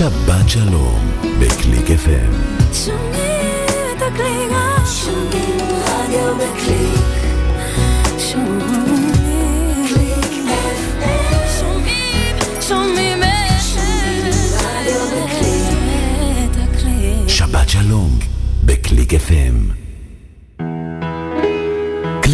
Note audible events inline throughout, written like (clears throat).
שבת שלום בקליק FM. שומעים את הקליק, שומעים רדיו בקליק. שומעים קליק FM. שומעים, שומעים רדיו בקליק. שבת שלום בקליק FM.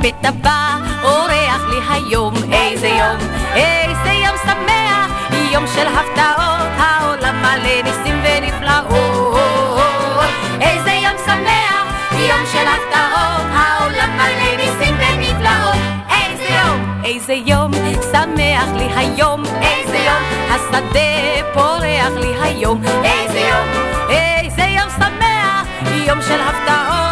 יום בית בא אורח לי היום, איזה יום, איזה יום שמח, יום של הפתעות, העולם מלא ניסים ונפלאות. איזה יום שמח, יום של הפתעות, העולם מלא ניסים ונפלאות. איזה יום, איזה יום שמח לי היום, איזה יום השדה פורח לי היום, איזה יום, איזה יום שמח, יום של הפתעות,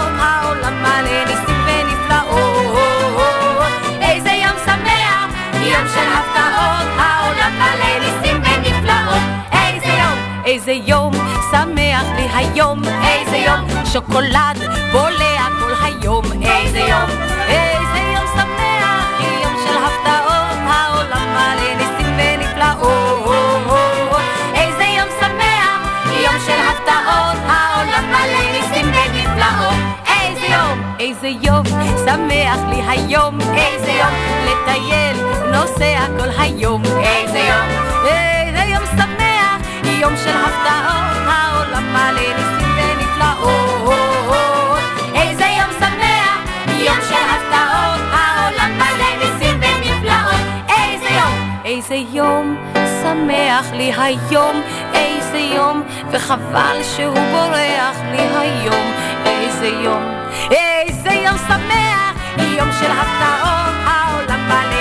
איזה יום שמח לי היום, איזה יום שוקולד בולע כל היום, איזה יום, איזה יום שמח, יום של הפתעות, העולם מלא ניסים ונפלאות. איזה יום שמח, יום של הפתעות, העולם מלא ניסים ונפלאות. איזה יום, איזה יום שמח לי היום, איזה יום לטייל, נוסע כל היום, איזה יום, איזה יום של הפתעות, העולם מלא ניסים ונפלאות. איזה יום שמח, יום של הפתעות, העולם מלא ניסים ונפלאות. איזה יום, איזה יום שמח לי היום, איזה יום, וחבל שהוא בורח לי היום, איזה יום, איזה יום שמח, יום של הפתעות, העולם מלא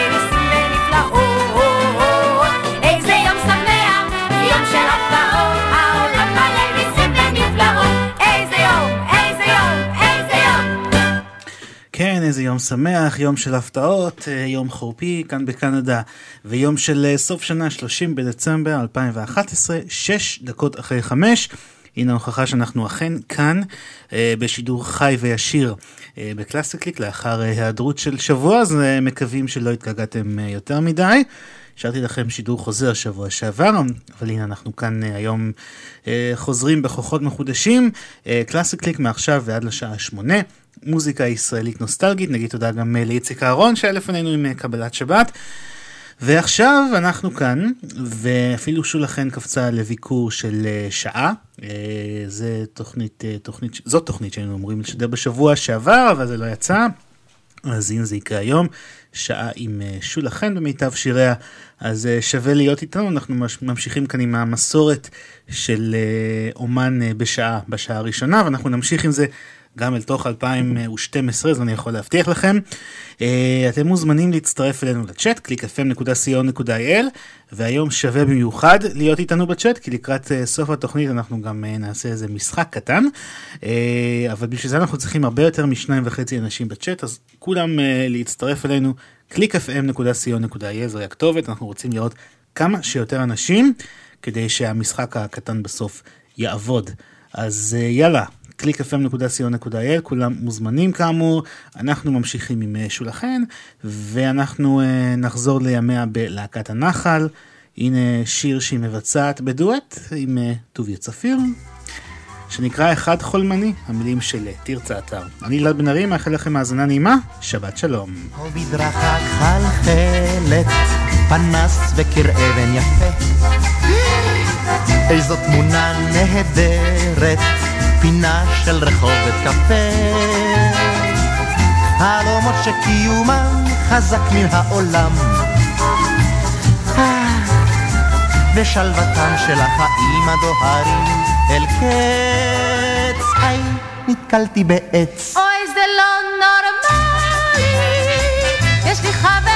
2008 זה יום שמח, יום של הפתעות, אה, יום חורפי כאן בקנדה, ויום של אה, סוף שנה 30 בדצמבר 2011, 6 דקות אחרי 5. הנה ההוכחה שאנחנו אכן כאן אה, בשידור חי וישיר אה, בקלאסיקליק לאחר אה, היעדרות של שבוע, אז מקווים שלא התגעגעתם אה, יותר מדי. השארתי לכם שידור חוזר שבוע שעבר, אבל הנה אנחנו כאן אה, היום אה, חוזרים בכוחות מחודשים. אה, קלאסי קליק מעכשיו ועד לשעה שמונה. מוזיקה ישראלית נוסטלגית, נגיד תודה גם אה, לאיציק אהרון שהיה לפנינו עם אה, קבלת שבת. ועכשיו אנחנו כאן, ואפילו שולחן קפצה לביקור של אה, שעה. אה, זה תוכנית, אה, תוכנית, זאת תוכנית שהיינו אמורים לשדר בשבוע שעבר, אבל זה לא יצא. אז הנה זה יקרה היום, שעה עם אה, שולה חן במיטב שיריה, אז אה, שווה להיות איתנו, אנחנו מש- ממשיכים כאן עם המסורת של אה, אומן בשעה, בשעה הראשונה, ואנחנו נמשיך עם זה גם אל תוך 2012, אז אני יכול להבטיח לכם. אה, אתם מוזמנים להצטרף אלינו לצ'אט, www.clickfm.co.il, והיום שווה במיוחד להיות איתנו בצ'אט, כי לקראת אה, סוף התוכנית אנחנו גם אה, נעשה איזה משחק קטן, אבל בשביל זה אנחנו צריכים הרבה יותר משניים וחצי אנשים בצ'אט, אז כולם להצטרף אלינו, clickfm.co.il זוהי הכתובת, אנחנו רוצים לראות כמה שיותר אנשים, כדי שהמשחק הקטן בסוף יעבוד. אז יאללה, www.clickfm.co.il, כולם מוזמנים כאמור, אנחנו ממשיכים עם אה, שולחן, ואנחנו אה, נחזור לימיה בלהקת הנחל. הנה שיר שהיא מבצעת בדואט עם אה, טוביה צפיר, שנקרא אחד חולמני, המילים של תרצה אתר. אני אלעד בן ארי, מאחל לכם האזנה נעימה, שבת שלום. פנס וקיר אבן יפה. איזו תמונה נהדרת, פינה של רחובת קפה. חלומות שקיומם חזק מן העולם. אה, ושלוותם של החיים הדוהרים אל קץ. היי, נתקלתי בעץ. אוי, זה לא נורמלי, יש לי חבר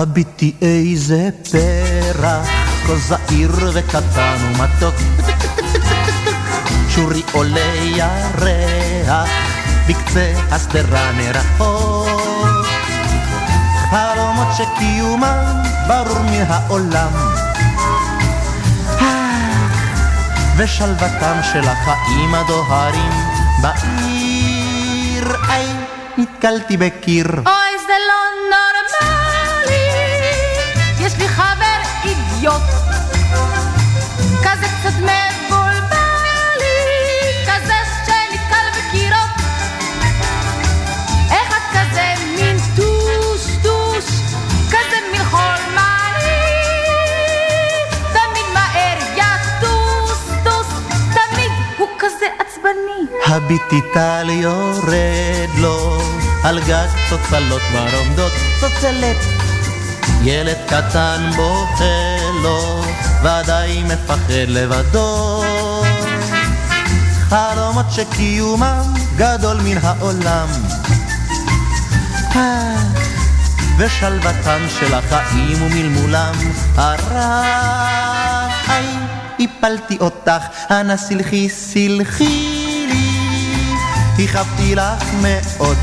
הביטי איזה פרח, כה זעיר וקטן ומתוק. שורי עולה ירח, בקצה השדרה מרחוק. חלומות שקיומם ברור מן העולם. ושלוותם של החיים הדוהרים בעיר. איי, נתקלתי בקיר. אוי, זה לא אידיוט, כזה קצת מבולבל לי, כזה שנתקל בקירות. אחד כזה מין טוש-טוש, כזה מין חולמני, תמיד מהר יטוס-טוס, תמיד הוא כזה עצבני. הביטי טל יורד לו על גג צוצלות כבר עומדות צוצלת ילד קטן בוכה לו ודאי מפחד לבדו. חלומות שקיומם גדול מן העולם. ושלוותם של החיים ומלמולם. הרע הפלתי אותך, אנא סלחי סלחי לי. הכאבתי לך מאוד.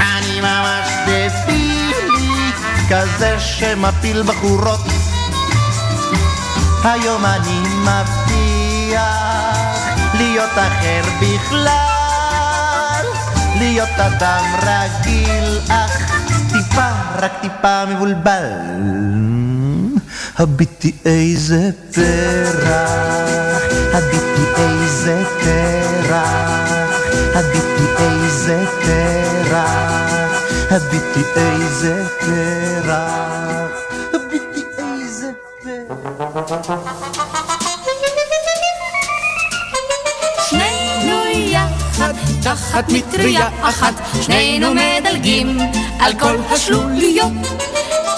אני ממש כזה שמפיל בחורות. היום אני מבטיח להיות אחר בכלל להיות אדם רגיל אך טיפה, רק טיפה מבולבל. הביטי איזה פרח, הביטי איזה פרח, הביטי איזה פרח, הביטי איזה פרח, הביטי איזה שנינו יחד, תחת מטריה אחת, שנינו מדלגים על כל השלוליות.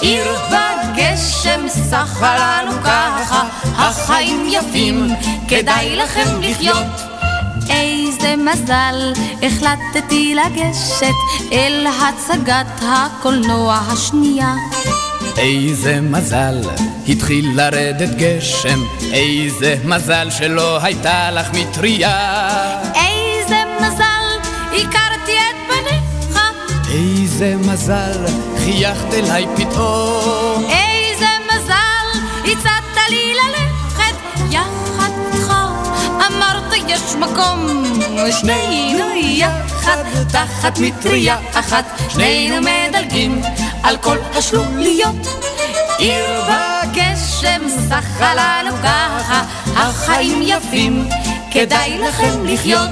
עיר בגשם סחה לנו ככה, החיים יפים, כדאי לכם לחיות. איזה מזל, החלטתי לגשת אל הצגת הקולנוע השנייה. איזה מזל, התחיל לרדת גשם, איזה מזל שלא הייתה לך מטריה. איזה מזל, הכרתי את פניך. איזה מזל, חייכת אליי פתאום. איזה מזל, הצעת לי ללכת יחד איתך. אמרת יש מקום, שנינו יחד, תחת מטריה אחת, שנינו מדלגים על כל השלוליות. עיר בגשם סחה לנו ככה, החיים יפים, כדאי לכם לחיות.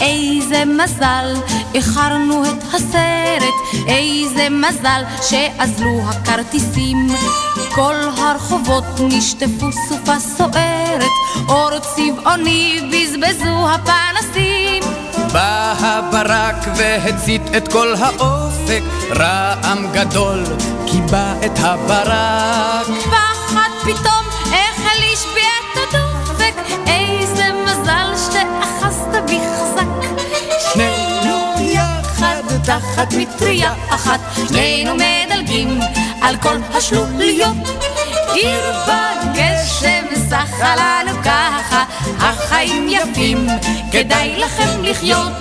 איזה מזל, איחרנו את הסרט, איזה מזל שאזלו הכרטיסים. כל הרחובות נשטפו סופה סוערת, אור צבעוני בזבזו הפנסים. בא הברק והצית את כל האופק, רעם גדול קיבע את הברק. פחד פתאום החל להשביע את הדופק, איזה מזל שאחזת בי חזק. שנינו יחד תחת מטריה אחת, שנינו מדלגים על כל השלוליות. עיר בגשם סחה לנו ככה, החיים יפים, כדאי לכם לחיות.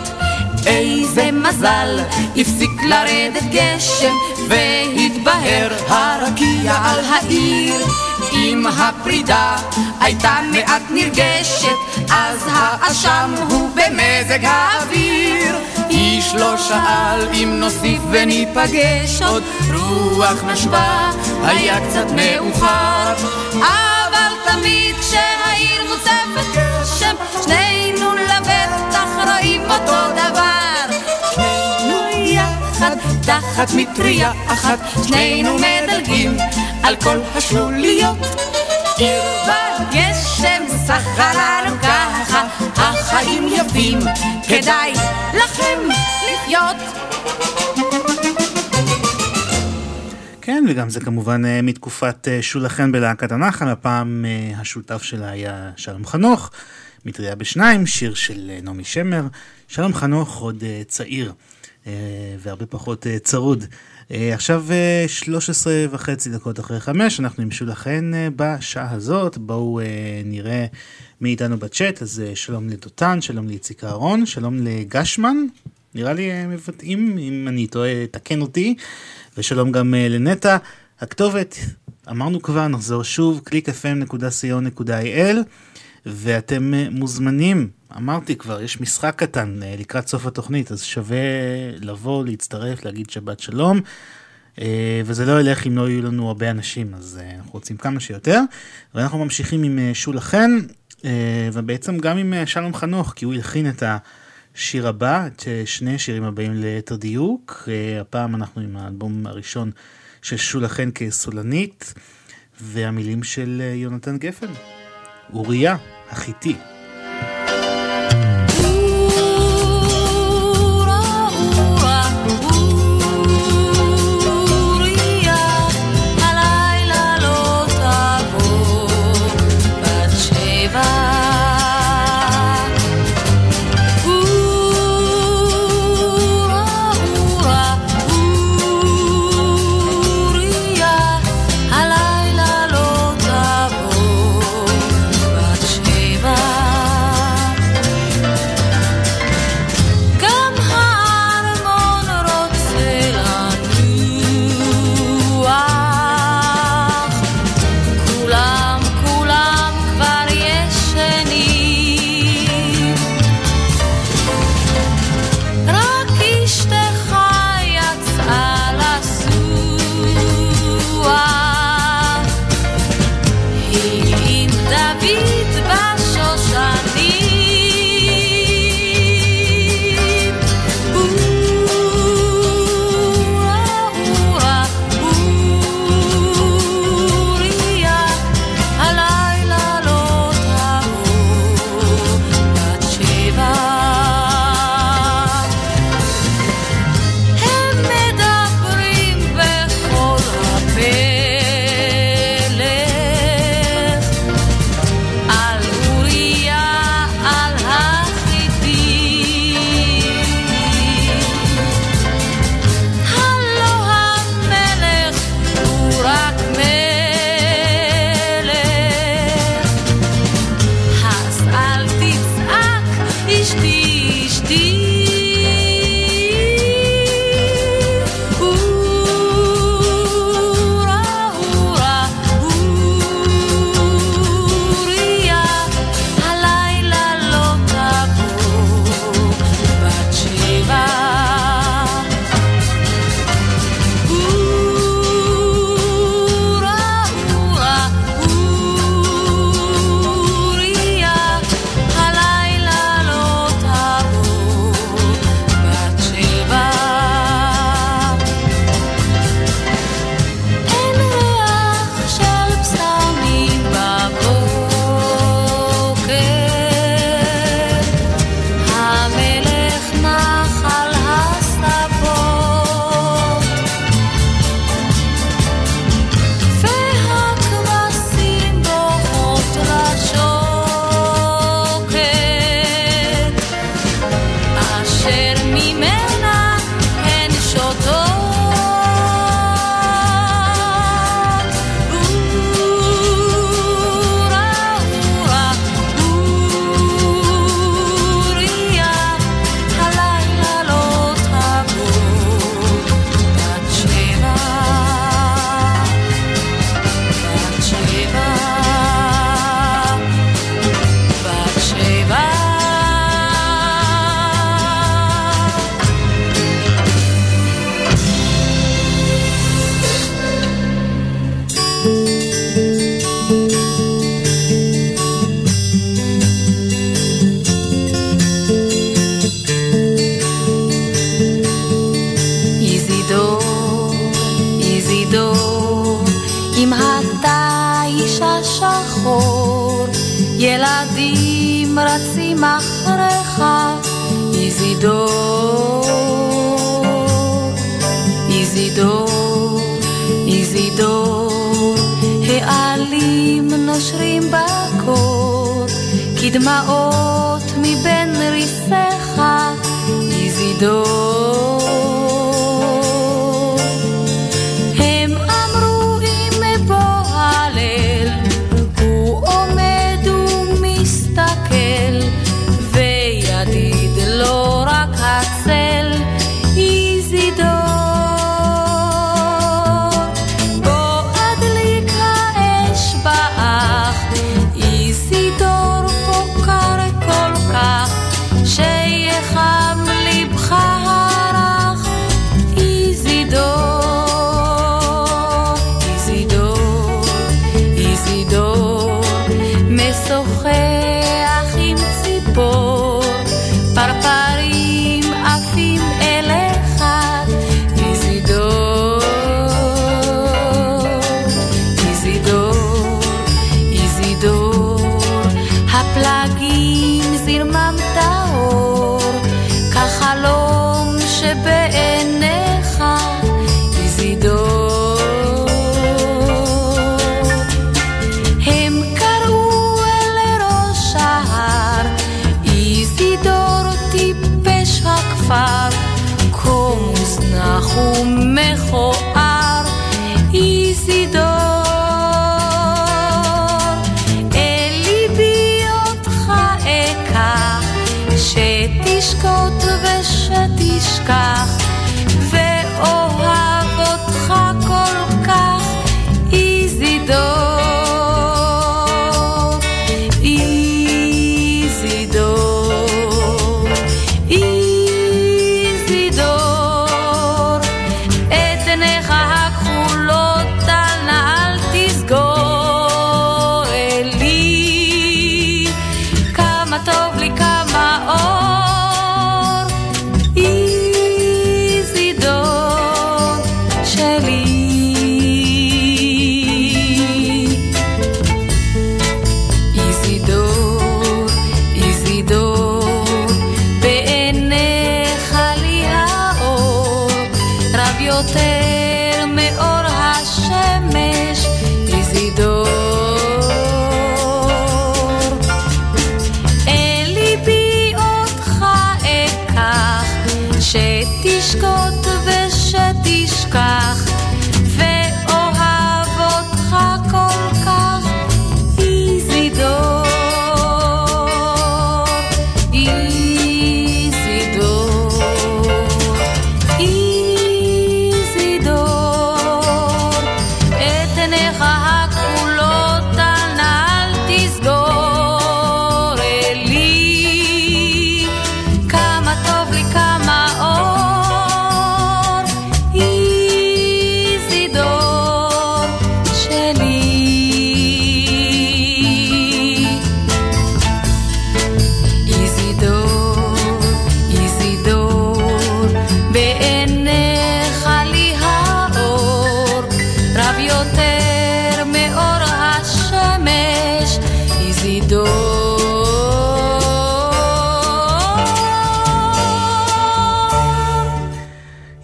איזה מזל, הפסיק לרדת גשם, והתבהר הרקיע על העיר. עם הפרידה הייתה מעט נרגשת, אז האשם הוא במזג האוויר. איש לא שאל אם נוסיף וניפגש עוד, רוח נשבה, היה קצת מאוחר. אבל תמיד כשהעיר מוצפת גשם, שנינו לבטח רואים אותו דבר. יחד, תחת מטריה אחת, שנינו מדלגים על כל השלוליות. עיר בגשם סחה לנו ככה, החיים יפים, כדאי לכם לחיות. כן, וגם זה כמובן אה, מתקופת אה, שולה חן בלהקת הנחל, הפעם אה, השותף שלה היה שלום חנוך, מטריה בשניים, שיר של נעמי שמר. שלום חנוך עוד צעיר והרבה פחות אה, צרוד. אה, עכשיו אה, 13 וחצי דקות אחרי חמש, אנחנו עם אה, בשעה הזאת. בואו אה, נראה מי איתנו בצ'אט, אז אה, שלום לדותן, שלום לאיציק אהרון, שלום לגשמן, נראה לי אה, מבטאים, אם אני טועה, תקן אותי. ושלום גם אה, לנטע. הכתובת, אמרנו כבר, נחזור שוב, www.clickfm.co.il ואתם אה, מוזמנים, אמרתי כבר, יש משחק קטן אה, לקראת סוף התוכנית, אז שווה לבוא, להצטרף, להגיד שבת שלום. אה, וזה לא ילך אם לא יהיו לנו הרבה אנשים, אז אנחנו רוצים כמה שיותר. ואנחנו ממשיכים עם שולה חן, ובעצם גם עם שלום חנוך, כי הוא הלחין את השיר הבא, את שני השירים הבאים ליתר דיוק. הפעם אנחנו עם האלבום הראשון של שולה חן כסולנית, והמילים של יונתן גפן. אוריה, החיתי.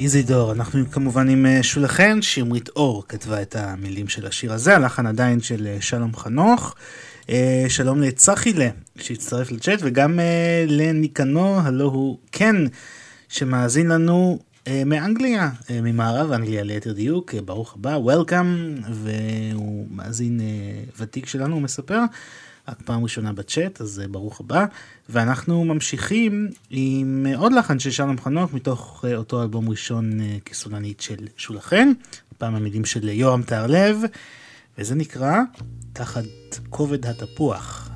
איזידור, אנחנו כמובן עם אה, שולה חן, שמרית אור כתבה את המילים של השיר הזה, הלחן עדיין של אה, שלום חנוך. אה, שלום לצחילה שהצטרף לצ'אט וגם לניקנור, הלו הוא קן, שמאזין לנו מאנגליה, ממערב אנגליה ליתר דיוק, ברוך הבא, וולקאם, והוא מאזין ותיק שלנו, הוא מספר. רק פעם ראשונה בצ'אט, אז אה, ברוך הבא. ואנחנו ממשיכים עם אה, עוד לחן של שלום חנוך, מתוך אה, אותו אלבום ראשון כסולנית של שולה חן, הפעם המילים של יורם טהרלב, וזה נקרא תחת כובד התפוח.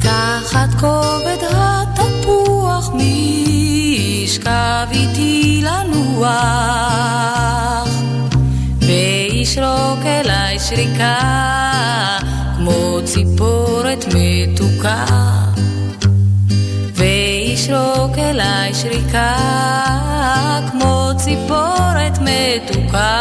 תחת כובד התפוח מי ישכב איתי לנוח וישרוק אליי שריקה כמו ציפורת מתוקה. וישרוק אליי שריקה כמו ציפורת מתוקה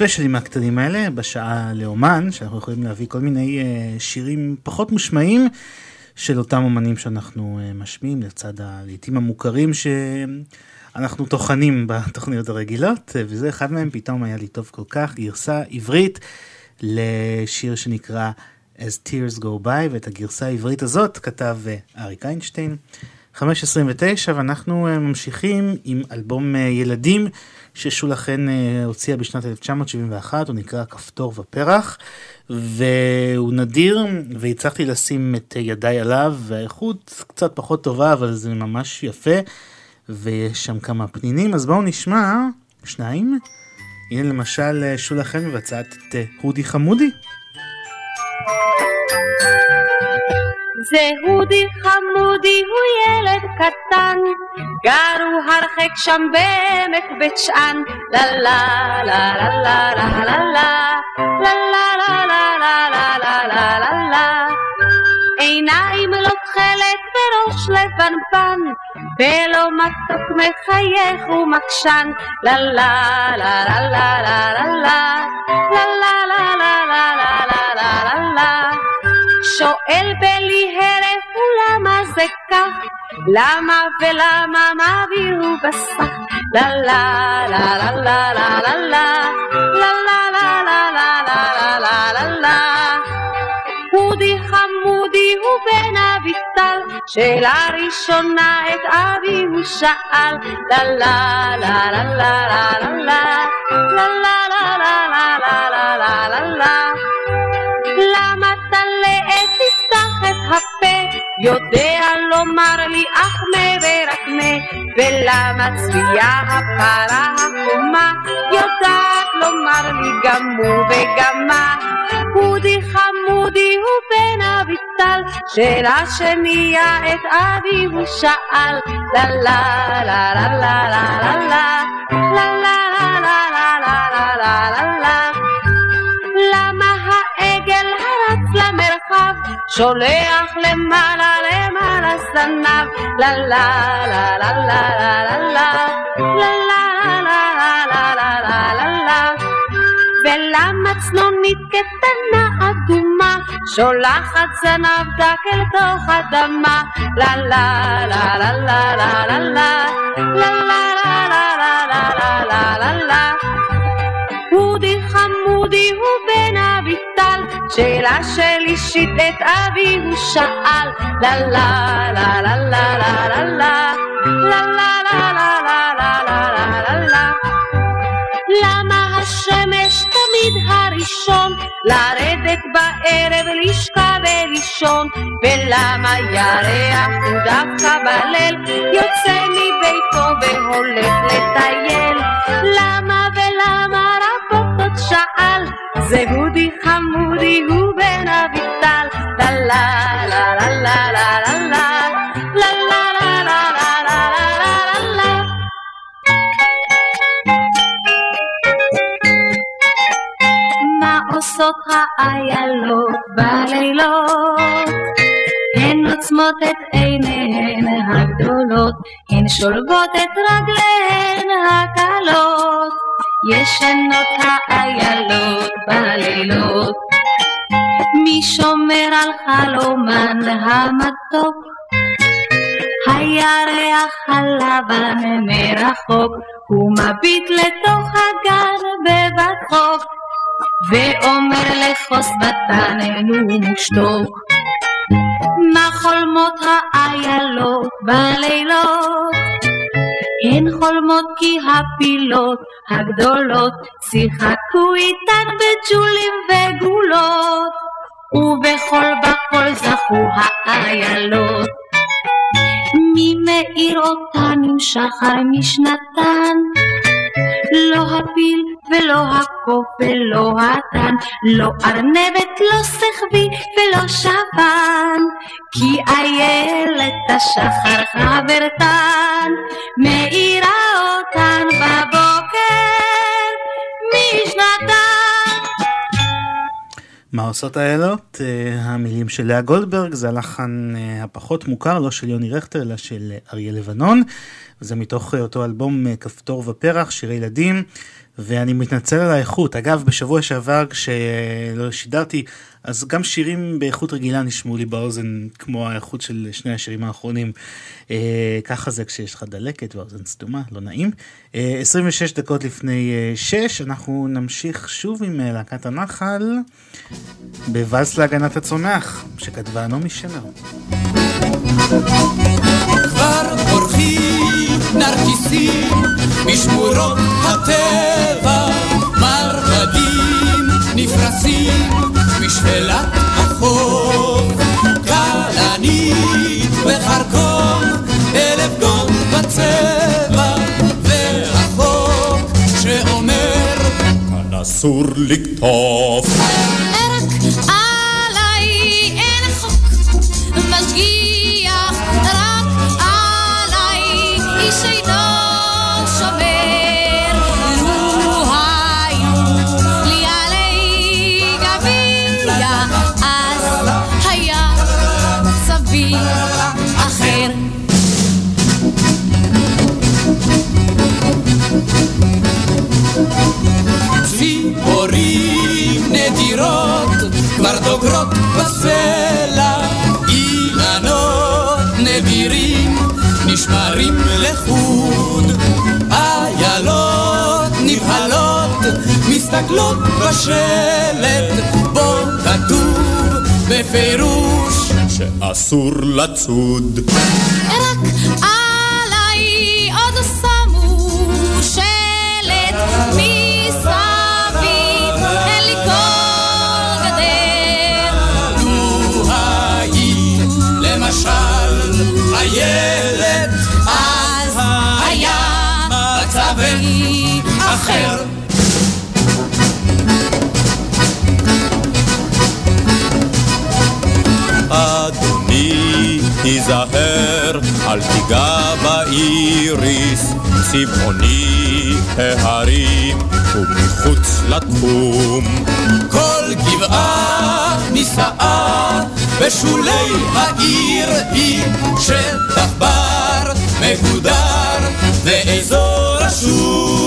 בספיישלים הקטנים האלה, בשעה לאומן, שאנחנו יכולים להביא כל מיני אה, שירים פחות מושמעים, של אותם אמנים שאנחנו משמיעים לצד הלעיתים המוכרים שאנחנו טוחנים בתוכניות הרגילות, וזה אחד מהם, פתאום היה לי טוב כל כך, גרסה עברית לשיר שנקרא As Tears Go By, ואת הגרסה העברית הזאת כתב אריק איינשטיין. 5.29 ואנחנו ממשיכים עם אלבום ילדים ששולה חן הוציאה בשנת 1971, הוא נקרא כפתור ופרח והוא נדיר והצלחתי לשים את ידיי עליו והאיכות קצת פחות טובה אבל זה ממש יפה ויש שם כמה פנינים. אז בואו נשמע שניים. הנה למשל שולה חן מבצעת את הודי חמודי זה הודי חמודי, הוא ילד קטן, גר הוא הרחק שם בעמק בית שאן, לה לה לה לה לה לה לה לה לה לה לה לה לה לה לה לה עיניים לא תכלת וראש לבנבן, ולא מתוק מחייך ומקשן, לה לה לה לה לה לה לה לה לה לה לה לה לה לה לה לה שואל בלי הרף ולמה זה כך? למה ולמה מעביר הוא בסך? לה לה לה לה לה לה לה לה לה לה לה לה לה לה לה לה לה אודי חמודי הוא בן אביטל שאלה ראשונה את אבי הוא שאל לה לה לה לה לה לה לה לה לה לה לה לה לה לה לה לה למה הפה יודע לומר לי אך מברקמה ולמה צביה הפרה החומה יודעת לומר לי גם הוא וגם מה אודי חמודי הוא בן אביטל שאלה שנייה את אבי הוא שאל לה לה לה לה לה לה לה לה לה לה לה לה לה לה לה לה למה למרחב שולח למעלה למעלה זנב לה לה לה לה לה לה לה לה לה לה לה לה לה לה לה ולמה צנונית קטנה אדומה שולחת זנב דק אל תוך אדמה לה לה לה לה לה לה לה לה לה לה לה לה לה לה לה לה אודי חמודי הוא בן אביטל שאלה של אישית את אבי הוא שאל לה לה לה לה לה לה לה לה לה לה לה לה לה לה לה לה לה למה השמש תמיד הראשון לרדת בערב לשכב ולישון ולמה ירח הוא דווקא בליל יוצא מביתו והולך לטייל למה ולמה רבות שאל זה הודי חמודי הוא בן אביטל לה לה לה לה לה לה לה לה לה לה עושות האיילות בלילות? הן עוצמות את עיניהן הגדולות, הן שולבות את רגליהן הקלות. ישנות האיילות בלילות. מי שומר על חלומן המתוק? הירח הלבן מרחוק, הוא מביט לתוך הגן בבטחוק, ואומר לכוס בתן נו מושתוק. מה חולמות האיילות בלילות? הן חולמות כי הפילות הגדולות שיחקו איתן בג'ולים וגולות, ובכל בכל זכו האיילות. מי מאיר אותן עם שחר משנתן? לא הפיל ולא הקוף ולא התן, לא ארנבת, לא שכבי ולא שפן, כי איילת השחר חברתן, מאירה אותן בבוקר משנתן. מה עושות האלות? Uh, המילים של לאה גולדברג, זה הלחן uh, הפחות מוכר, לא של יוני רכטר, אלא של uh, אריה לבנון. זה מתוך אותו אלבום כפתור ופרח, שירי ילדים, ואני מתנצל על האיכות. אגב, בשבוע שעבר כשלא שידרתי, אז גם שירים באיכות רגילה נשמעו לי באוזן, כמו האיכות של שני השירים האחרונים. אה, ככה זה כשיש לך דלקת ואוזן סתומה, לא נעים. אה, 26 דקות לפני אה, 6, אנחנו נמשיך שוב עם אה, להקת הנחל בוואלס להגנת הצומח, שכתבה נעמי שמר. נרקיסים בשמורות הטבע, מרבדים נפרסים משפלת החוף, כלנית וחרקום, אלף גון בצבע, והחוק שאומר כאן אסור לקטוף. מסתכלות בשלט, בו כתוב בפירוש שאסור לצוד. רק עליי עוד שמו שלט מסביב, תיזהר, אל תיגע באיריס, צבעוני ההרים ומחוץ לתחום. כל גבעה נישאה בשולי העיר היא שטח בר מגודר ואזור רשום.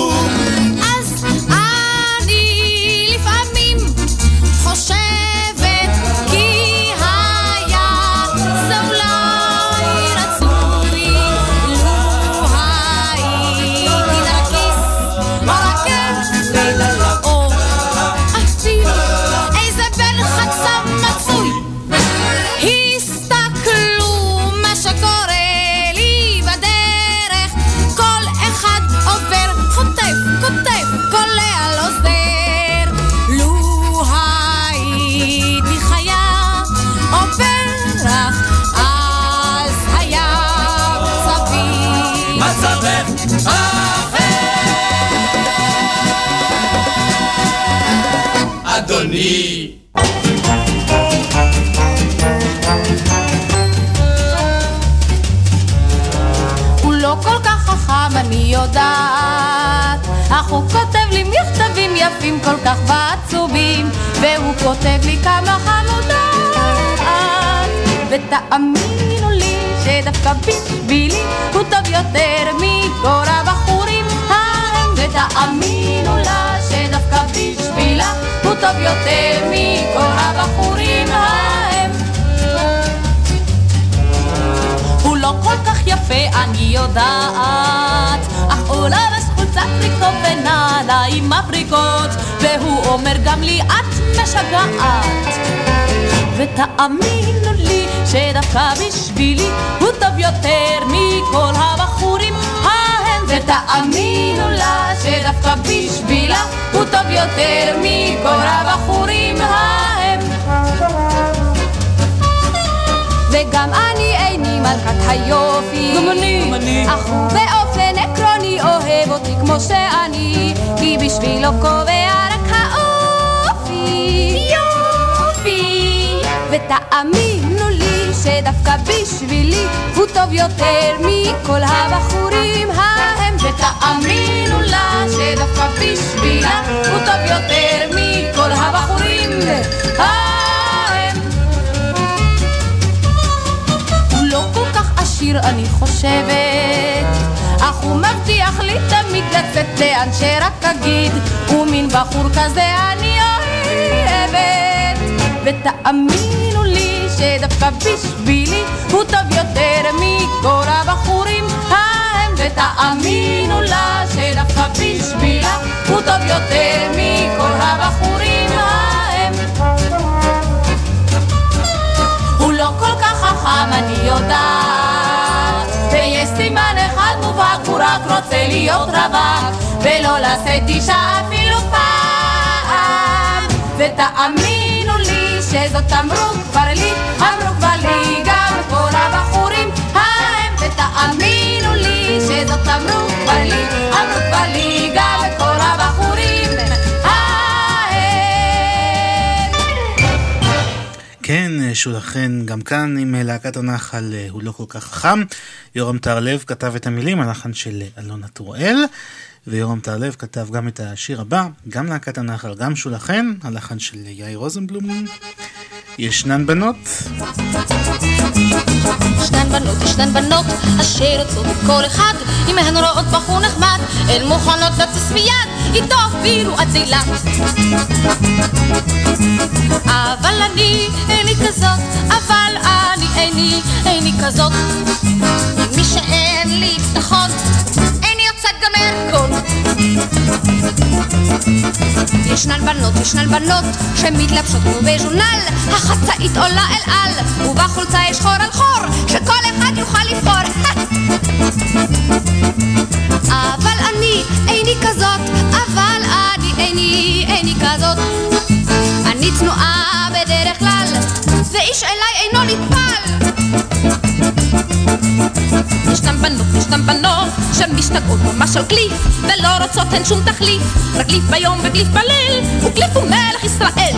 יודעת. אך הוא כותב לי מכתבים יפים כל כך ועצובים, והוא כותב לי כמה חמודות. ותאמינו לי שדווקא בשבילי הוא טוב יותר מכל הבחורים ההם. ותאמינו לה שדווקא בשבילה הוא טוב יותר מכל הבחורים ההם. יפה, אני יודעת, אך לבש חולצת טריקו ונעליים מבריקות, והוא אומר גם לי, את משגעת. ותאמינו לי שדווקא בשבילי הוא טוב יותר מכל הבחורים ההם. ותאמינו לה שדווקא בשבילה הוא טוב יותר מכל הבחורים ההם. וגם אני מלכת היופי. גם אני. גם אני. אך הוא באופן עקרוני אוהב אותי כמו שאני, כי בשבילו קובע רק האופי. יופי. ותאמינו לי שדווקא בשבילי הוא טוב יותר מכל הבחורים ההם. ותאמינו לה שדווקא בשבילה הוא טוב יותר מכל הבחורים ההם. עשיר אני חושבת, אך הוא מבטיח לי תמיד לצאת לאן שרק אגיד, ומין בחור כזה אני אוהבת. ותאמינו לי שדווקא בשבילי הוא טוב יותר מכל הבחורים ההם, ותאמינו לה שדווקא בשבילה הוא טוב יותר מכל הבחורים ההם. הוא לא כל כך חכם, אני יודעת, ויש סימן אחד מובהק, הוא רק רוצה להיות רווק, ולא לשאת אישה אפילו פעם. ותאמינו לי שזאת אמרו כבר לי, אמרו כבר לי גם כל הבחורים ההם, ותאמינו לי שזאת אמרו כבר לי, אמרו כבר לי גם כל הבחורים כן, שולחן גם כאן עם להקת הנחל הוא לא כל כך חכם. יורם טהרלב כתב את המילים, הלחן של אלונה טוראל. ויורם טהרלב כתב גם את השיר הבא, גם להקת הנחל, גם שולחן, הלחן של יאיר רוזנבלום. ישנן בנות. ישנן בנות, ישנן בנות, אשר יוצאות כל אחד, אם הן רואות בחור נחמד, הן מוכנות לטוס מיד, איתו אפילו אילת. אבל אני איני כזאת, אבל אני איני, איני כזאת. עם מי שאין לי ביטחון, גם מהרקון. ישנן בנות, ישנן בנות, שמתלבשות כמו בז'ונל, החצאית עולה אל על, ובחולצה יש חור על חור, שכל אחד יוכל לבחור. אבל אני איני כזאת, אבל אני איני, איני כזאת. אני צנועה בדרך כלל, ואיש אליי אינו נטפל. ישנם בנות, ישנם בנות, שמשתגעות ממש על קליף, ולא רוצות הן שום תחליף, רק קליף ביום וקליף בליל, וקליף הוא מלך ישראל.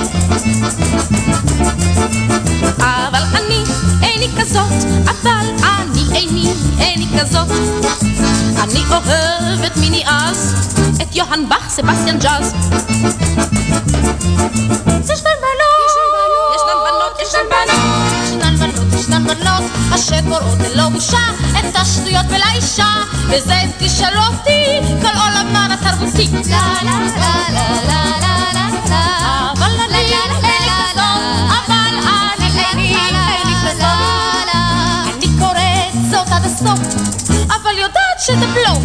אבל אני איני כזאת, אבל אני איני, איני כזאת. אני אוהבת מיני אז, את יוהאן באך, סבסטיאן ג'אז. בנות, ישנן בנות, ישנן בנות, ישנן בנות, ישנן בנות, אשר קוראות ללא בושה את השטויות ולאישה, וזה אם תשאלו אותי, כל עולמן התרבותי. לה לה לה לה לה לה לה לה אבל אני כזאת, אבל אני איני, איני כזאת. אני קוראת זאת עד הסוף, אבל יודעת שזה בלוף.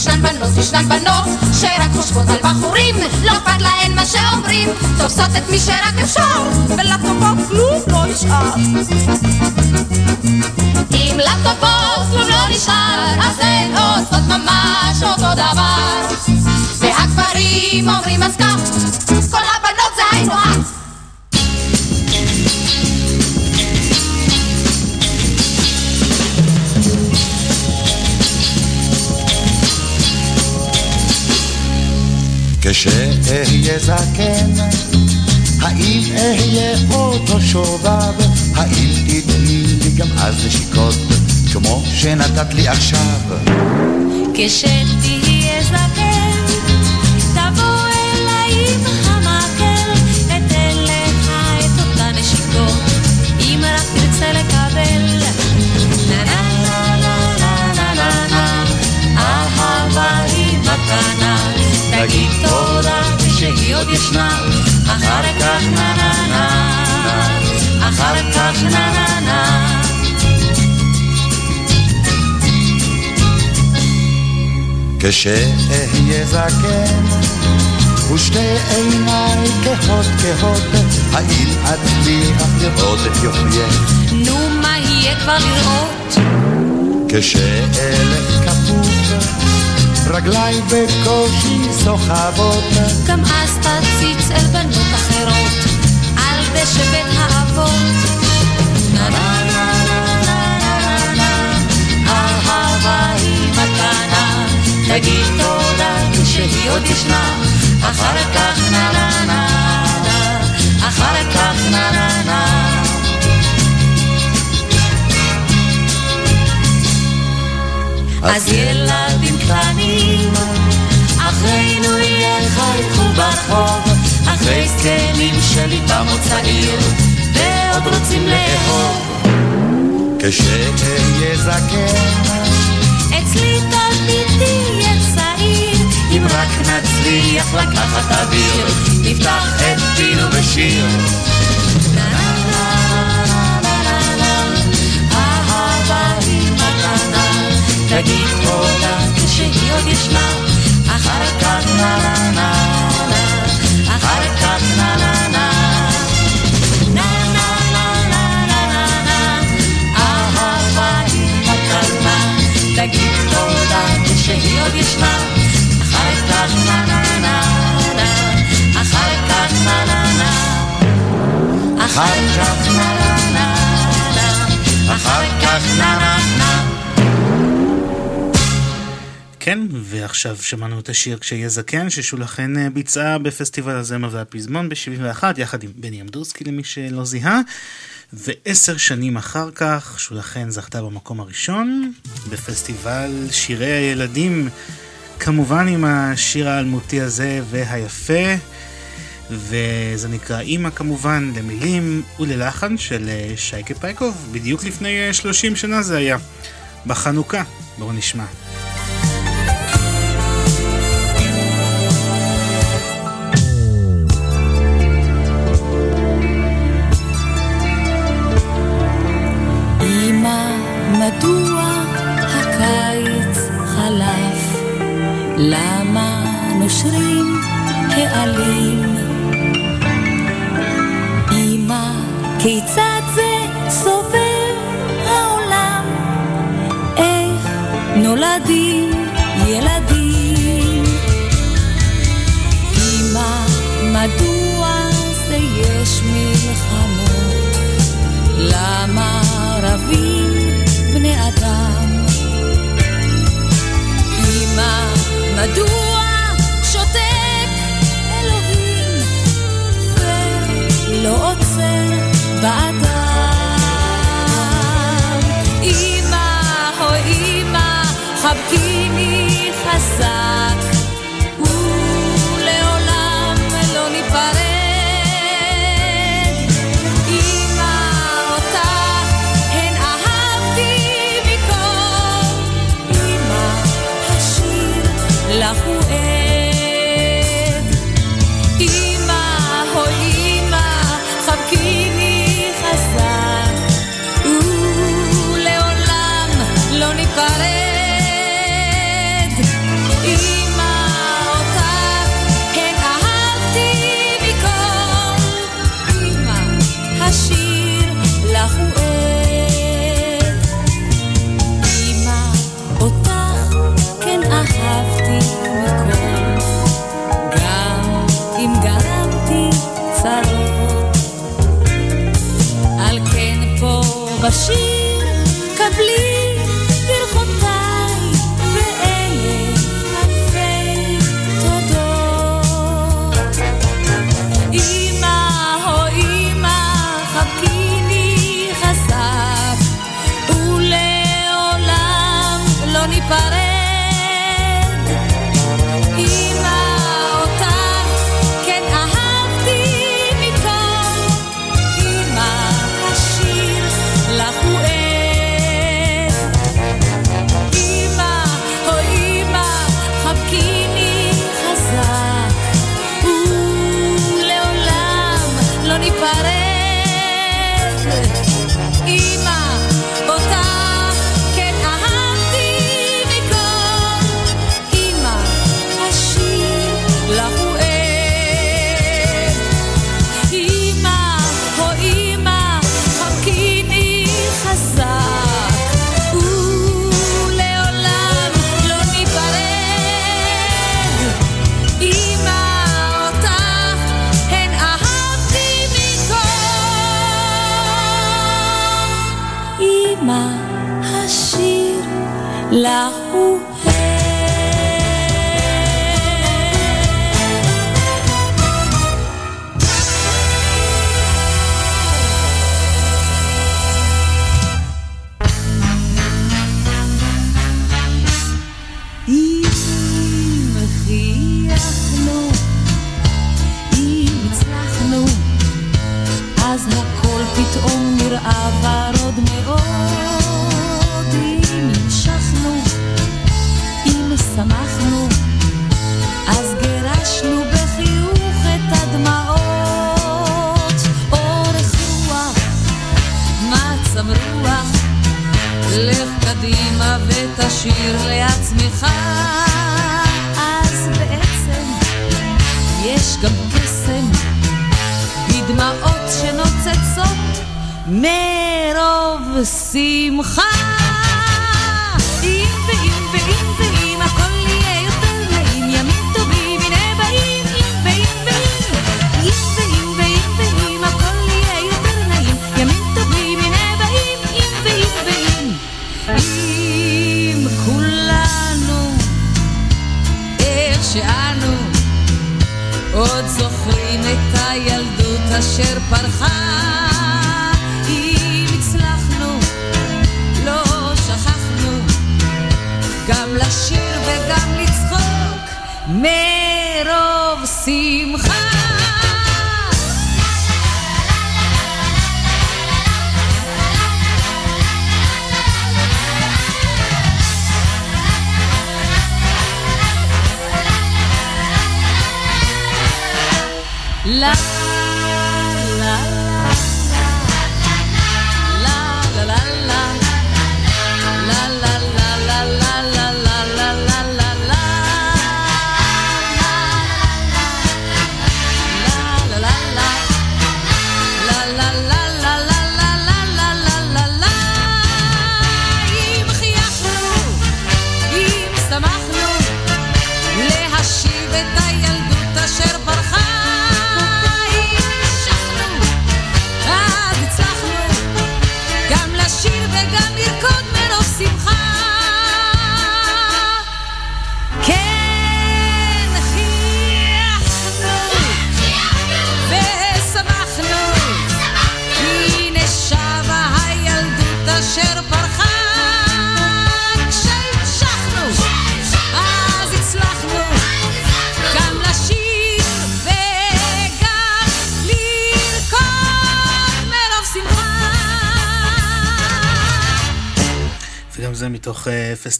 ישנן בנות, ישנן בנות, שרק חושבות על בחורים, לא אכפת להן מה שאומרים, תופסות את מי שרק אפשר, ולטובות כלום לא נשאר. אם לטובות כלום לא נשאר, אז הן עושות ממש אותו דבר. והגברים אומרים אז כך, כל הבנות זה היינו הך. כשאהיה זקן, האם אהיה אותו שובב? האם תתני לי גם אז נשיקות, כמו שנתת לי עכשיו? כשתהיה מתנה, תגיד תודה שהיא עוד ישנה, אחר כך נה נה נה, אחר כך נה נה נה. כשאהיה זקן, ושתי עיניי כהות כהות, האם אצליח לראות את יופייך? נו, מה יהיה כבר לראות? כשאלך כפוף, רגליי בקושי סוחבות, גם אז תציץ אל בנות אחרות, על דשא בית האבות. תגיד תודה שהיא עוד ישנה, אחר כך נה נה נה, אחר כך נה נה נה. אז ילדים קטנים, אחרינו יחייכו ברחוב, אחרי זקנים שליבם עוד צעיר, ועוד רוצים לאהוב. כשאהיה כשאזקן. אצלי תמיד תהיה צעיר, אם רק נצליח לקחת אוויר, נפתח את פינו בשיר. תגיד תודה כשהיא עוד ישנה, אחר כך נה נה נה נה, אחר כך נה נה נה. תגיד תודה כשהיא עוד ישנה, אחר כך נה נה נה נה, אחר כך נה נה נה. אחר כך נה נה נה, אחר כך נה נה נה. כן, ועכשיו שמענו את השיר כשיהיה זקן, ששולחן אה, ביצעה בפסטיבל הזמר והפזמון ב-71, יחד עם בני אמדורסקי למי שלא זיהה. ועשר שנים אחר כך, שולחן זכתה במקום הראשון בפסטיבל שירי הילדים, כמובן עם השיר האלמותי הזה והיפה. וזה נקרא אימא כמובן, למילים וללחן של אה, שייקה פייקוב, בדיוק לפני אה, 30 שנה זה היה, בחנוכה. בואו נשמע. נולדים ילדים? אמא, מדוע זה יש מלחמות? למה רבים aqui. פה בשיר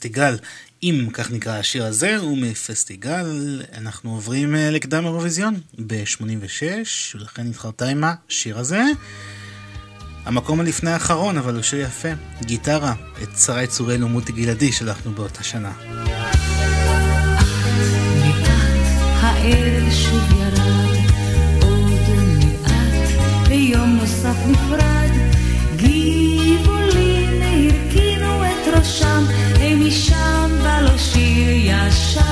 uh, פסטיגל, אם כך נקרא השיר הזה, ומפסטיגל אנחנו עוברים uh, לקדם אירוויזיון ב-86, ולכן נבחרת עם השיר הזה. המקום הלפני האחרון, אבל הוא שיר יפה, גיטרה, את שרה יצורנו מוטי גלעדי שלחנו באותה שנה. ראשם, ישר.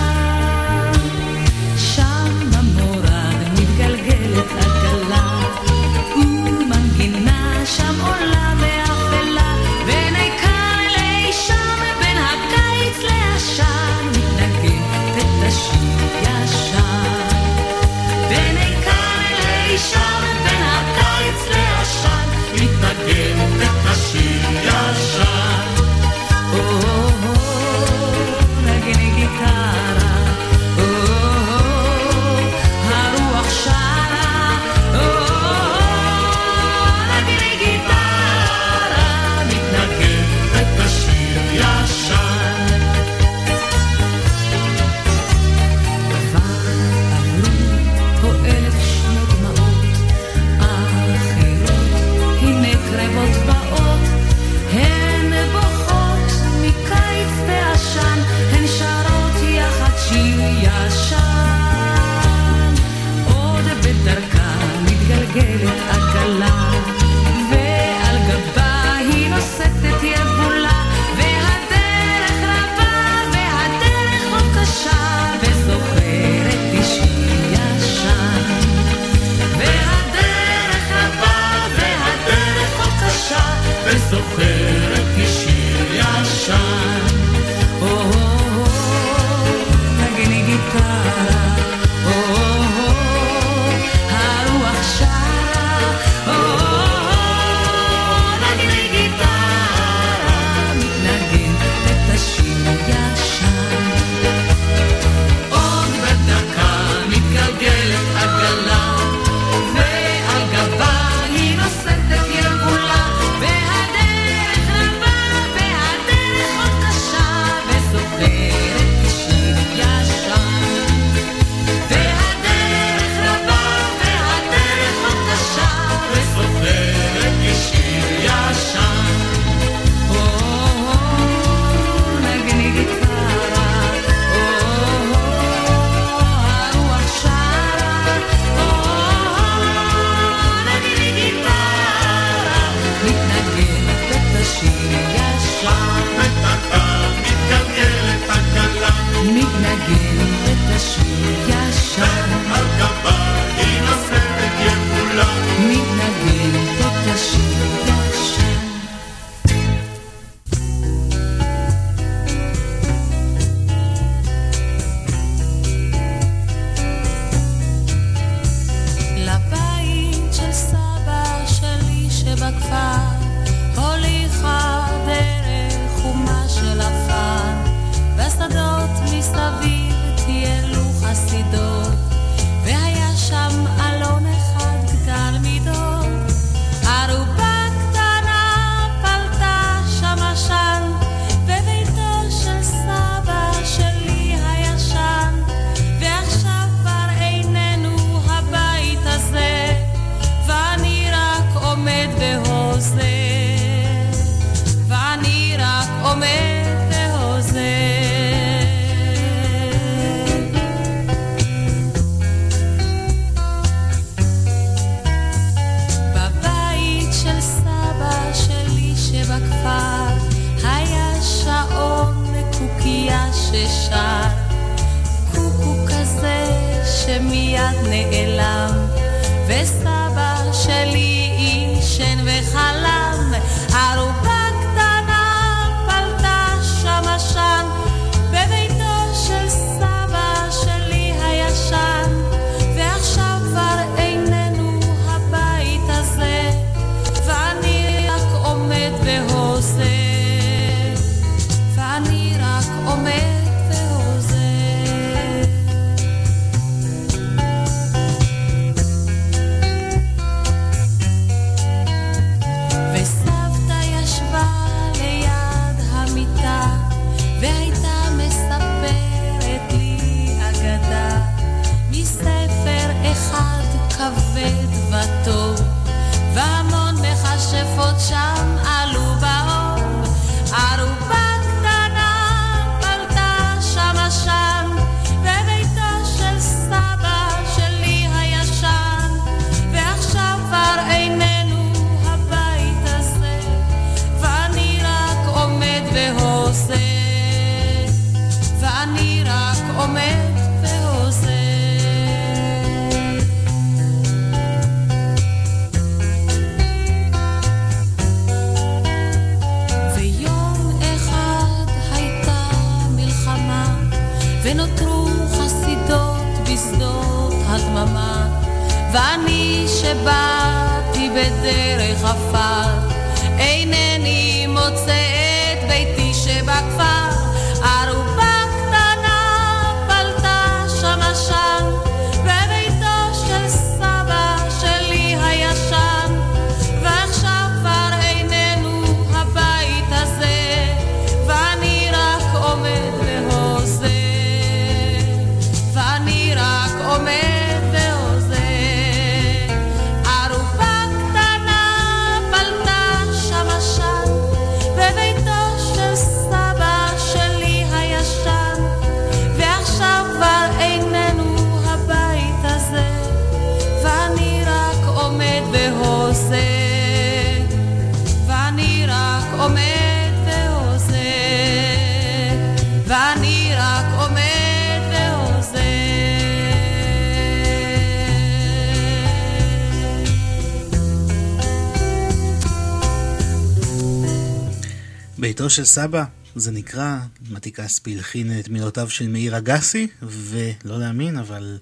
ביתו של סבא, זה נקרא, מתיקספי הלחין את מילותיו של מאיר אגסי, ולא להאמין, אבל...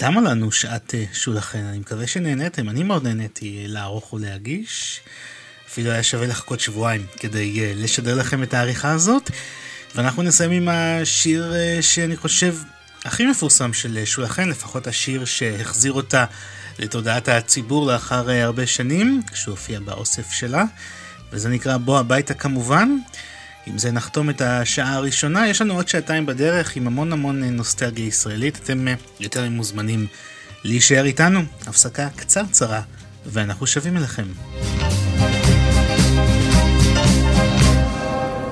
תמה לנו שעת אה, שולחן, אני מקווה שנהניתם, אני מאוד נהניתי אה, לערוך ולהגיש. אפילו היה שווה לחכות שבועיים כדי uh, לשדר לכם את העריכה הזאת. ואנחנו נסיים עם השיר uh, שאני חושב הכי מפורסם של אה, שולה חן, לפחות השיר שהחזיר אותה לתודעת הציבור לאחר uh, הרבה שנים, כשהוא הופיע באוסף שלה, וזה נקרא בוא הביתה כמובן. עם זה נחתום את השעה הראשונה, יש לנו עוד שעתיים בדרך עם המון המון נוסטגיה ישראלית, אתם יותר מוזמנים להישאר איתנו, הפסקה קצרצרה, ואנחנו שבים אליכם.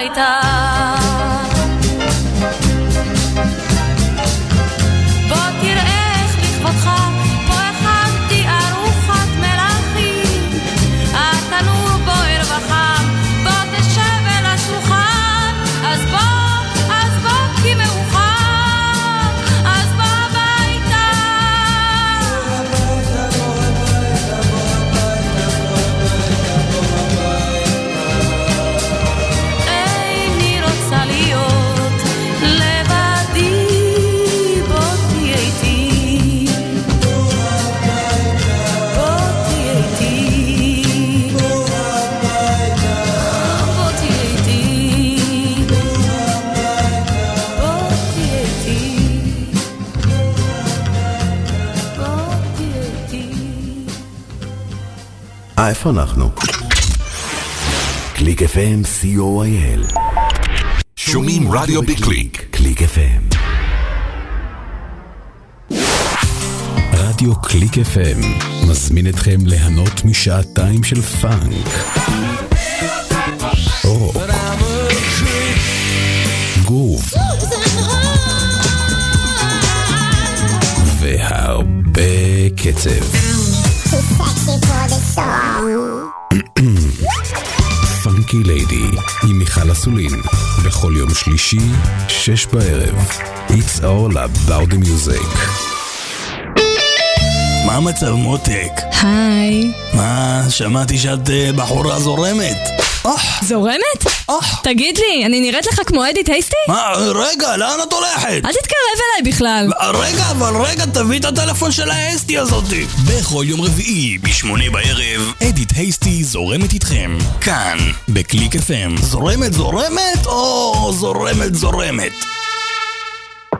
הביתה איפה אנחנו? קליק FM, co.il. שומעים רדיו בקליק. קליק FM. רדיו קליק FM מזמין אתכם ליהנות משעתיים של פאנק. רוק. גרוב. והרבה קצב. (clears throat) פאנקי ליידי עם מיכל אסולין בכל יום שלישי, שש בערב. It's all about the music. מה המצב מותק? היי. מה, שמעתי שאת אה, בחורה זורמת. זורמת? תגיד לי, אני נראית לך כמו אדית הייסטי? מה, רגע, לאן את הולכת? אל תתקרב אליי בכלל. רגע, אבל רגע, תביא את הטלפון של האסטי הזאתי. בכל יום רביעי, בשמונה בערב, אדית הייסטי זורמת איתכם. כאן, בקליק FM. זורמת זורמת או זורמת זורמת?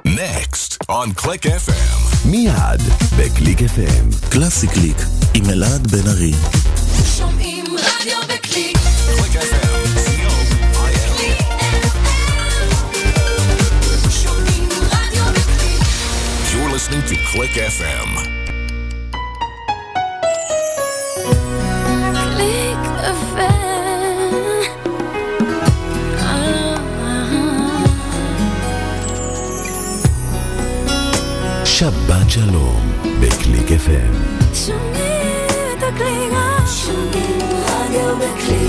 Next on Click FM. מיד בקליק FM. קלאסי קליק עם אלעד בן ארי. שומעים רדיו בקליק. Click FM. שומעים רדיו בקליק. You're listening to Click FM. קליק FM. שבת שלום בקליק FM. שומעים את הקליק. שומעים רדיו בקליק.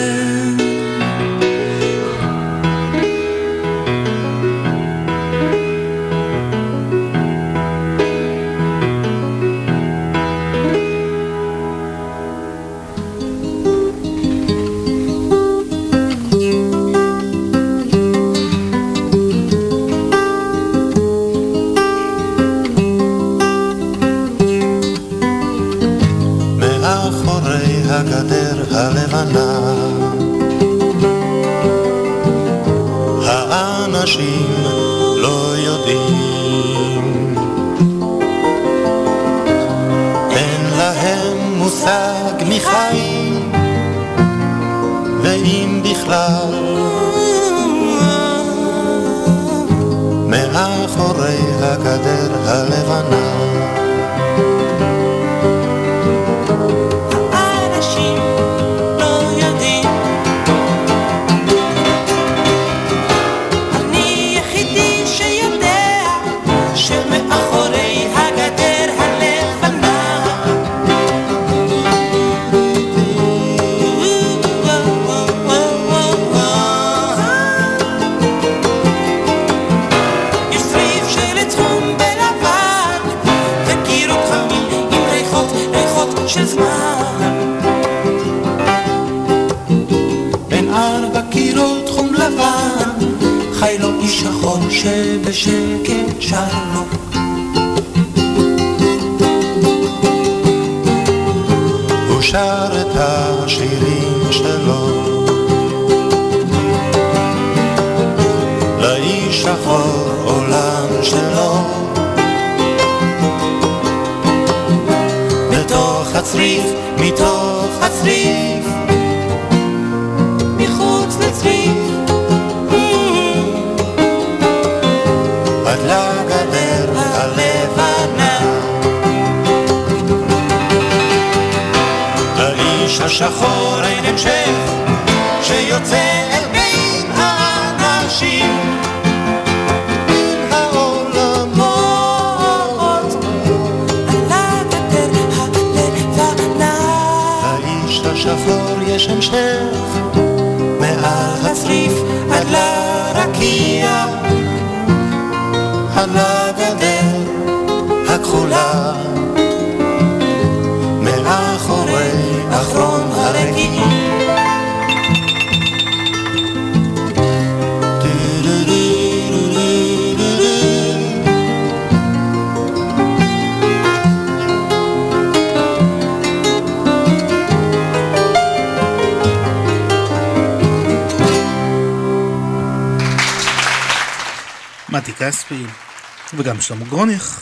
שלמה גרוניך.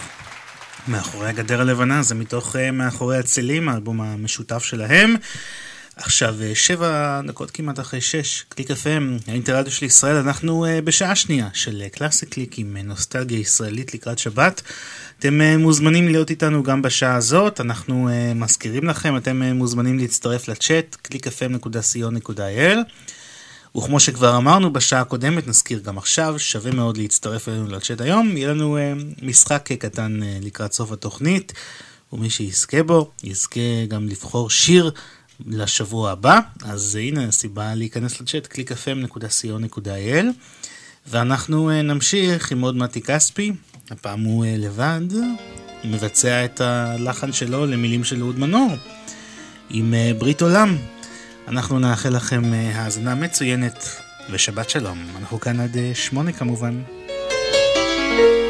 מאחורי הגדר הלבנה זה מתוך uh, מאחורי הצלילים, האלבום המשותף שלהם. עכשיו uh, שבע דקות כמעט אחרי שש, קליק FM, האינטרדיו של ישראל, אנחנו uh, בשעה שנייה של קלאסי קליק עם נוסטלגיה ישראלית לקראת שבת. אתם מוזמנים להיות איתנו גם בשעה הזאת, אנחנו מזכירים לכם, אתם מוזמנים להצטרף לצ'אט, www.clickfm.co.il. וכמו שכבר אמרנו בשעה הקודמת, נזכיר גם עכשיו, שווה מאוד להצטרף אלינו לצ'אט היום. יהיה לנו uh, משחק קטן uh, לקראת סוף התוכנית, ומי שיזכה בו, יזכה גם לבחור שיר לשבוע הבא. אז uh, הנה הסיבה להיכנס לצ'אט, www.clickfm.co.il. ואנחנו uh, נמשיך עם עוד מתי כספי, הפעם הוא uh, לבד, מבצע את הלחן שלו למילים של אהוד מנור, עם uh, ברית עולם. אנחנו נאחל לכם אה, האזנה מצוינת ושבת שלום. אנחנו כאן עד אה, שמונה כמובן. עוד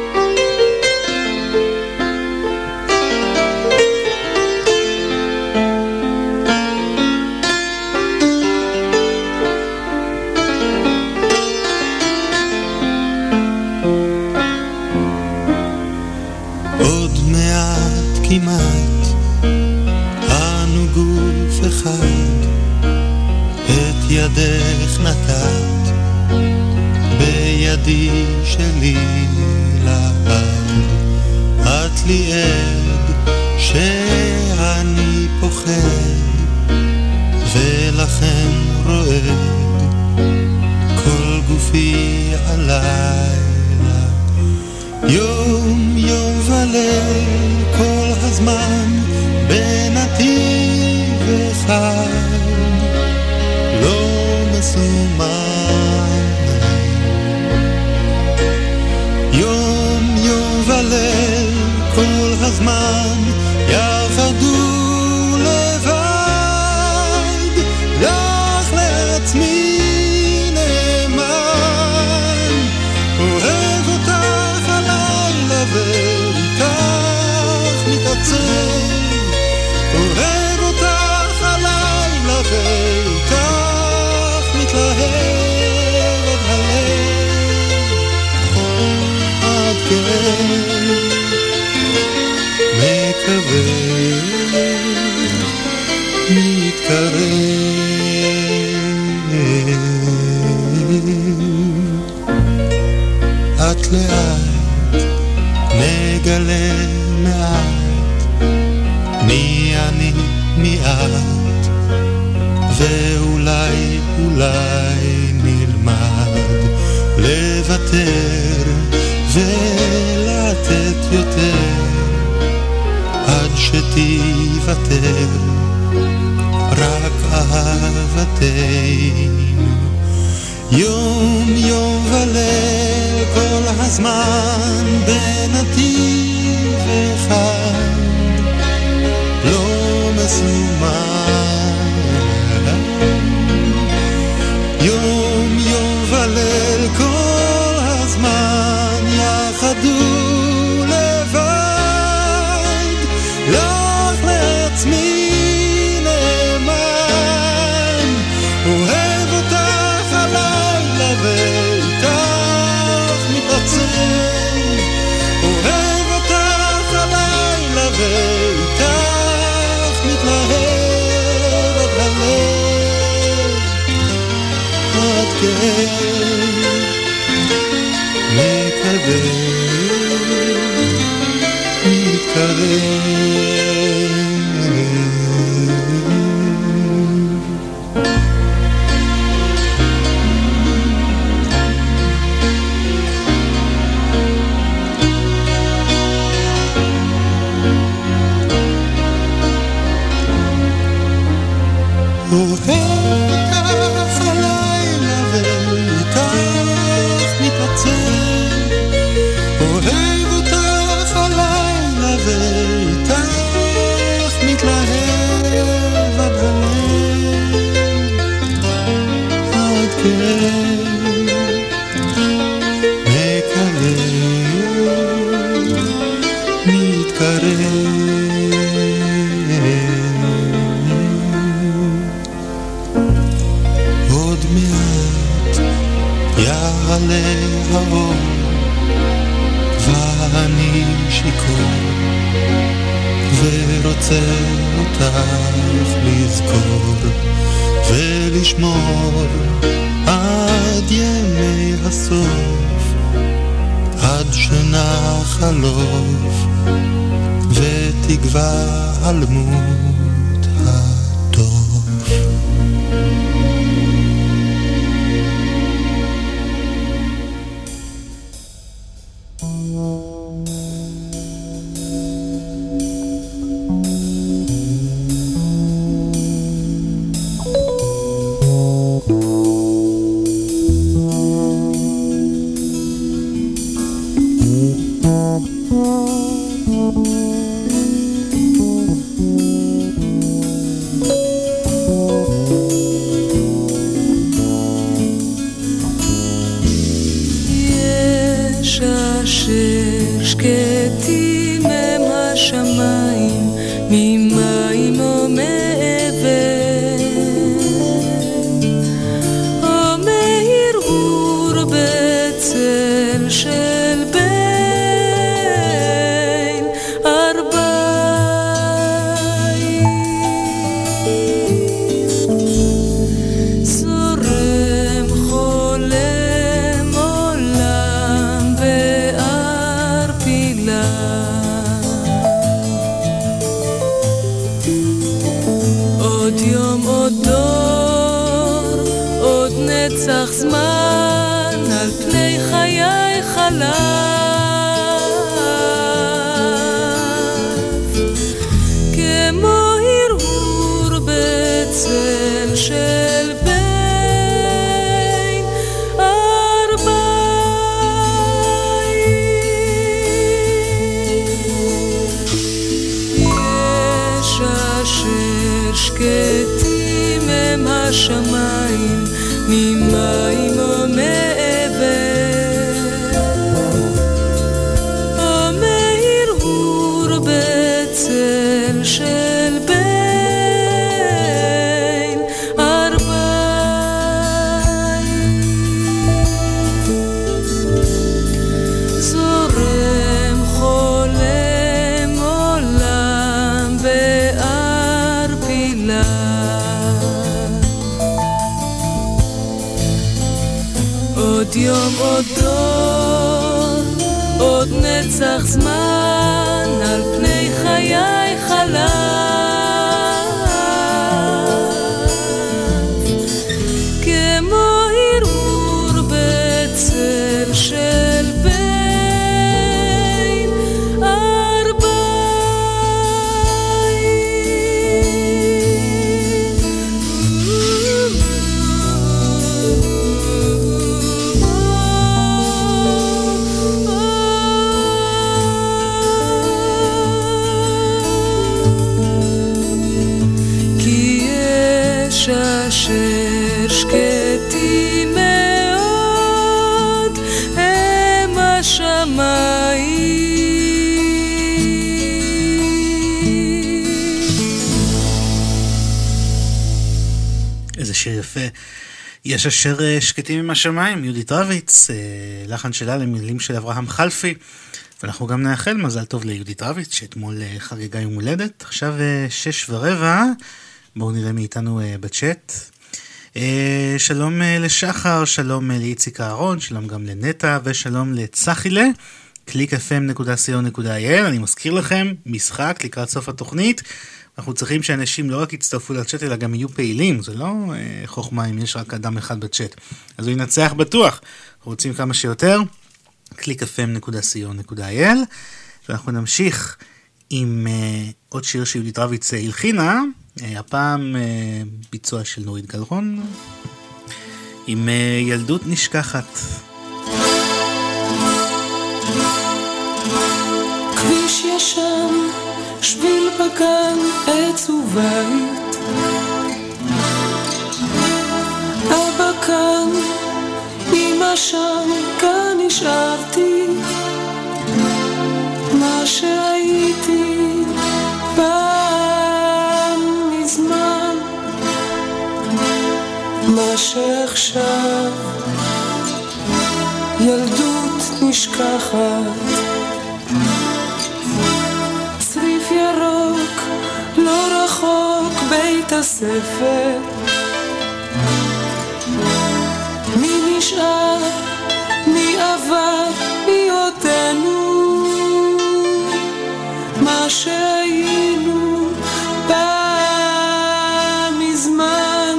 יש אשר אה, שקטים עם השמיים, יהודית רביץ, אה, לחן שלה למילים של אברהם חלפי. ואנחנו גם נאחל מזל טוב ליהודית רביץ, שאתמול אה, חגגה יום הולדת. עכשיו שש ורבע, בואו נראה מאיתנו בצ'אט. שלום לשחר, שלום לאיציק אהרון, שלום גם לנטע, ושלום לצחילה. www.clickfm.co.il אני מזכיר לכם, משחק לקראת סוף התוכנית. אנחנו צריכים שאנשים לא רק יצטרפו לצ'אט, אלא גם יהיו פעילים, זה לא אה, חוכמה אם יש רק אדם אחד בצ'אט. אז הוא ינצח בטוח. רוצים כמה שיותר? www.clickfm.co.il ואנחנו נמשיך עם אה, עוד שיר שיהודית רביץ אה, הלחינה, אה, הפעם אה, ביצוע של נורית גלרון, עם אה, ילדות נשכחת. כביש ישן כאן עץ ובית. אבא כאן, אמא שם, כאן נשארתי. מה שהייתי פעם מזמן, מה שעכשיו ילדות נשכחת. לא רחוק בית הספר. מי נשאר? מי עבר? מי עודנו? מה שהיינו פעם מזמן.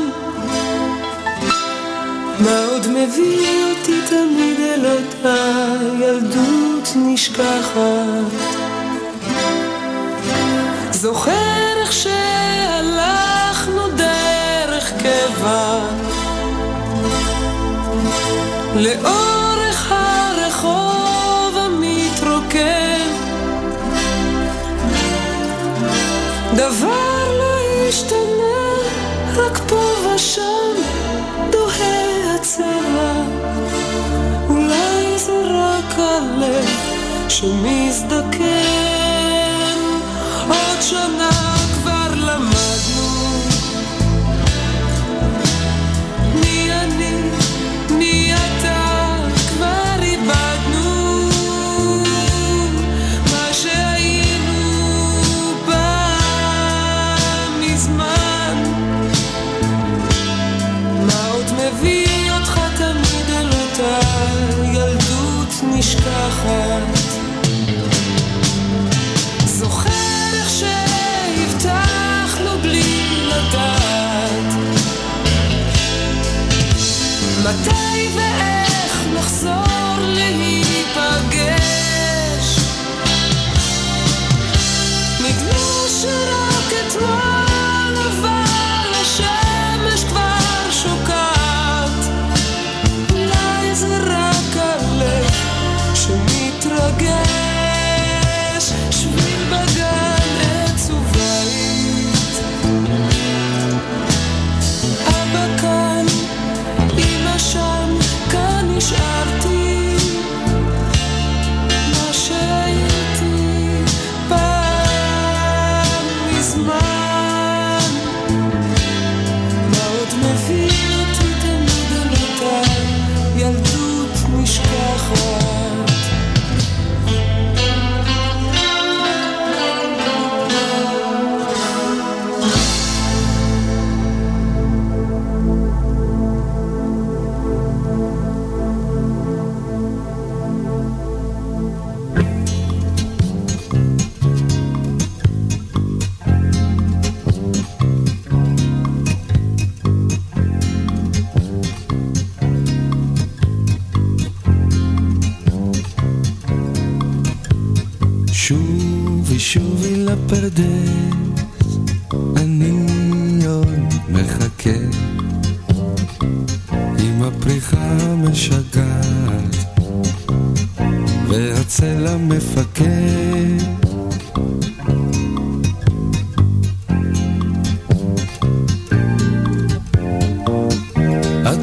מה עוד מביא אותי תמיד אל אותה ילדות נשכחת? זוכר קבע לאורך הרחוב המתרוקן דבר לא השתנה, רק פה ושם דוהה הצבע. אולי זה רק הלב שמזדקן. עוד שנה לפרדס, אני עוד מחכה. עם הפריחה המשגעת והצלע מפקד.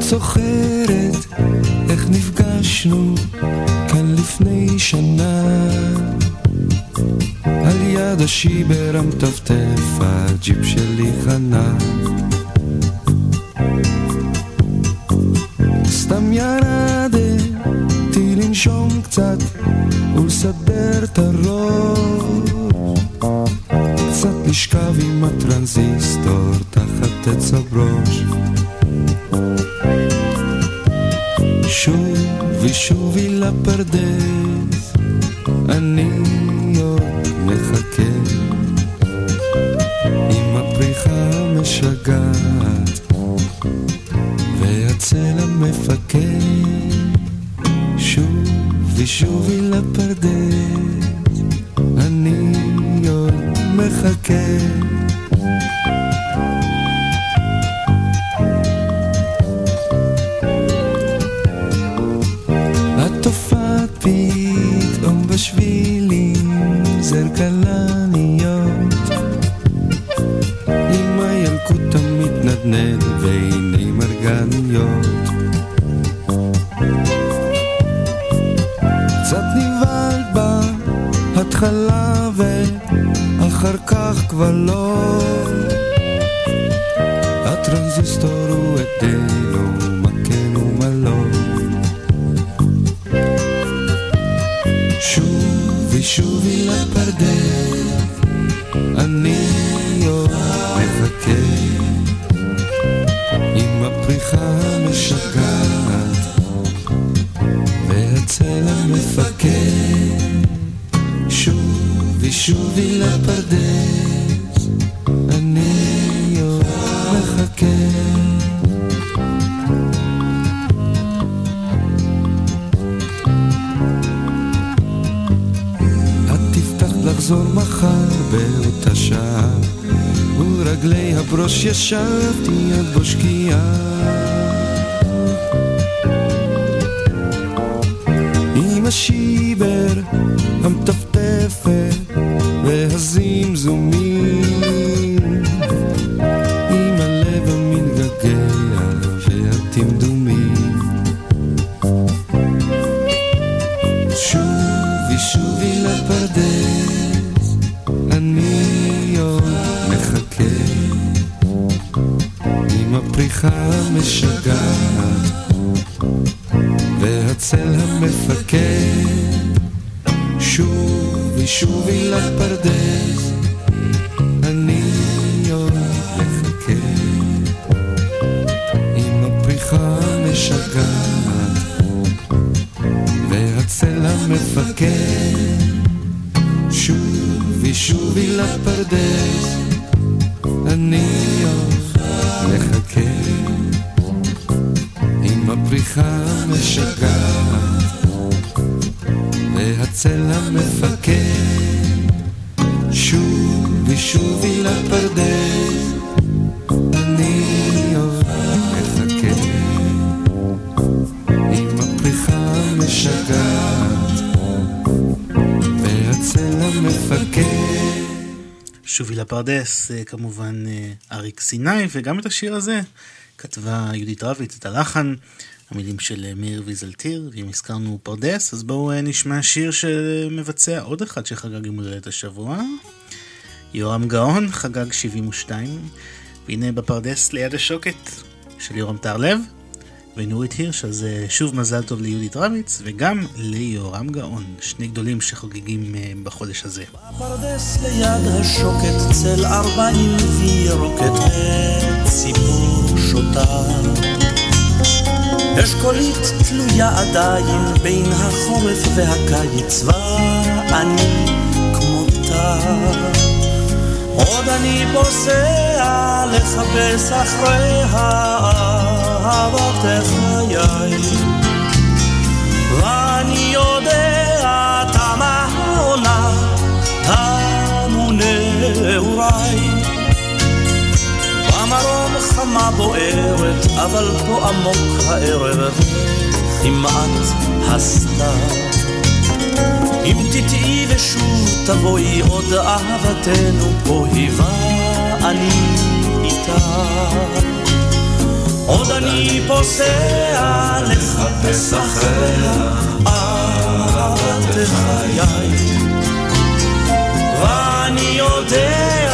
זוכרת איך נפגשנו כאן לפני שנה על יד השיבר המטפטף הג'יפ שלי חנה. סתם ירדתי לנשום קצת ולסדר את הראש. קצת לשכב עם הטרנזיסטור תחת עץ הברוש. שובי שובי לפרדס אני מחכה. עם הפריחה המשגעת והצלע מפקד שובי שובי לפרדס לפרדס, אה, כמובן אה, אריק סיני, וגם את השיר הזה כתבה יהודית רביץ, את הלחן, המילים של אה, מאיר ויזלטיר, ואם הזכרנו פרדס, אז בואו נשמע שיר שמבצע עוד אחד שחגג יום הולדת השבוע. יורם גאון חגג 72, והנה בפרדס ליד השוקת של יורם טהרלב, ונורית הירש, אז אה, שוב מזל טוב ליהודית רביץ, וגם ליורם גאון, שני גדולים שחוגגים אה, בחודש הזה. אשכולית תלויה עדיין בין החורף והקיץ, ואני כמותה. עוד אני פוסע לחפש אחרי אהבת חיי. ואני יודע תמה העונה, תמו נעוריי. במרום חמה בוערת, אבל פה עמוק הערב, כמעט הסתיו. אם תטעי ושוב תבואי עוד אהבתנו פה היווה אני איתה. עוד אני פוסע לחפש אחריה אהבת חיי. ואני יודע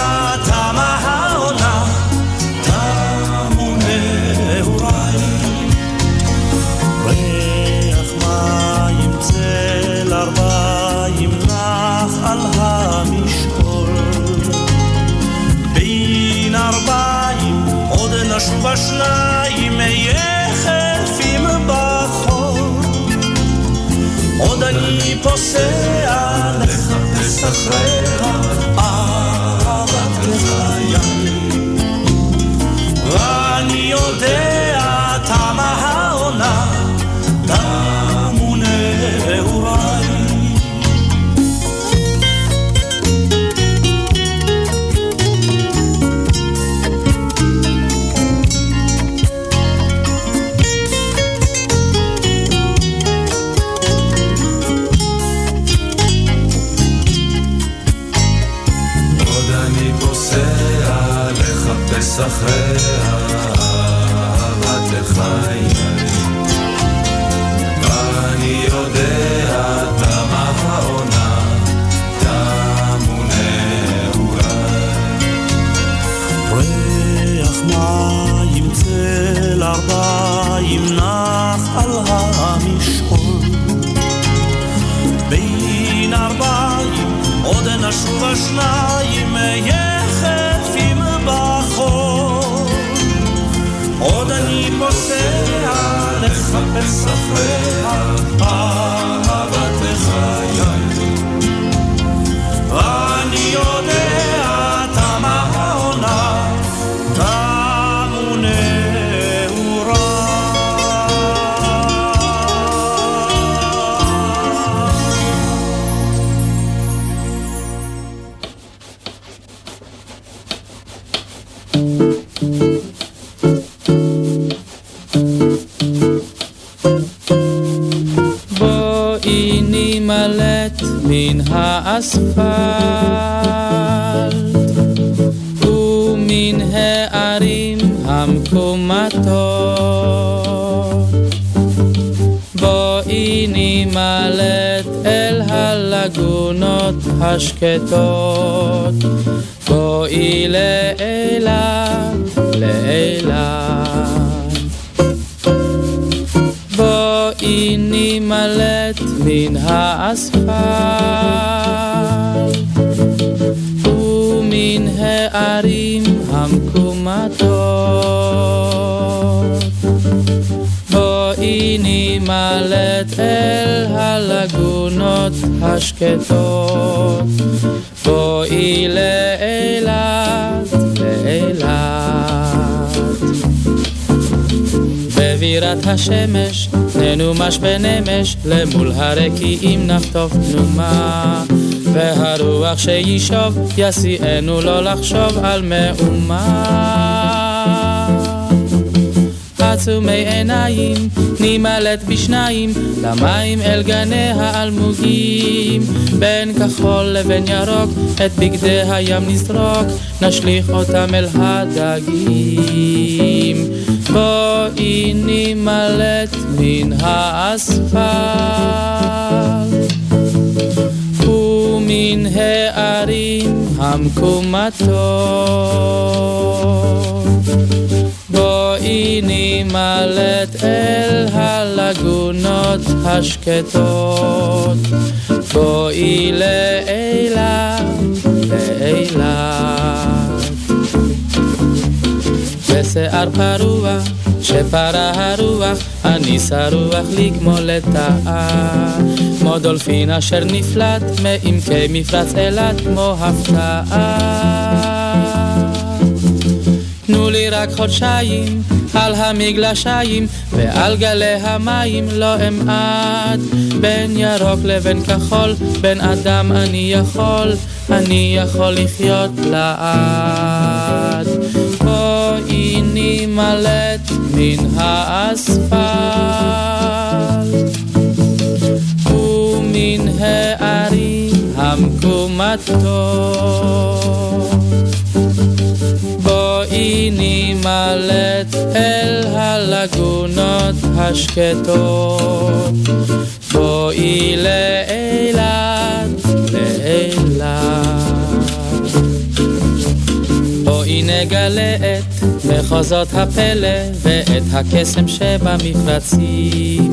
נשוב השניים יחפים בחור. עוד אני פוסע השקטות השמש. ננומש בנמש למול הרקיעים נחטוף תנומה והרוח שישוב יסיענו לא לחשוב על מאומה. עצומי עיניים נימלט בשניים למים אל גני האלמוגים. בין כחול לבין ירוק את בגדי הים נזרוק נשליך אותם אל הדגים בואי נימלט מן האספלט. ומן הערים המקומטות. בואי נימלט אל הלגונות השקטות. בואי לאילת, לאילת. בשיער פרוע שפרה הרוח שרוח לי כמו לטאה כמו דולפין אשר נפלט מעמקי מפרץ אילת כמו הפתעה. תנו לי רק חודשיים על המגלשיים ועל גלי המים לא אמעט בין ירוק לבין כחול בין אדם אני יכול אני יכול לחיות לעד. בואי נימלט מן האספלט ומן הערים המקומטות בואי נימלט אל הלגונות השקטות. בואי לאילת, לאילת. בואי נגלה את מחוזות הפלא ואת הקסם שבמפרצים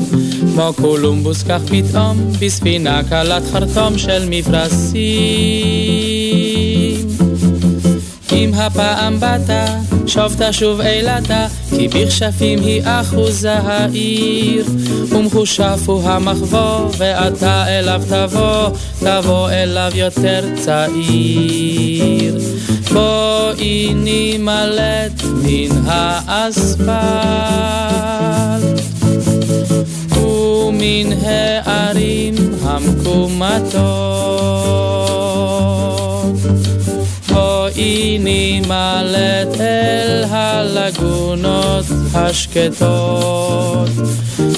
כמו קולומבוס כך פתאום בספינה קלת חרטום של מברסים אם הפעם באת, שוב תשוב אילתה, כי בכשפים היא אחוזה העיר. ומחושף הוא המחבוא, ואתה אליו תבוא, תבוא אליו יותר צעיר. בואי נימלט מן האספלט, ומן הערים המקומטות. בואי נימלט אל הלגונות השקטות.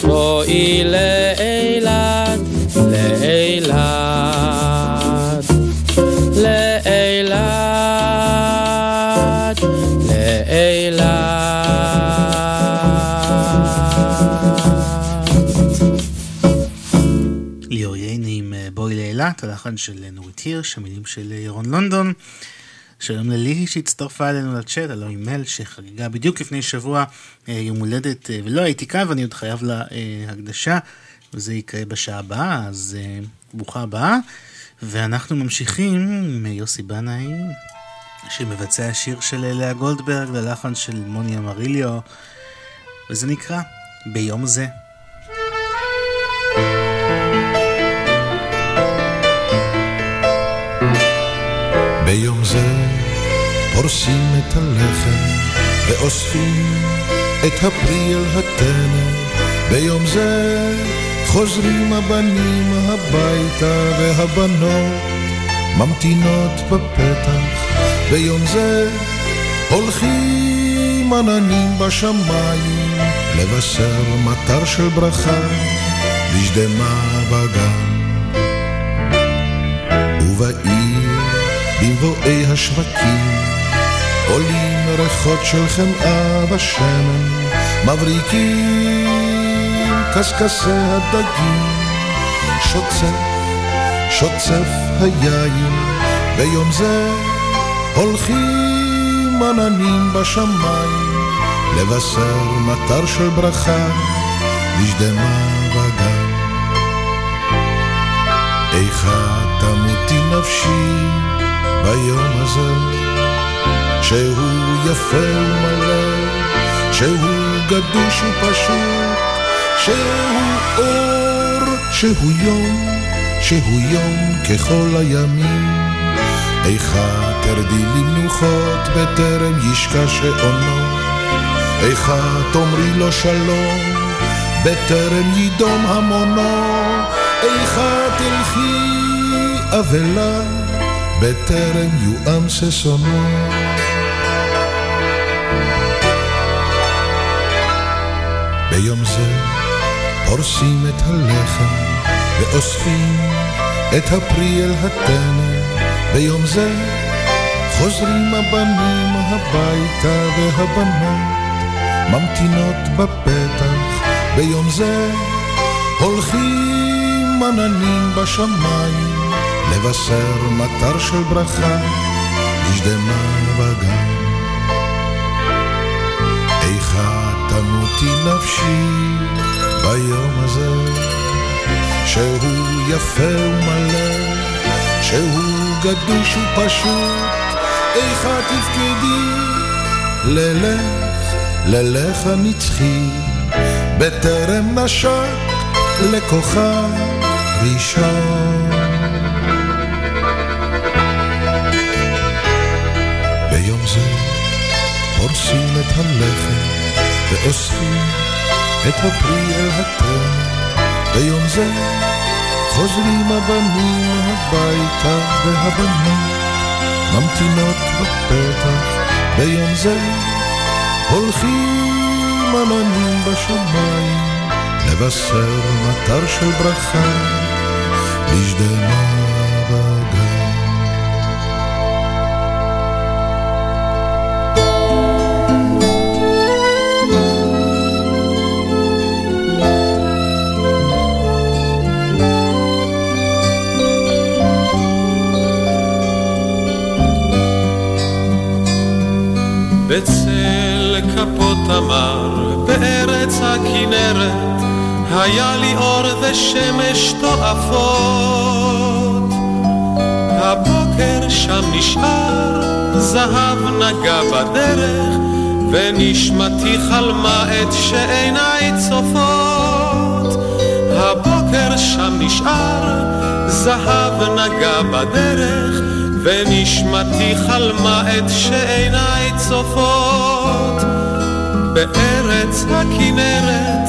בואי לאילת, לאילת. הלחן של נורית הירש, המילים של ירון לונדון. שלום לליהי שהצטרפה אלינו לצ'אט, הלוא היא מל שחגגה בדיוק לפני שבוע אה, יום הולדת אה, ולא הייתי כאן ואני עוד חייב לה אה, הקדשה וזה יקרה בשעה הבאה, אז ברוכה הבאה. ואנחנו ממשיכים עם יוסי בנאי שמבצע שיר של לאה גולדברג ללחן של מוני אמריליו וזה נקרא ביום זה. ביום זה פורסים את הלחם ואוספים את הפרי אל הטנא. ביום זה חוזרים הבנים הביתה והבנות ממתינות בפתח. ביום זה הולכים עננים בשמיים לבשר מטר של ברכה בשדמה בגן. ובעיר במבואי השווקים עולים ריחות של חמאה ושמן מבריקים קשקשי הדגים שוצף, שוצף היין ביום זה הולכים עננים בשמיים לבשר מטר של ברכה בשדמה בגן. איכה תמותי נפשי ביום הזה, שהוא יפה ומלא, שהוא גדוש ופשוט, שהוא אור, שהוא יום, שהוא יום ככל הימים. איכה תרדי למנוחות בטרם ישקע שעונו, איכה תאמרי לו שלום בטרם יידום המונו, איכה תלכי אבלה בטרם יואם ששונו. ביום זה פורסים את הלחם ואוספים את הפרי אל הטנא. ביום זה חוזרים הבנים הביתה והבנות ממתינות בפתח. ביום זה הולכים עננים בשמיים לבשר מטר של ברכה נשדמה בגן. איכה תמותי נפשי ביום הזה, שהוא יפה ומלא, שהוא גדוש ופשוט, איכה תפקדי ללך, ללך הנצחי, בטרם נשק לכוכב ראשון. הלחם ואוספים את הפרי אל התן. ביום זה חוזרים הבנים הביתה והבנות ממתינות בפתח. ביום זה הולכים עננים בשמיים לבשר מטר של ברכה לשדמה היה לי אור ושמש תועפות. הבוקר שם נשאר זהב נגע בדרך ונשמתי חלמה את שעיניי צופות. הבוקר שם נשאר זהב נגע בדרך ונשמתי חלמה את שעיניי צופות. בארץ הכנרת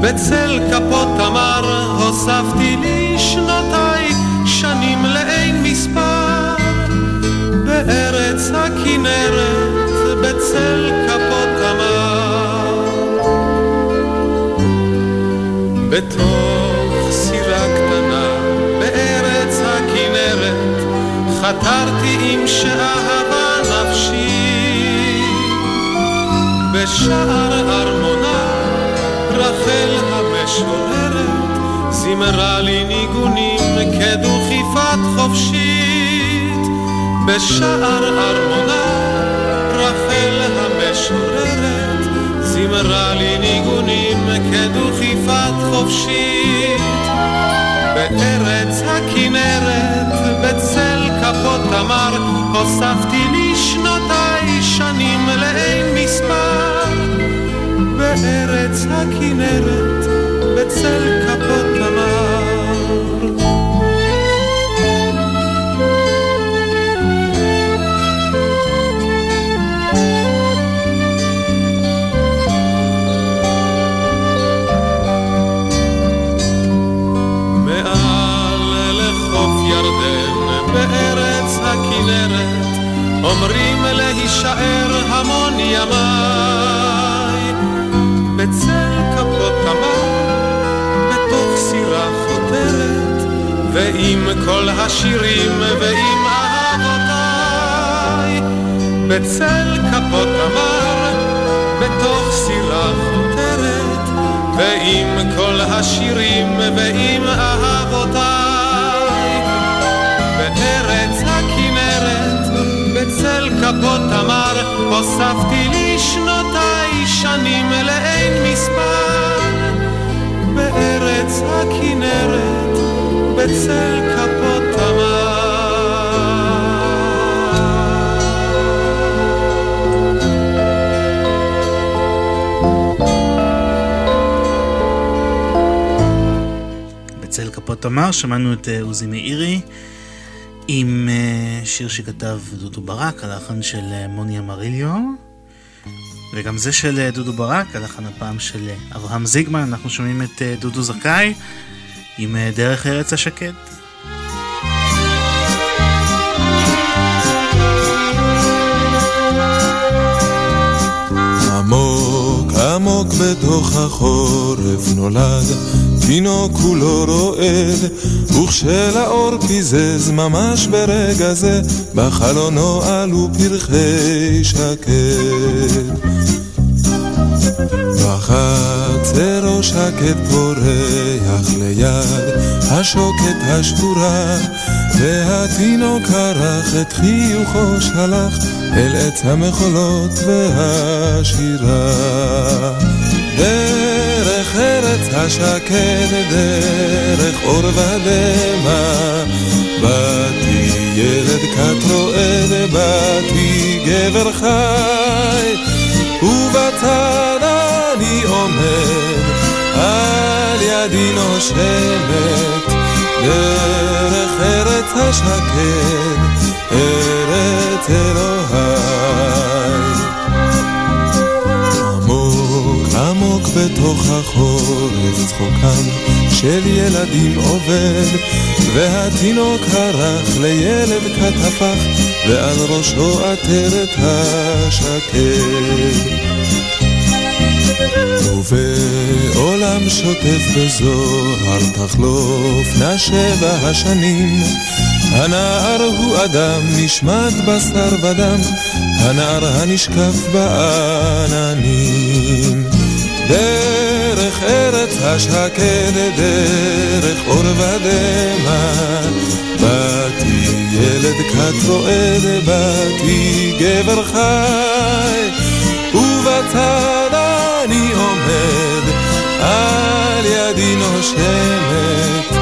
בצל כפות תמר הוספתי לי שנותיי שנים לאין מספר. בארץ הכנרת בצל כפות תמר. בתוך סירה קטנה בארץ הכנרת חתרתי עם שאהבה נפשי. בשער ארמונה רחל המשוררת זימרה לי ניגונים כדוכיפה יפת חופשית. בשער ארמונה רחל המשוררת זימרה לי ניגונים כדוכיפת חופשית. בארץ הכנרת בצל כפות תמר הוספתי לי שנותיי בארץ תמר שמענו את אה, עוזי מאירי עם אה, שיר שכתב דודו ברק, הלחן של אה, מוני אמריליו וגם זה של דודו ברק, הלחן הפעם של אברהם זיגמן, אנחנו שומעים את דודו זכאי עם דרך ארץ השקט. עמוק עמוק בתוך החורף נולד תינוק כולו רועד וכשלאור פיזז ממש ברגע זה בחלונו עלו פרחי שקט בחצרו שקט פורח ליד השוקת השבורה והתינוק ערך את חיוכו שלח אל עץ המחולות והשירה השקט, דרך אור ודמע באתי ילד כת רועד, באתי גבר חי ובצד אני עומד, על ידי נושמת, דרך ארץ השקט, ארץ אלוהי. בתוך החורף צחוקם של ילדים עובד, והתינוק הרך לילד כת הפך, ועל ראשו עטרת השקט. ובעולם שוטף בזוהר תחלופנה שבע השנים הנער הוא אדם נשמט בשר ודם הנער הנשקף בעננים דרך ארץ השקד דרך אור ודמע. באתי ילד כת רועד באתי גבר חי. ובצד אני עומד, על ידי נושמת,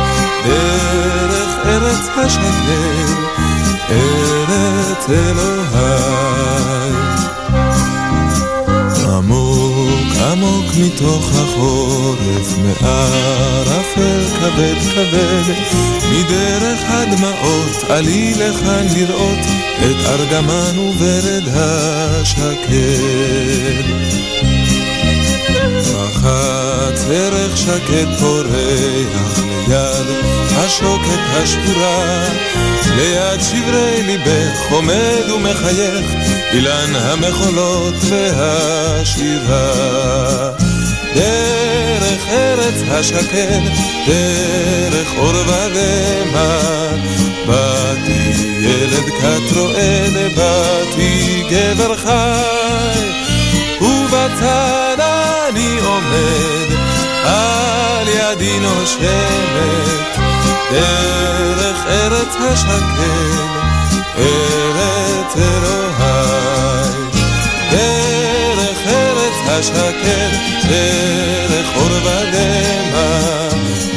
דרך ארץ השקט, ארץ אלוהי. מתוך החורף, מערפל כבד כבד, מדרך הדמעות עלי לכאן לראות את ארגמן וברד השקט. רחץ ערך שקט פורח ליד השוקת השבורה ליד שברי ליבך עומד ומחייך אילן המחולות והשירה דרך ארץ השקט, דרך אור ודמע באתי ילד כת רועד, באתי גבר חי. ובצד אני עומד, על ידי נושמת, דרך ארץ השקל, ארץ אלוהי. השקל, דרך אור ודמע,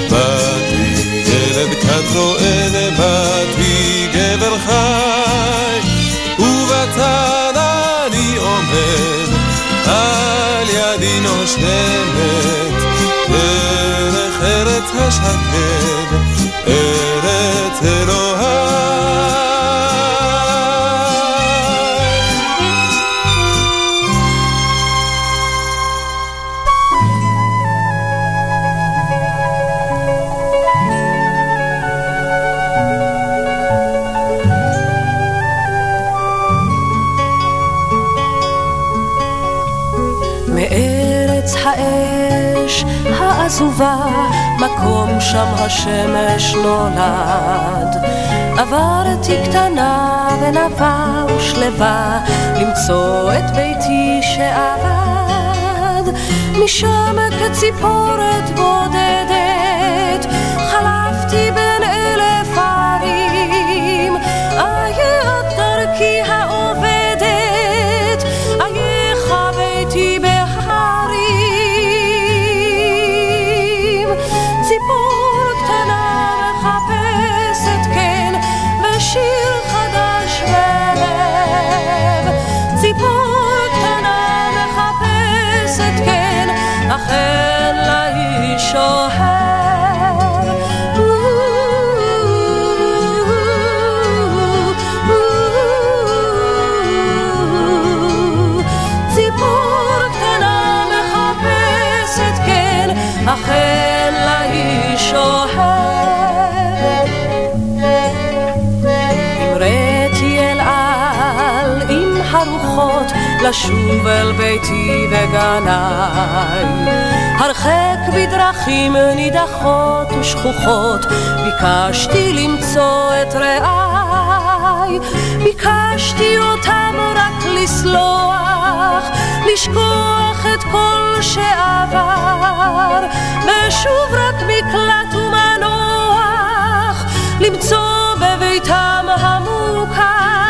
באתי ילד כתרוען, באתי גבר חי, ובצד אני עומד, על ידי נושמת, דרך ארץ השקל, מארץ האש העזובה, מקום שם השמש נולד. עברתי קטנה ונבה ושלווה, למצוא את ביתי שאבד. משם כציפורת בודדת, חלפתי בין לשוב אל ביתי וגניי. הרחק בדרכים נידחות ושכוחות, ביקשתי למצוא את רעיי. ביקשתי אותם רק לסלוח, לשכוח את כל שעבר, ושוב רק מקלט ומנוח, למצוא בביתם המוכר.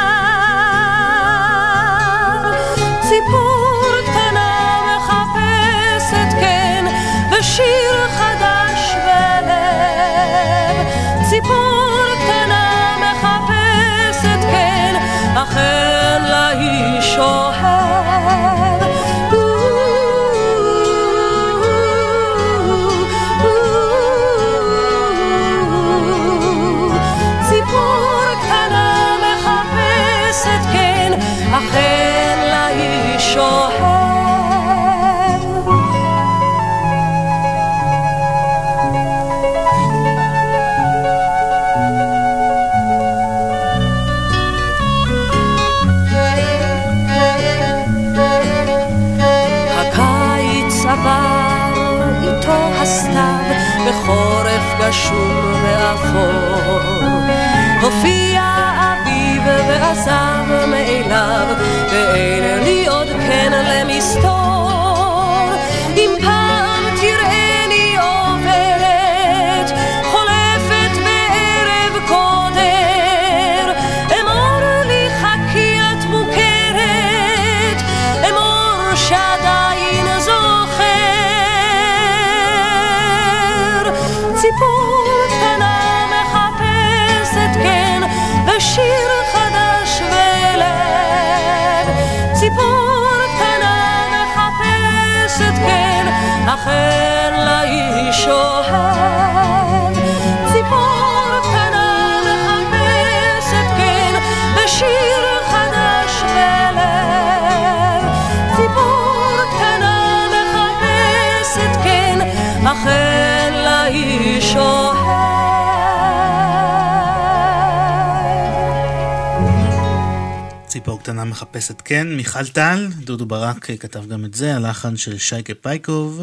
קטנה מחפשת כן, מיכל טל, דודו ברק כתב גם את זה, הלחן של שייקה פייקוב,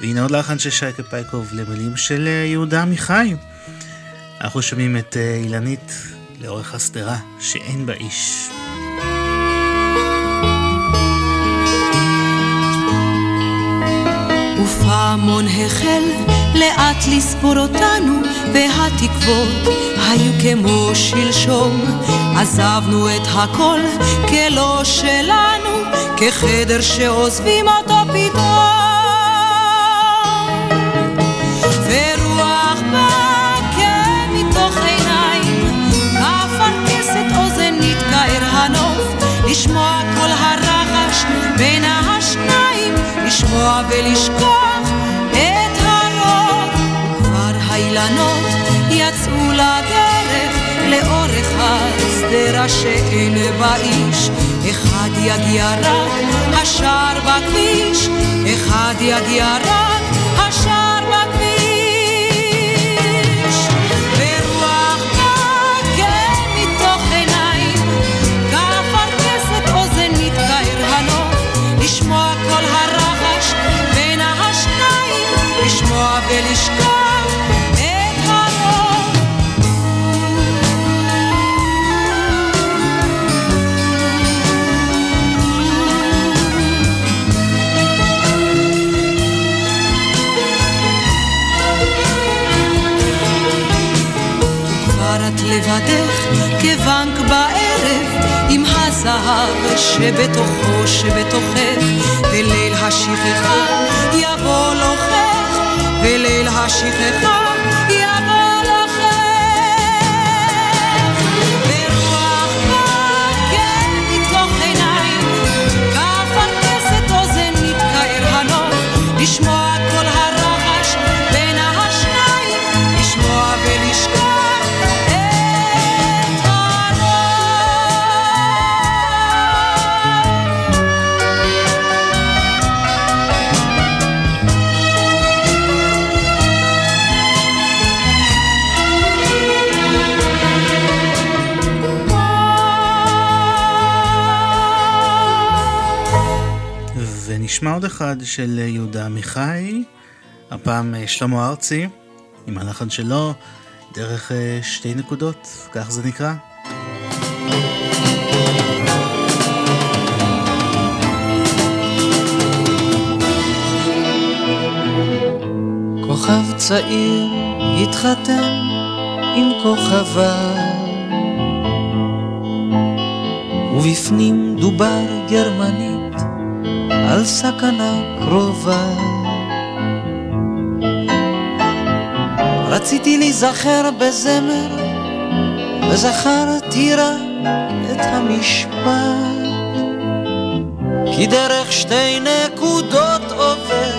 והנה עוד לחן של שייקה פייקוב למילים של אה, יהודה עמיחי. אנחנו שומעים את אה, אילנית לאורך השדרה, שאין בה איש. ופעמון החל לאט לספור אותנו, והתקוות היו כמו שלשום. עזבנו את הכל כלא שלנו, כחדר שעוזבים אותו פתאום. לשמוע ולשכוח את הרוב. וכבר האילנות יצאו לדרך לאורך השדרה שאין בה איש. אחד יגיע רק השער בכביש, אחד יגיע רק לבדך כבנק בערב עם הזהב שבתוכו שבתוכך וליל השכחה יבוא לוחך וליל השכחה ונשמע עוד אחד של יהודה עמיחי, הפעם אה, שלמה ארצי, עם הלחן שלו, דרך אה, שתי נקודות, כך זה נקרא. כוכב צעיר התחתן עם כוכבה ובפנים דובר גרמנית על סכנה קרובה. רציתי להיזכר בזמר וזכרתי רק את המשפט. כי דרך שתי נקודות עובר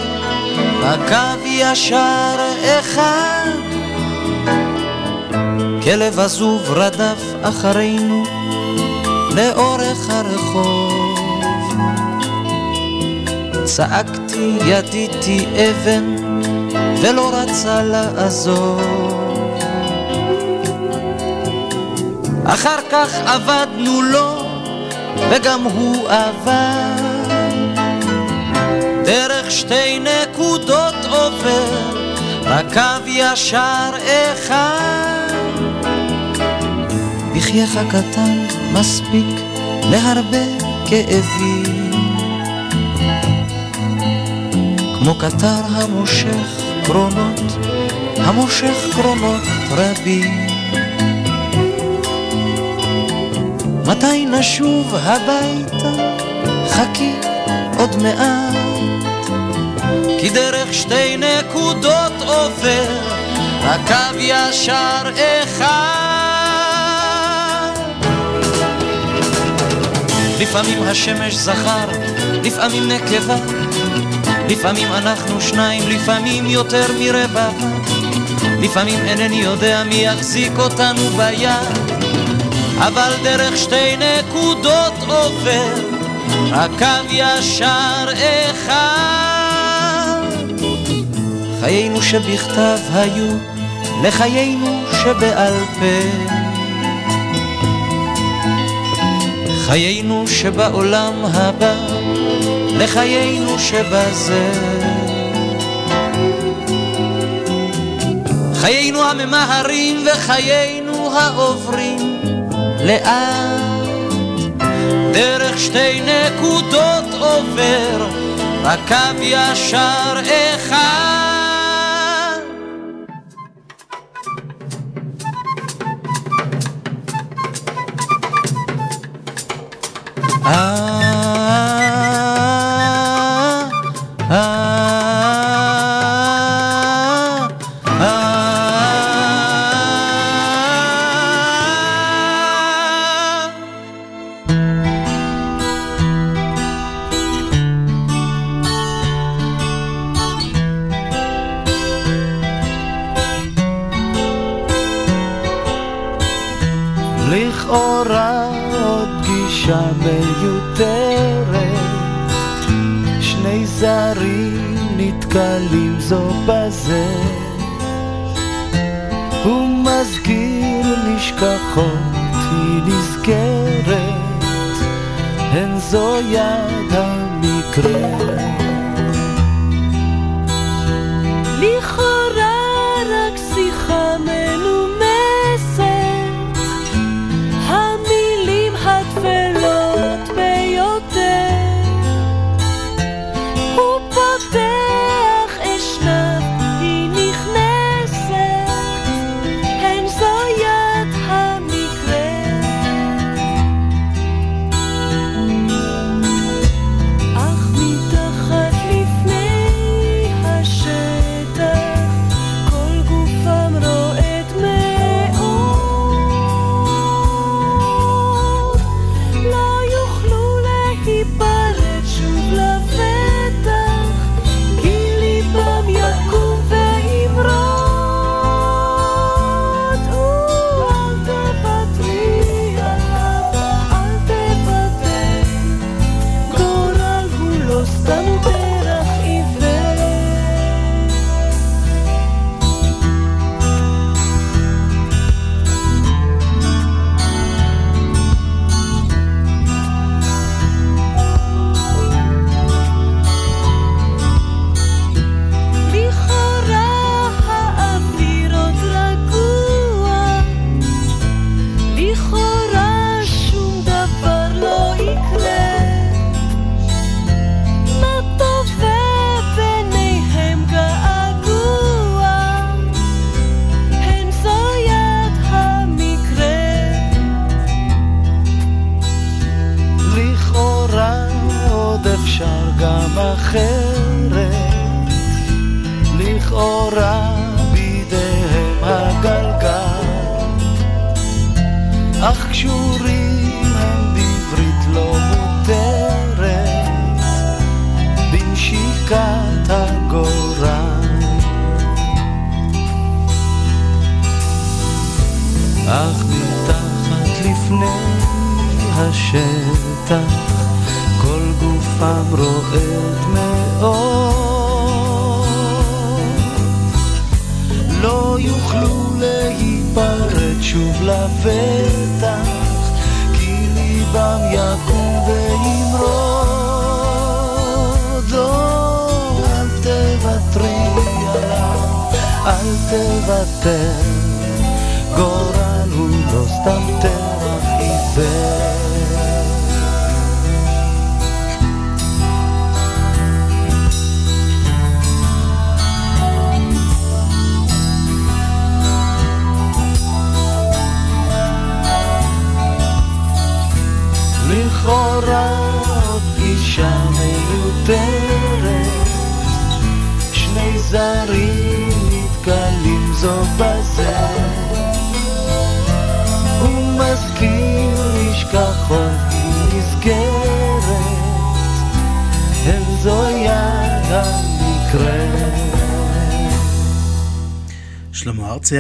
בקו ישר אחד. כלב עזוב רדף אחרינו לאורך הרחוב צעקתי ידיתי אבן ולא רצה לעזוב. אחר כך עבדנו לו וגם הוא עבד. דרך שתי נקודות עובר בקו ישר אחד. בחייך קטן מספיק להרבה כאבים כמו קטר המושך קרונות, המושך קרונות רבים. מתי נשוב הביתה? חכי עוד מעט. כי דרך שתי נקודות עובר הקו ישר אחד. לפעמים השמש זכר, לפעמים נקבה, לפעמים אנחנו שניים, לפעמים יותר מרבע. לפעמים אינני יודע מי יחזיק אותנו ביד, אבל דרך שתי נקודות עובר הקו ישר אחד. חיינו שבכתב היו לחיינו שבעל פה. חיינו שבעולם הבא לחיינו שבזה. חיינו הממהרים וחיינו העוברים לאט, דרך שתי נקודות עובר, רק קו ישר אחד.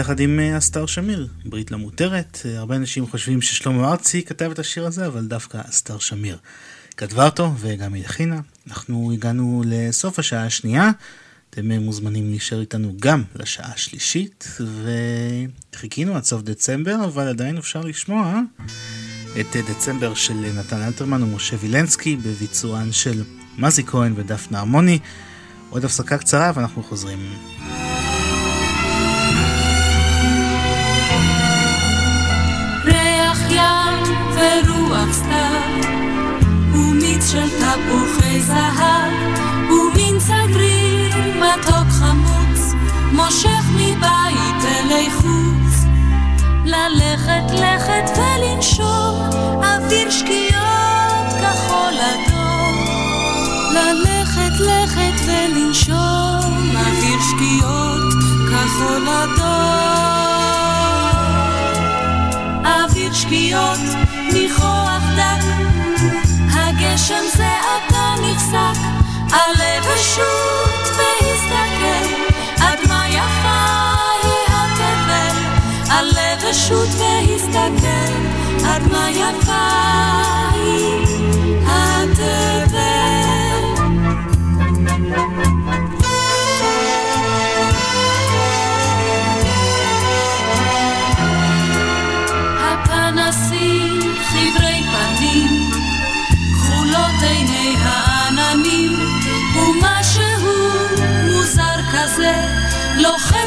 יחד עם אה, אסתר שמיר, ברית לא מותרת. אה, הרבה אנשים חושבים ששלמה ארצי כתב את השיר הזה, אבל דווקא אסתר שמיר כתבה אותו וגם הלחינה. אנחנו הגענו לסוף השעה השנייה, אתם אה, מוזמנים להישאר איתנו גם לשעה השלישית, וחיכינו עד סוף דצמבר, אבל עדיין אפשר לשמוע את דצמבר של נתן אלתרמן ומשה וילנסקי בביצוען של מזי כהן ודפנה הרמוני. עוד הפסקה קצרה ואנחנו חוזרים. ורוח סתיו, ומיץ של תפוחי זהב, ומין סגריר מתוק חמוץ, מושך מבית אל איכות. ללכת לכת ולנשום אוויר שקיעות כחול אדום. ללכת לכת ולנשום אוויר שקיעות כחול אדום. אוויר שקיעות הגשם זה עתה נפסק, עלה ושוט והסתכל, עד מה יפה היא התבל, עלה ושוט והסתכל, עד מה יפה היא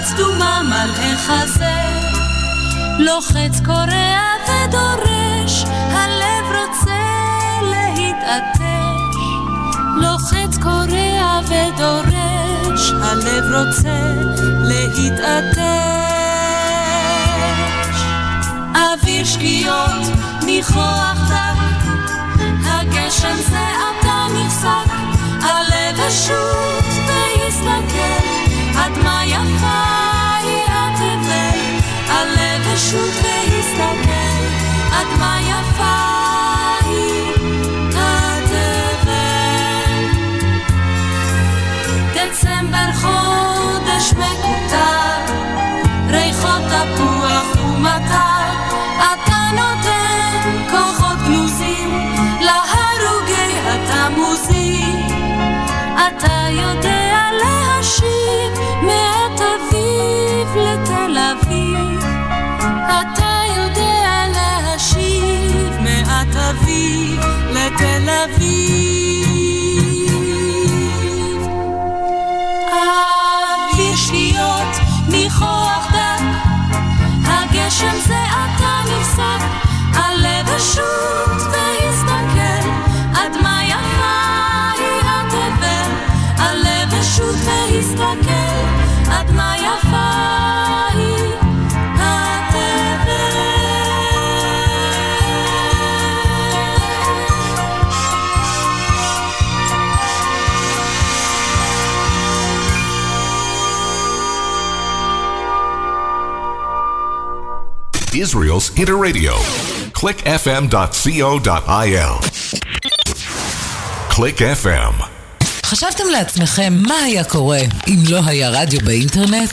לוחץ דומם על החזה, לוחץ קורע ודורש, הלב רוצה להתעטש, לוחץ קורע ודורש, הלב רוצה להתעטש. אוויר שקיעות, ניחוח דק, הגשם זה עתה נפסק, עלה ושוט והסתכל, עד מה יפה היא התבל, עלה ושוט והסתכל, עד מה יפה היא התבל. דצמבר חודש מקוטר, ריחות תפוח ומטר, אביב לתל אביב. Israel's Interradio. clickfm.co.il. Click FM. חשבתם לעצמכם מה היה קורה אם לא היה רדיו באינטרנט?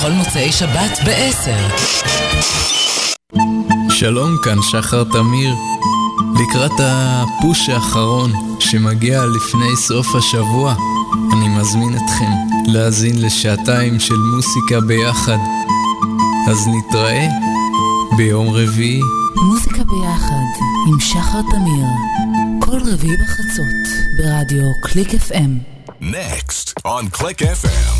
בכל מוצאי שבת ב-10. שלום, כאן שחר תמיר. לקראת הפוש האחרון שמגיע לפני סוף השבוע, אני מזמין אתכם להאזין לשעתיים של מוסיקה ביחד. אז נתראה ביום רביעי. מוזיקה ביחד עם שחר תמיר. כל רביעי בחצות ברדיו קליק FM. Next on Click FM.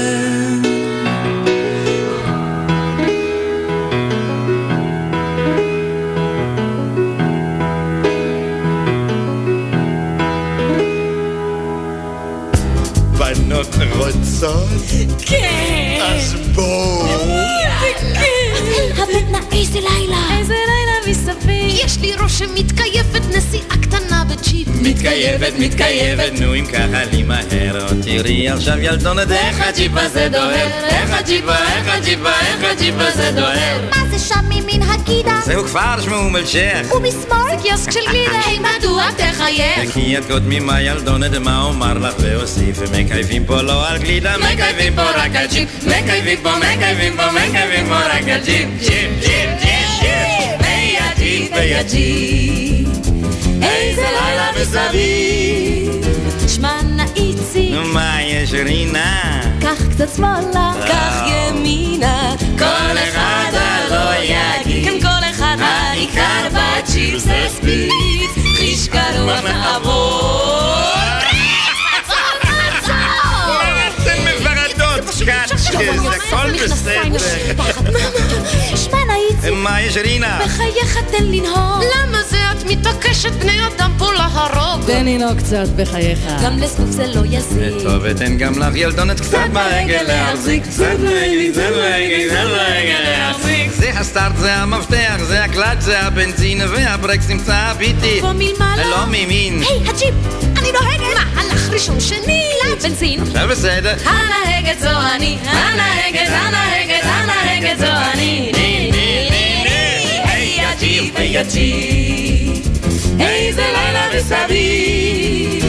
כן. אז בואו. הבט נא, איזה לילה. איזה לילה מסביב. יש לי ראש שמתכייפת נסיעה קטנה בג'יפ. מתכייפת, מתכייפת, נו אם ככה לי מהר, תראי עכשיו ילדונת, איך הג'יפ הזה דוהר, איך הג'יפה, איך הג'יפה, איך הג'יפ הזה דוהר. מה זה שם מימין הגידה? זהו כפר שמו אום אל-שייח, ומשמאל זה קיוסק של גלידה. היי, מדוע תחייך? כי את קודמי מה ילדונת, מה אומר לך ואוסיף, מכייפים פה לא על גלידה, מכייפים פה רק על ג'יפ, מכייפים פה, מכייפים פה, מכייפים פה רק על ג'יפ, ג'יפ, ג'יפ, ג'יפ, ג'יפ, היי הג'יפ, היי הג'יפ, איזה לילה מסביב. שמע נא איציק, נו מה יש רינה? קח קצת שמאלה, קח. ימינה. כל אחד הלא יגיד, העיקר בג'יפ זה ספיד, חיש קרוח נעבור. אתן מברדות קאץ', זה. שמע מה יש רינה? בחייך תן לנהוג. למה זה את מתעקשת בני אדם פה להרוג? תן לנהוג קצת בחייך. גם לסוף זה לא יזיק. טוב, אתן גם לך ילדונת קצת ברגל להחזיק, קצת ברגל, קצת ברגל, קצת ברגל להחזיק. זה הסטארט, זה המפתח, זה הקלאץ', זה הבנזין, והברקס נמצא הביטי. פה מלמעלה. לא מימין. היי, הג'יפ, אני נוהגת. מה, הילוך ראשון שני? בנזין. עכשיו בסדר. הנהגת זו אני, הנהגת, הנהגת, הנהגת זו אני. ני, ני, ני, ני, היי הג'יפ, היי הג'יפ. איזה לילה מסביב.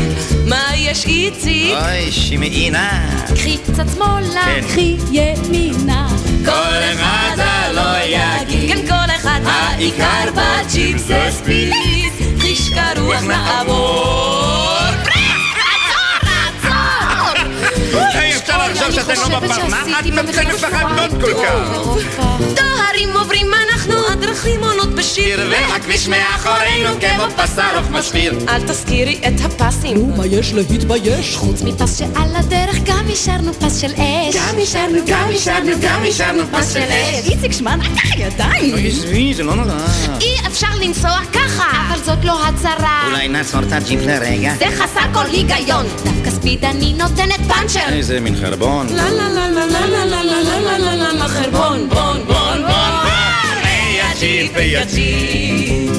מה יש איציק? אוי, שמעי נא. קחי קצת שמאלה, כן. קחי ימינה. כל אחד הלא יגיד. כן, כל אחד העיקר בג'יפ זה ספיד. חיש קרוח נעבור. אפשר לחשוב שאתן לא בפרנח? את כל כך. עוברים אנחנו, הדרכים בשיר. והכביש מאחורינו כמו פס ארוך משחיר. אל תזכירי את הפסים. נו, מה יש להתבייש? חוץ מפס שעל הדרך גם השארנו פס של אש. גם השארנו, גם השארנו, גם השארנו פס של אש. איציק, שמע, נקח ידיים. אוי, עזבי, זה לא נורא. אי אפשר לנסוע ככה, אבל זאת לא הצהרה. אולי נעצור את הג'יפ לרגע? זה חסר כל היגיון. דווקא speed אני נותנת פאנצ'ר. איזה מין חרבון. לה לה לה לה לה לה לה לה לה לה לה לה לה חרבון בון בון בון היי הג'יפ.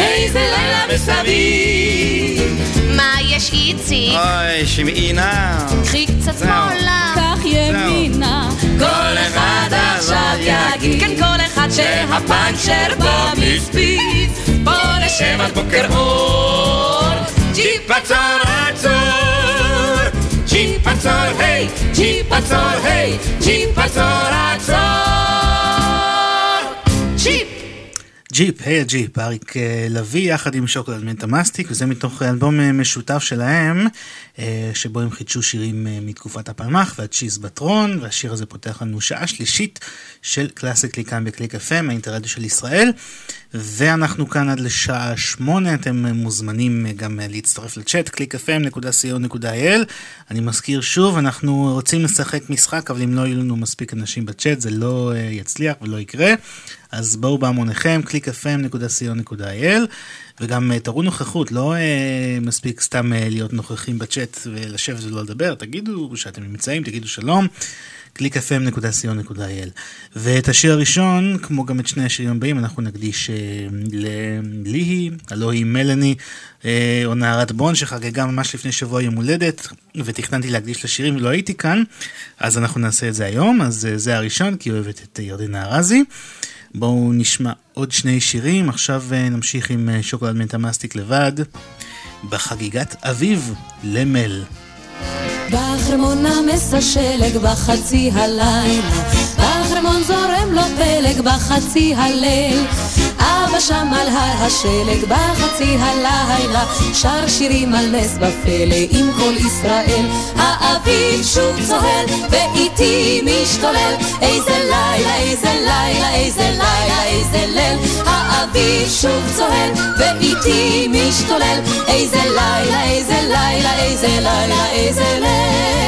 איזה לילה מסביב מה יש איציק? אוי, שמעי נא. קחי קצת. שמאלה קח ימינה כל אחד עכשיו יגיד. כן כל אחד שהפאנצ'ר בא מ speed בוא נשב עד בוקר אור ג'יפ עצור, עצור. ג'יפ עצור, היי. ג'יפ עצור, היי. ג'יפ עצור, עצור. ג'יפ ג'יפ, היי הג'יפ, אריק אה, לביא יחד עם שוקולד מנטה מסטיק, וזה מתוך אלבום אה, משותף שלהם, אה, שבו הם חידשו שירים מתקופת הפלמ"ח והצ'יזבטרון, והשיר הזה פותח לנו שעה שלישית של קלאסי קליק כאן בקליק FM, האינטרדיו של ישראל, ואנחנו כאן עד לשעה שמונה, אתם מוזמנים גם להצטרף לצ'אט, www.clickfm.co.il. אני מזכיר שוב, אנחנו רוצים לשחק משחק, אבל אם לא יהיו לנו מספיק אנשים בצ'אט, זה לא אה, יצליח ולא יקרה. אז בואו בהמוניכם, clickfm.co.il וגם אה, תראו נוכחות, לא אה, מספיק סתם להיות נוכחים בצ'אט ולשבת ולא לדבר, תגידו שאתם נמצאים, תגידו שלום, clickfm.co.il ואת השיר הראשון, כמו גם את שני השירים הבאים, אנחנו נקדיש אה, לליהי, הלוא היא מלאני, אה, או נערת בון שחגגה ממש לפני שבוע יום הולדת, ותכננתי להקדיש לשירים ולא הייתי כאן, אז אנחנו נעשה את זה היום, אז אה, זה הראשון, כי אוהבת את אה, ירדנה ארזי. בואו נשמע עוד שני שירים, עכשיו אה, נמשיך עם אה, שוקולד מנטה מסטיק לבד, בחגיגת אביב למל. בחרמונה מסשלג בחצי הלילה. בחרמון זורם לו פלג בחצי הליל. אבא שם על הר השלג בחצי הלילה, שר שירים על נס בפלא עם כל ישראל. האביב שוב צוהל ואיתי משתולל, איזה לילה, איזה לילה, איזה לילה, איזה ליל. האביב שוב צוהל ואיתי משתולל, איזה לילה, איזה לילה, איזה לילה, איזה ליל.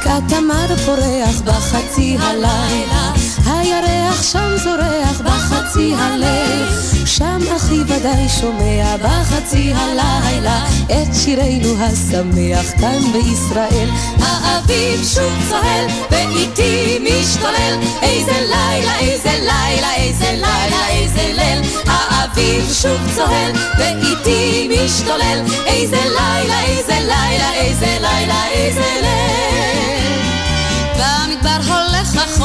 בבקעת תמר פורח בחצי הלילה, הירח שם זורח בחצי הליל, שם אחי ודאי שומע בחצי הלילה, את שירנו השמח כאן בישראל. האביב שוב צוהל ואיתי משתולל, איזה לילה, איזה לילה, איזה לילה, איזה ליל. האביב שוב צוהל ואיתי משתולל, איזה לילה, איזה לילה, איזה לילה, איזה ליל.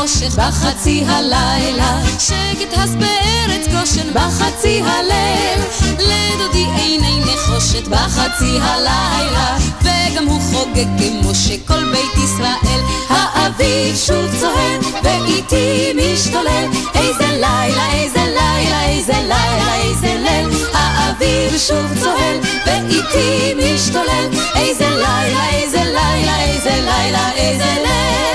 החושך בחצי הלילה, שקט הס בארץ גושן בחצי הליל, לדודי עיני נחושת בחצי הלילה, וגם הוא חוגג כמו שכל בית ישראל, האביב שוב צוהל ואיתי משתולל, איזה לילה, איזה לילה, איזה לילה, איזה ליל, האביב שוב צוהל ואיתי משתולל, איזה לילה, איזה לילה, איזה לילה, איזה ליל.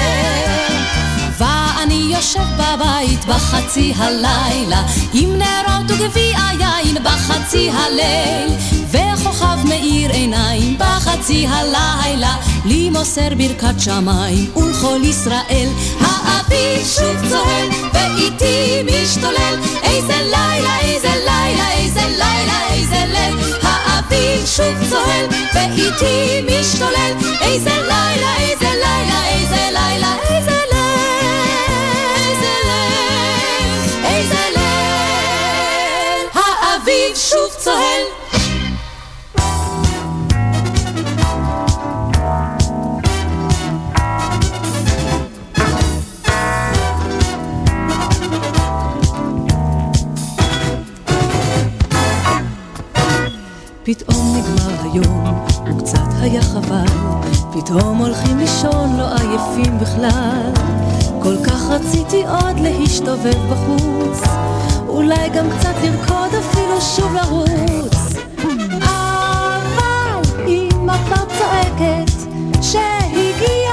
יושב בבית בחצי הלילה, עם נרות וגביע יין בחצי הליל, וכוכב מאיר עיניים בחצי הלילה, לי מוסר ברכת שמיים ולכל ישראל. האביב שוב צוהל ואיתי משתולל, איזה לילה, איזה לילה, איזה לילה, איזה ליל. האביב שוב צוהל ואיתי משתולל, איזה לילה, איזה לילה, איזה לילה, פתאום נגמר היום, וקצת היה חבל, פתאום הולכים לישון לא עייפים בכלל. כל כך רציתי עוד להשתובב בחוץ, אולי גם קצת לרקוד אפילו שוב לרוץ. אבל אמא כבר צועקת שהגיע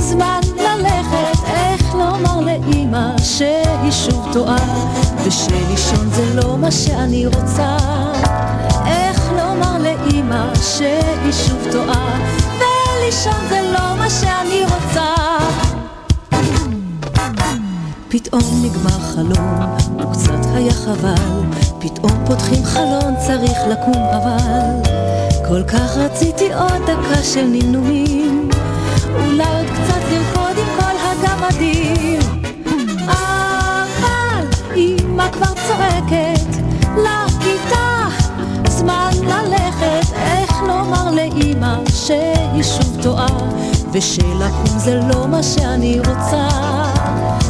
זמן ללכת, איך לומר לאמא שהיא שוב טועה, ושלישון זה לא מה שאני רוצה. לאמא שהיא שוב טועה, ולישון זה לא מה שאני רוצה. פתאום נגמר חלום, וקצת היה חבל, פתאום פותחים חלון, צריך לקום אבל. כל כך רציתי עוד דקה של נמנומים, אולי עוד קצת לרקוד עם כל הגמדים. אבל אמא כבר צועקת לכיתה, זמן ללכת, איך לומר לאמא שהיא שוב טועה, ושלקום זה לא מה שאני רוצה.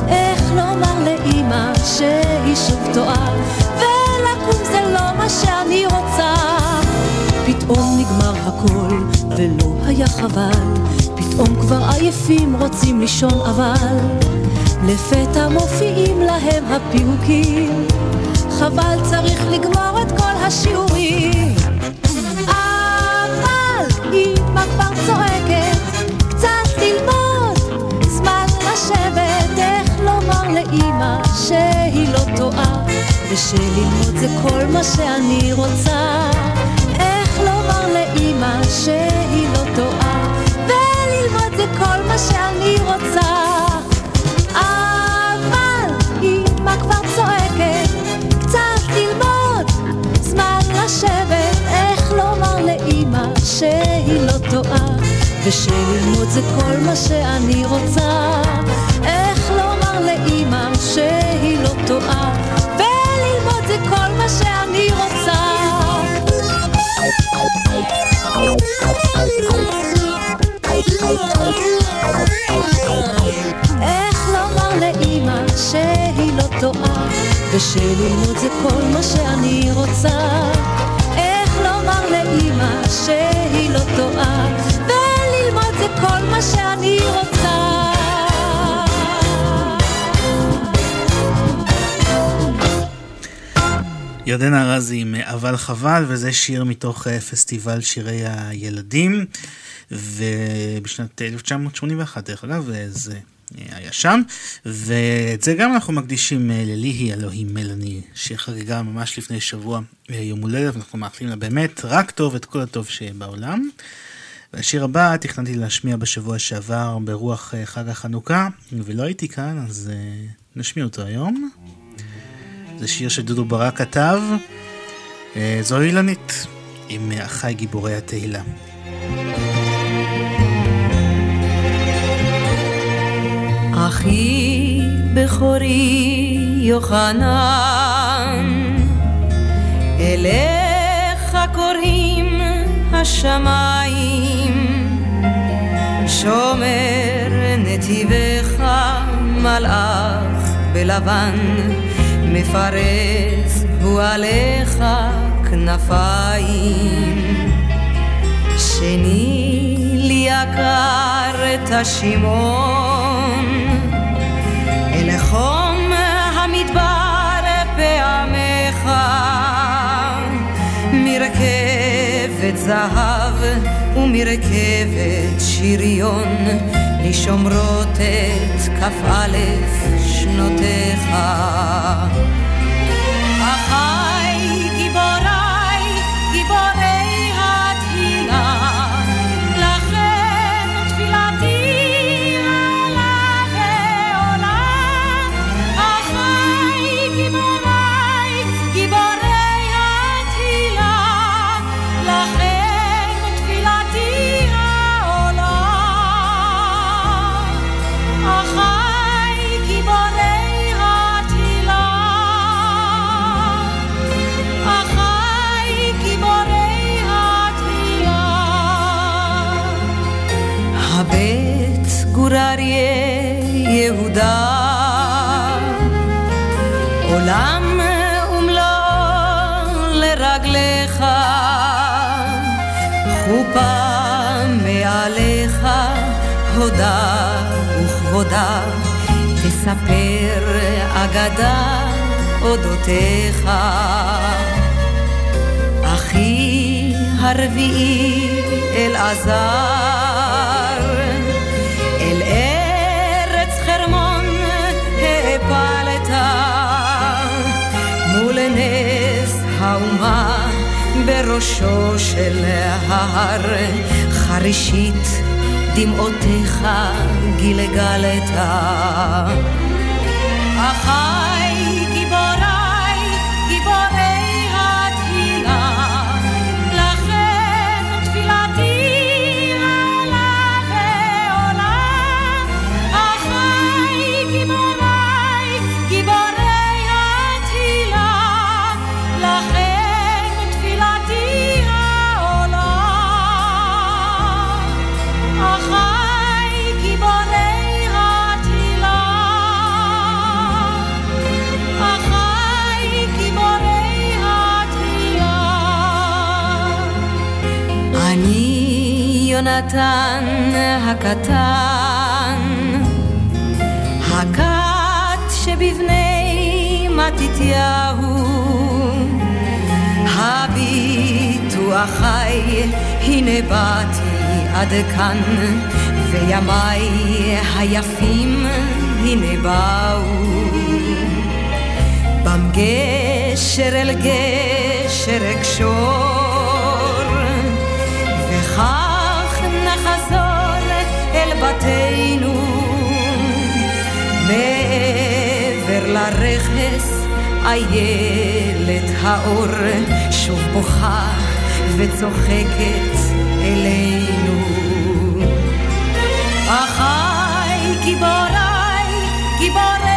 איך לומר לאמא שהיא שוב טועה, ולקום זה לא מה שאני רוצה. פתאום נגמר הכל, ולא היה חבל, פתאום כבר עייפים רוצים לישון אבל, לפתע מופיעים להם הפיהוקים, חבל צריך לגמור את כל השיעורים. כבר צועקת, קצת ללמוד, זמן לשבת, איך לומר לאמא שהיא לא טועה, ושללמוד זה כל מה שאני רוצה. איך לומר לאמא שהיא לא טועה, וללמוד זה כל מה שאני רוצה. שהיא לא טועה, ושללמוד זה כל מה שאני רוצה. איך לומר לאמא שהיא לא טועה, וללמוד זה כל מה שאני רוצה. איך לומר לאמא שהיא לא טועה, ושללמוד זה כל מה שאני רוצה. לאמא שהיא לא טועה, וללמוד זה כל מה שאני רוצה. ירדנה ארזי עם אבל חבל, וזה שיר מתוך אה, פסטיבל שירי הילדים, ובשנת 1981 דרך אגב, זה אה, היה שם, ואת זה גם אנחנו מקדישים אה, לליהי אלוהים מלאני, שחגגה ממש לפני שבוע יום הולדת, ואנחנו מאחלים לה באמת רק טוב את כל הטוב שבעולם. והשיר הבא תכננתי להשמיע בשבוע שעבר ברוח חג החנוכה, ולא הייתי כאן, אז נשמיע אותו היום. זה שיר שדודו ברק כתב. אה, זו אילנית עם אחי גיבורי התהילה. אחי בכורי יוחנן, אליך קוראים השמיים, שומר נתיבך מלאך בלבן. מפרס הוא עליך כנפיים. שני לי יקר את השמעון, מרכבת זהב ומרכבת שריון, לשומרות את כ"א שנותיך. עולם ומלואו לרגליך, חופה מעליך, הודה וכבודה, תספר אגדה אודותיך. אחי הרביעי אלעזר, בראשו של ההר, חרישית דמעותיך גלגלת. אחיי יונתן הקטן, הכת שבבני מתתיהו, הביטו אחיי, הנה באתי עד כאן, וימיי היפים הנה באו. בם גשר אל גשר אקשור, בתינו. מעבר לרכס איילת האור שוב בוכה וצוחקת אלינו. אחיי גיבוריי, גיבורי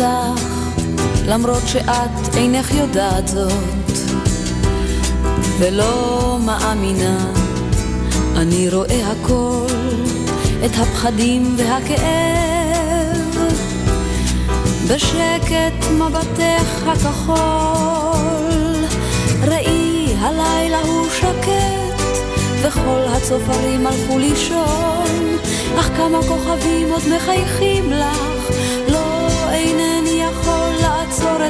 אותך, למרות שאת אינך יודעת זאת, ולא מאמינה, אני רואה הכל, את הפחדים והכאב, בשקט מבטך הכחול, ראי הלילה הוא שקט, וכל הצופרים הלכו לישון, אך כמה כוכבים עוד מחייכים לך,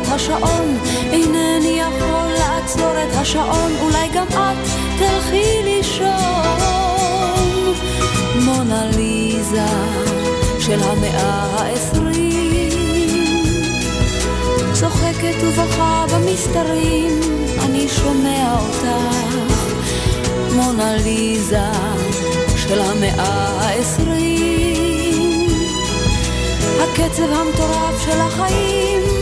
את השעון, אינני יכול לעצור את השעון, אולי גם את תלכי לישון. מונה ליזה של המאה העשרים, צוחקת ובוכה במסתרים, אני שומע אותך. מונה ליזה של המאה העשרים. הקצב המטורף של החיים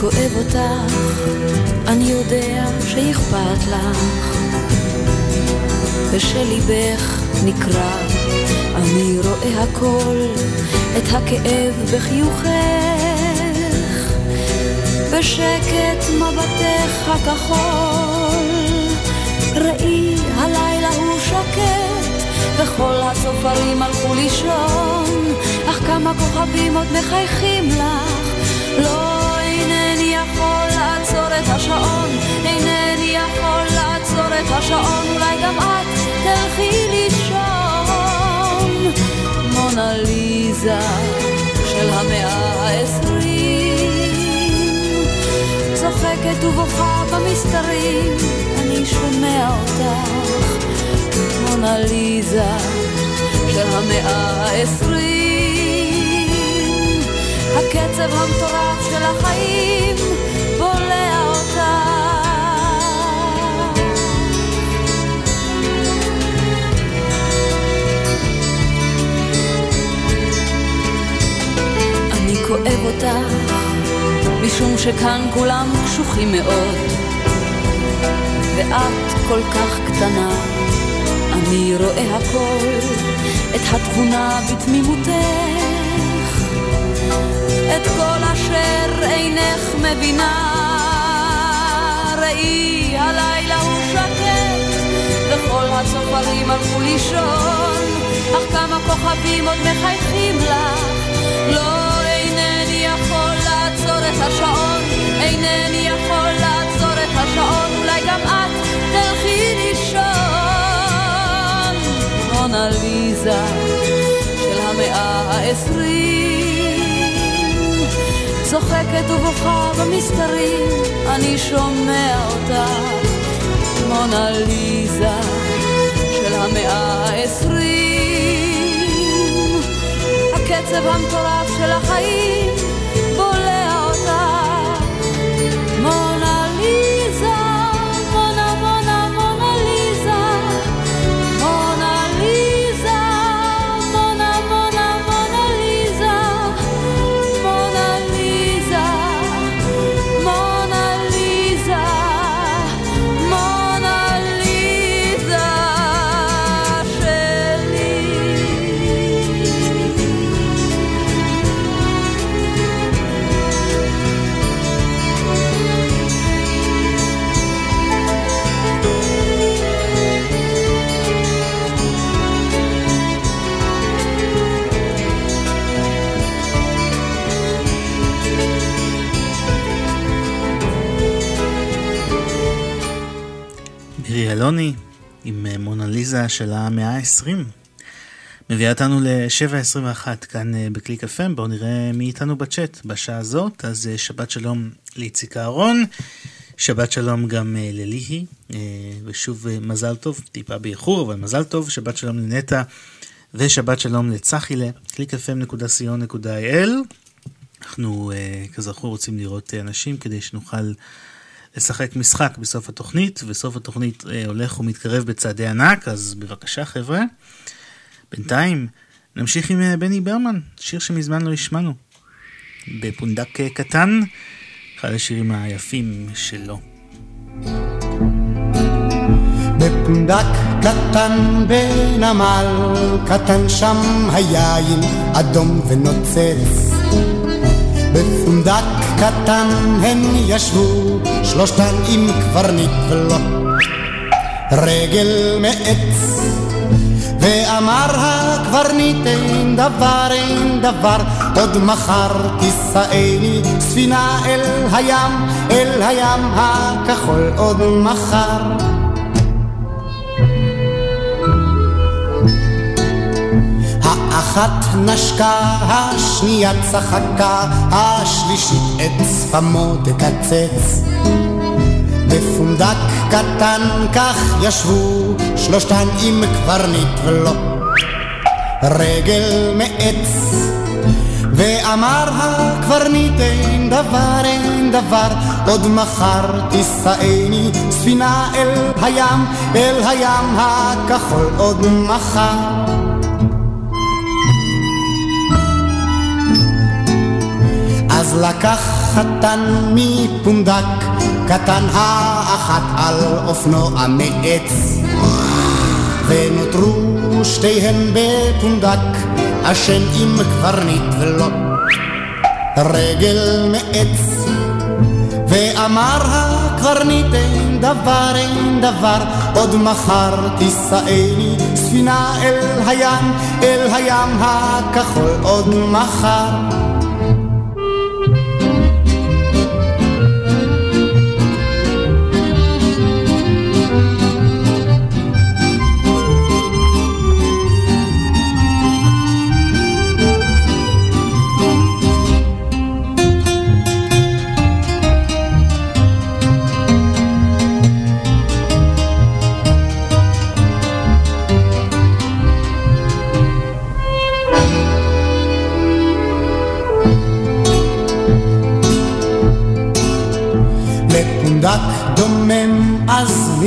כואב אותך, אני יודע שאכפת לך, ושליבך נקרע, אני רואה הכל, את הכאב בחיוכך, בשקט מבטך הכחול, ראי הלילה הוא שקט, וכל הצופרים הלכו לישון, אך כמה כוכבים עוד מחייכים לך, לא השעון, אינני יכול לעצור את השעון, אולי גם את תלכי לישון. מונה ליזה של המאה העשרים, צוחקת ובוכה במסתרים, אני שומע אותך. מונה ליזה של המאה העשרים, הקצב המטורף של החיים כואב אותך, משום שכאן כולם קשוחים מאוד, ואת כל כך קטנה, אני רואה הכל, את התבונה בתמימותך, את כל אשר אינך מבינה. ראי, הלילה הוא שקט, וכל הצופרים הלכו לישון, אך כמה כוכבים עוד מחייכים לך. לא, את השעון, אינני יכול לעצור את השעון, אולי גם את תלכי לישון. מונה ליזה של המאה העשרים, צוחקת ובוכה במסתרים, אני שומע אותך. מונה ליזה של המאה העשרים, הקצב המטורף של אלוני עם אה, מונליזה של המאה ה-20. מביאה אותנו ל-7.21 כאן אה, בקליק FM, בואו נראה מי איתנו בצ'אט בשעה הזאת. אז אה, שבת שלום לאיציק אהרון, שבת שלום גם לליהי, ושוב מזל טוב, טיפה באיחור, אבל מזל טוב, שבת שלום לנטע, ושבת שלום לצחילה, www.clickfm.il. אנחנו כזכור רוצים לראות אנשים כדי שנוכל לשחק משחק בסוף התוכנית, וסוף התוכנית אה, הולך ומתקרב בצעדי ענק, אז בבקשה חבר'ה. בינתיים נמשיך עם אה, בני ברמן, שיר שמזמן לא השמענו. בפונדק אה, קטן, אחד השירים היפים שלו. בפונדק קטן בנמל קטן שם היין אדום ונוצץ בפונדק קטן הן ישבו שלושתן עם קברניט ולא. רגל מעץ ואמר הקברניט אין דבר אין דבר עוד מחר תישאני ספינה אל הים אל הים הכחול עוד מחר האחת נשקה, השנייה צחקה, השלישית את שפמו תקצץ. בפונדק קטן כך ישבו שלושתן עם קברניט ולא רגל מעץ. ואמר הקברניט אין דבר אין דבר עוד מחר תישאני הספינה אל הים אל הים הכחול עוד מחר לקח חתן מפונדק, קטן האחת על אופנוע מעץ. ונותרו שתיהן בפונדק, אשם עם קברניט ולא רגל מעץ. ואמר הקברניט אין דבר אין דבר, עוד מחר תישאני ספינה אל הים, אל הים הכחול עוד מחר.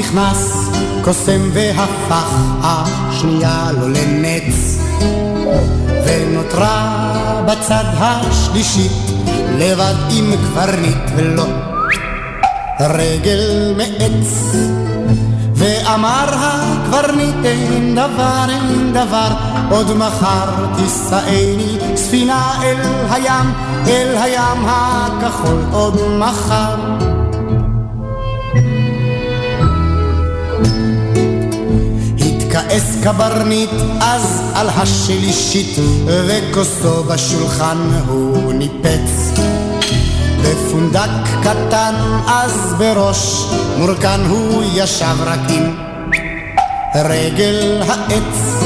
נכנס קוסם והפך השנייה לו לנץ. ונותרה בצד השלישית לבד עם קברניט ולא רגל מעץ. ואמר הקברניט אין דבר אין דבר עוד מחר תישאני הספינה אל הים אל הים הכחול עוד מחר כעס קברניט אז על השלישית וכוסו בשולחן הוא ניפץ. בפונדק קטן אז בראש מורכן הוא ישב רק עם רגל העץ.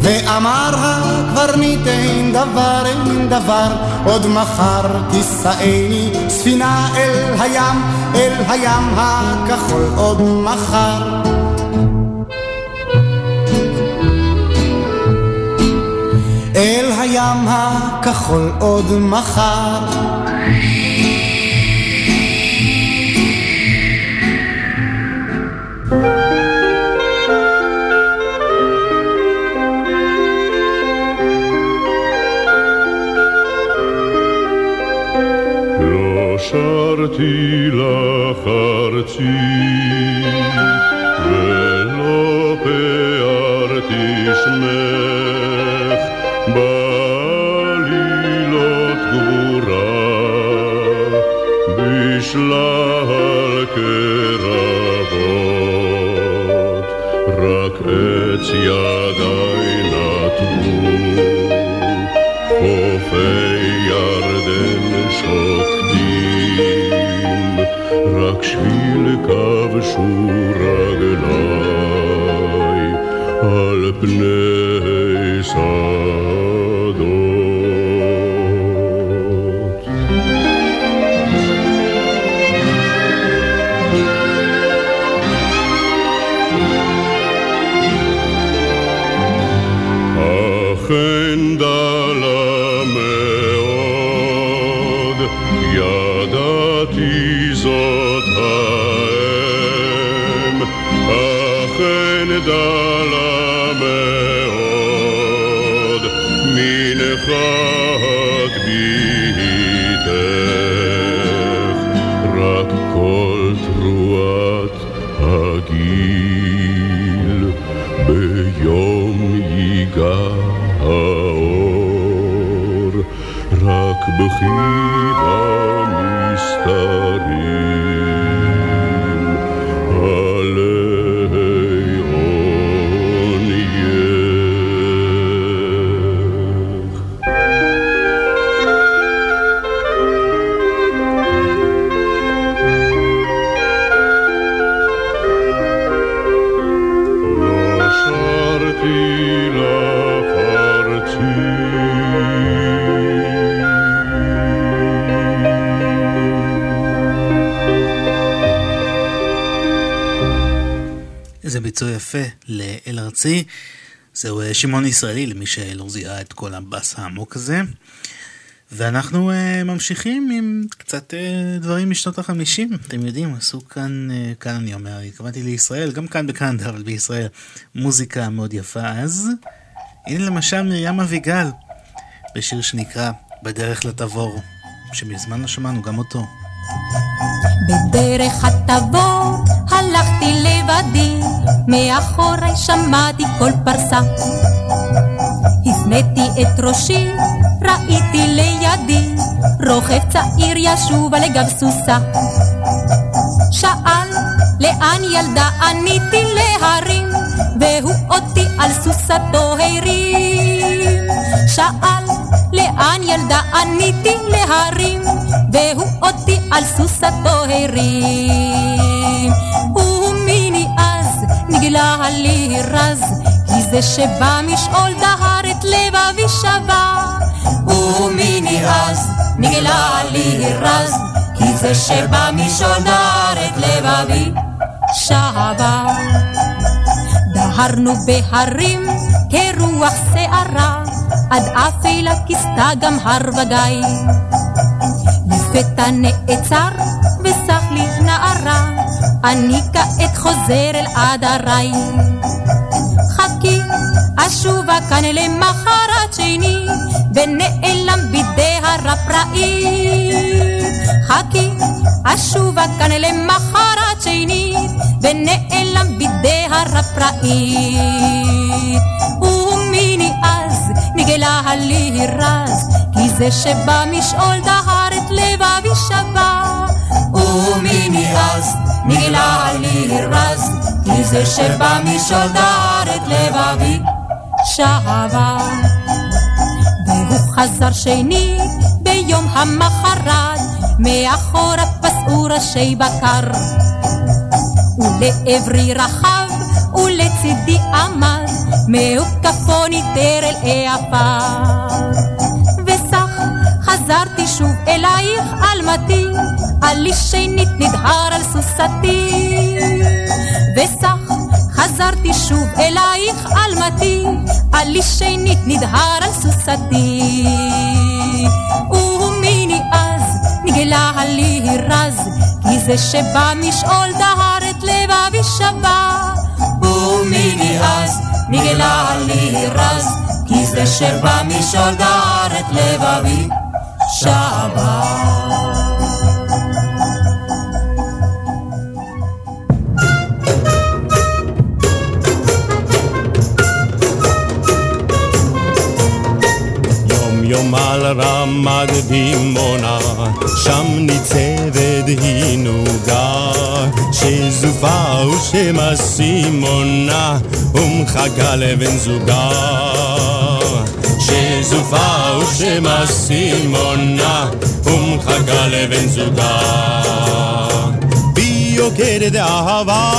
ואמר הקברניט אין דבר אין דבר עוד מחר תישאני הספינה אל הים אל הים הכחול עוד מחר הים הכחול עוד מחר. לא שרתי לך אכן יפה לאל ארצי. זהו אה, שמעון ישראלי למי שלא זיהה את כל הבאס העמוק הזה. ואנחנו uh, ממשיכים עם קצת uh, דברים משנות החמישים, אתם יודעים, עשו כאן, uh, כאן אני אומר, התכוונתי לישראל, גם כאן בקנדה, אבל בישראל, מוזיקה מאוד יפה אז. הנה למשל מרים אביגל, בשיר שנקרא בדרך לתבור, שמזמן לא שמענו גם אותו. בדרך התבור הלכתי לבדי, מאחורי שמעתי כל פרסה. הפניתי את ראשי, ראיתי לידי, רוכב צעיר ישוב על גב סוסה. שאל, לאן ילדה עניתי להרים, והוא אותי על סוסתו הרים. שאל, לאן ילדה עניתי להרים, והוא אותי על סוסתו הרים. ומיני אז נגלה לי רז, כי זה שבא משאול דהר את לבבי שבר. ומיני אז נגלה לי רז, כי זה שבא משאול דהר את לבבי שבר. דהרנו בהרים כרוח שערה, עד אפלה כיסתה גם הר וגיא. לפתע נעצר וסח לי נערה, אני כעת חוזר אל עדריי. חכי, אשובה כאן למחרת שני, ונעלם בידי הרפראי. חכי, אשובה כאן למחרת שני, ונעלם בידי הרפראי. ומיני אז נגלה לי רז, כי זה שבא משאול דהר את לבבי שבה. ומיני אז נגלה לי רז, כי זה שבא משאול דהר את לבבי שבה. והוא חזר שנית ביום המחרת, מאחורה פסעו ראשי בקר. ולעברי רחב ולצידי עמד, מהוקפו ניטר אל העפר. וסך חזרתי שוב אלייך אלמתי, עלי שנית נדהר על סוסתי. וסך חזרתי שוב אלייך אלמתי, עלי שנית נדהר על סוסתי. ומיני אז נגלה לי רז, כי זה שבא משאול דהר שבה. ומיני אז נגלה לי רז, כי זה שבא משאול דהר את לבבי שבה. יום על רמת דימונה, שם ניצבת היא נוגה, שזופה ושמה סימונה, ומחכה לבן זוגה. שזופה ושמה סימונה, ומחכה לבן זוגה. בי יוקדת אהבה,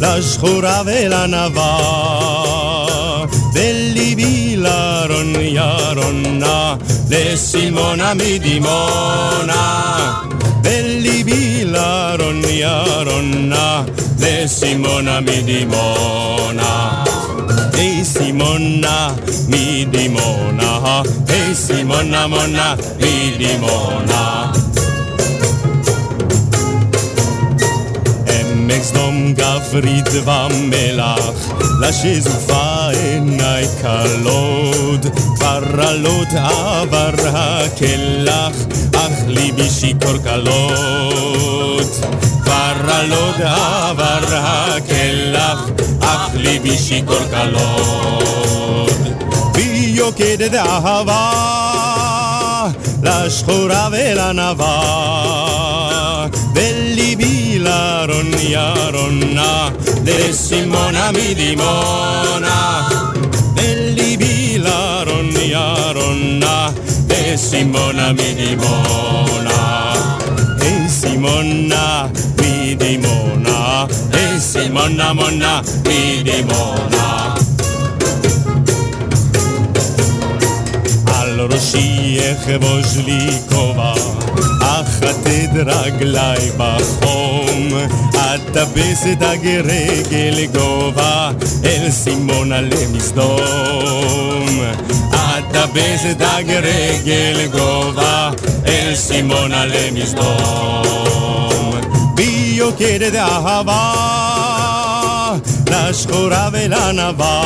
לשחורה ולנבה. בליבי לרוניה רונה, לסימונה מדימונה. בליבי לרוניה רונה, לסימונה מדימונה. היי סימונה מדימונה, היי סימונה מונה מדימונה. עמק סדום גברית ומלח, לשזופה עיניי כלות, כבר עלות עבר הקלח, אך ליבי שיכור כלות. כבר עלות עבר הקלח, אך ליבי שיכור כלות. בי יוקדת אהבה, לשחורה ולנבה. בליבי לרוניה רונה, לסימונה מדימונה. בליבי לרוניה רונה, לסימונה מדימונה. היי סימונה מדימונה, היי סימונה מונה מדימונה. על ראשי אחבוש לי כובע אחטט רגליי בחום, אטפס את הגרגל גובה, אל סימונה למסדום. אטפס את הגרגל גובה, אל סימונה למסדום. בי יוקדת אהבה, לשחורה ולענווה,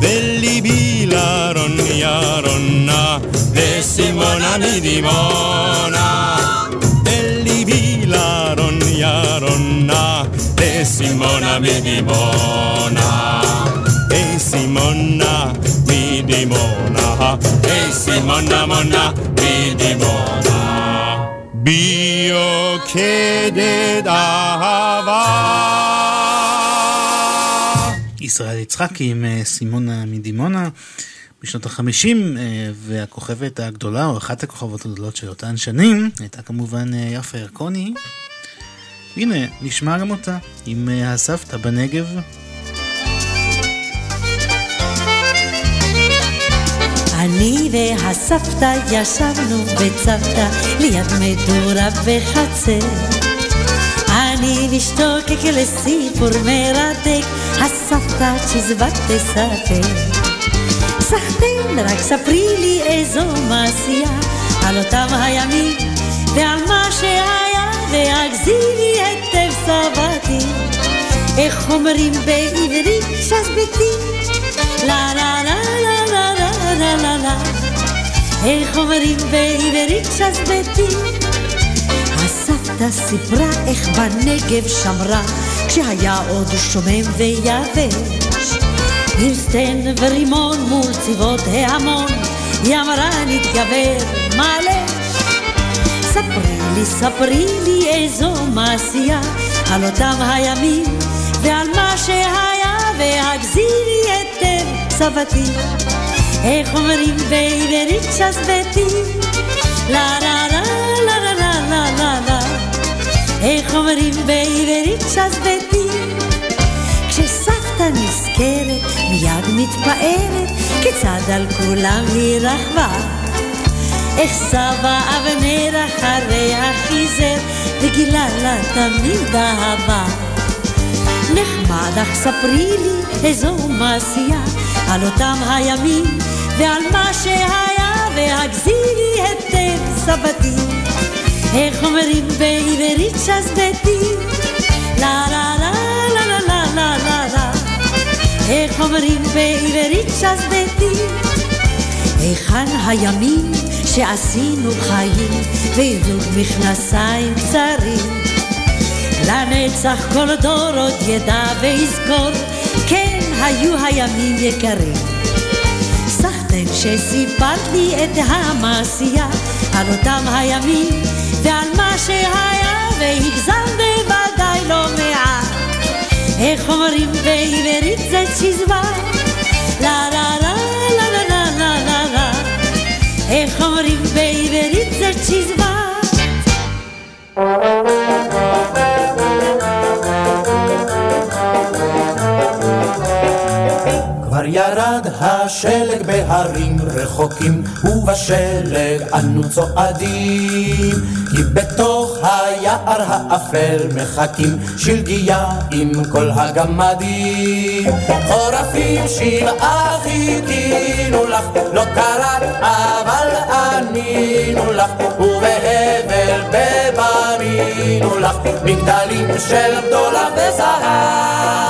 וליבי Iaron, Iaronna, de Simonani dimona. Elli Bilaron, Iaronna, de Simona mi dimona. E Simona mi dimona. E Simona mona mi dimona. Bio che de dava. ישראל יצחקי עם סימונה מדימונה. בשנות החמישים, אה, והכוכבת הגדולה, או אחת הכוכבות הגדולות של אותן שנים, הייתה כמובן אה, יפה ירקוני. הנה, נשמע גם אותה, עם אה, הסבתא בנגב. אני והסבתא ישבנו בצוותא ליד מדורה בחצר. אני משתוקק לסיפור מרתק, הסבתא צ'יזבט תספר. סחטיין, רק ספרי לי איזו מעשייה על אותם הימים ועל מה שהיה והגזירי היטב סבתי איך אומרים בעברית שזבתי לה לה לה לה לה לה לה לה לה איך אומרים בעברית שזבתי עדה סיפרה איך בנגב שמרה כשהיה עוד שומם ויבש. עם סטן ורימון מול צבאות ההמון היא אמרה נתגבר מלא. ספרי לי, ספרי לי איזו מעשייה על אותם הימים ועל מה שהיה והגזירי היטב סבתי. איך אומרים בעברית שזבתי? לה לה לה איך אומרים בעברית שזבתי? כשסבתא נזכרת מיד מתפארת כיצד על כולם היא רכבה. איך סבא אבנר אחריה חיזר וגילה לה תמיד אהבה. נחמד אך ספרי לי איזו מעשייה על אותם הימים ועל מה שהיה והגזירי היטב סבתי. איך אומרים בעברית שזבתי? לה לה לה לה לה לה לה לה לה איך אומרים בעברית שזבתי? היכן הימים שעשינו חיים ועידוד מכנסיים קצרים? לנצח כל דור עוד ידע ויזכור, כן היו הימים יקרים. סחטן שסיפרת לי את המעשייה על אותם הימים ועל מה שהיה והגזם בוודאי לא מעט. איך אומרים בעברית זה צ'יזבט? לה לה לה לה לה לה לה לה לה איך אומרים בעברית זה צ'יזבט? ירד השלג בהרים רחוקים, ובשלג אנו צועדים. כי בתוך היער האפל מחכים שלגיה עם כל הגמדים. חורפים שבעה חיכינו לך, לא קראת אבל ענינו לך, ובהבל בבנינו לך, מגדלים של גדולה וזהב,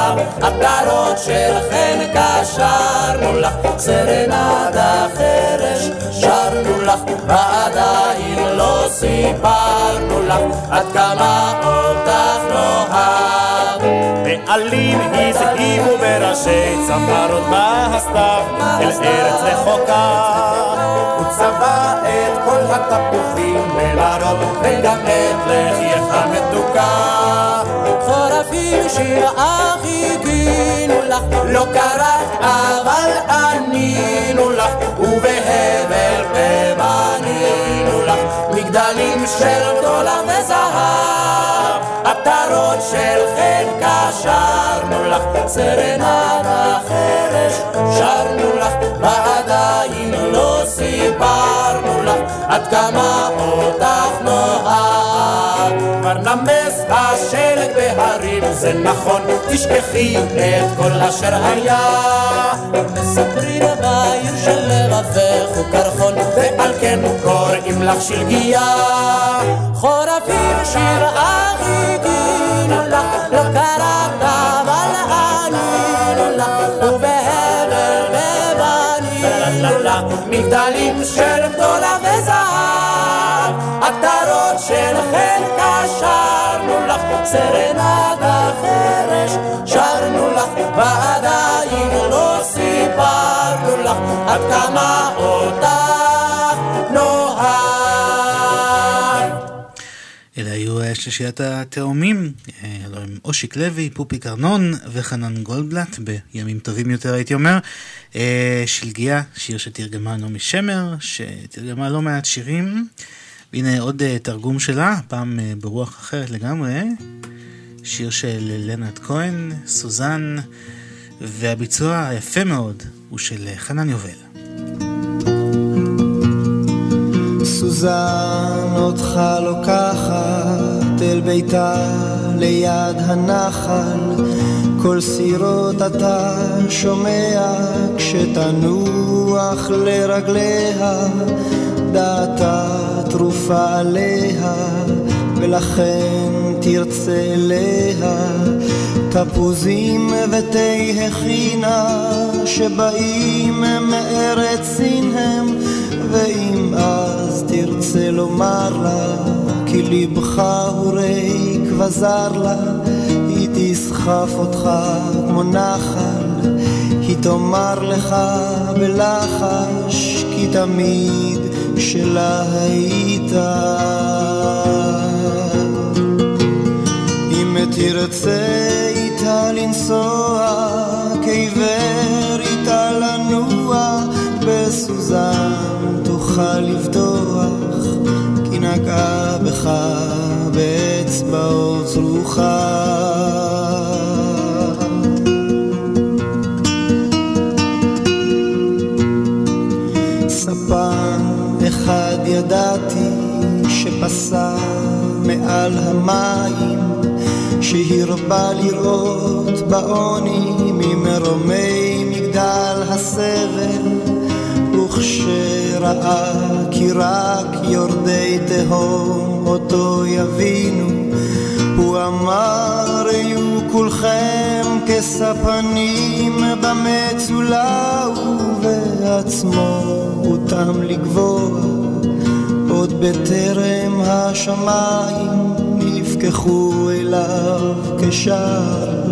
עטרות של חן קשרנו לך, סרנדה חרש שרנו לך, ועדיין לא סיפרנו לך עד כמה אותך נאהב. בעלים הזהירו בראשי צמרות בסתיו אל ארץ רחוקה. הוא צבע את כל התפוחים בלרוב וגם את לחייך מתוקה. חורפים שירה חיכינו לך, לא קראת אבל ענינו לך, ובהבל בבנינו לך, מגדלים של דולר וזהב, עטרות של חן קשרנו לך, סרנדה חרש שרנו לך, ועדיין לא סיפרנו לך, עד כמה אותך נאהב. כבר נמס השלג בהרים, זה נכון, תשכחי את כל אשר היה. מספרים בעיר לבבך הוא קרחון, ועל כן קוראים לך שלגיה. חורפים שיר אחיגינו לך, לא קראת אבל ענינו לך, ובהבל ובנינו לך, מגדלים של גדולה וזהב, עטרות של חן קשרנו לך, סרנדה חרש שרנו לך, ועדיין לא סיפרנו לך עד כמה אותך נאהב. אלה היו אה, שלישיית התאומים, אה, הלוא אושיק לוי, פופיק ארנון וחנן גולדבלט, בימים טובים יותר הייתי אומר. אה, שלגיה, שיר שתרגמה נעמי שמר, שתרגמה לא מעט שירים. והנה עוד אה, תרגום שלה, פעם אה, ברוח אחרת לגמרי. שיר של לנרד כהן, סוזן, והביצוע היפה מאוד הוא של אה, חנן יובל. סוזן אותך לוקחת אל ביתה ליד הנחל כל סירות אתה שומע כשתנוח לרגליה דעתה תרופה עליה ולכן תרצה אליה תפוזים ותה הכינה שבאים מארץ סין הם ואם אז תרצה לומר לה כי לבך הוא ריק וזר לה היא תסחף אותך כמו נחל היא תאמר לך בלחש כי תמיד שלה היית. אם תרצה איתה לנסוע כעיוור איתה לנוע בסוזן תוכל לבטוח כי נגעה בך באצבעות רוחה. ספן אחד ידעתי שפסע מעל המים שהרבה לראות בעוני ממרומי מגדל הסבל וכשראה כי רק יורדי תהום אותו יבינו אמר היו כולכם כספנים במצולה ובעצמו הותם לגבוה עוד בטרם השמיים נפקחו אליו כשער.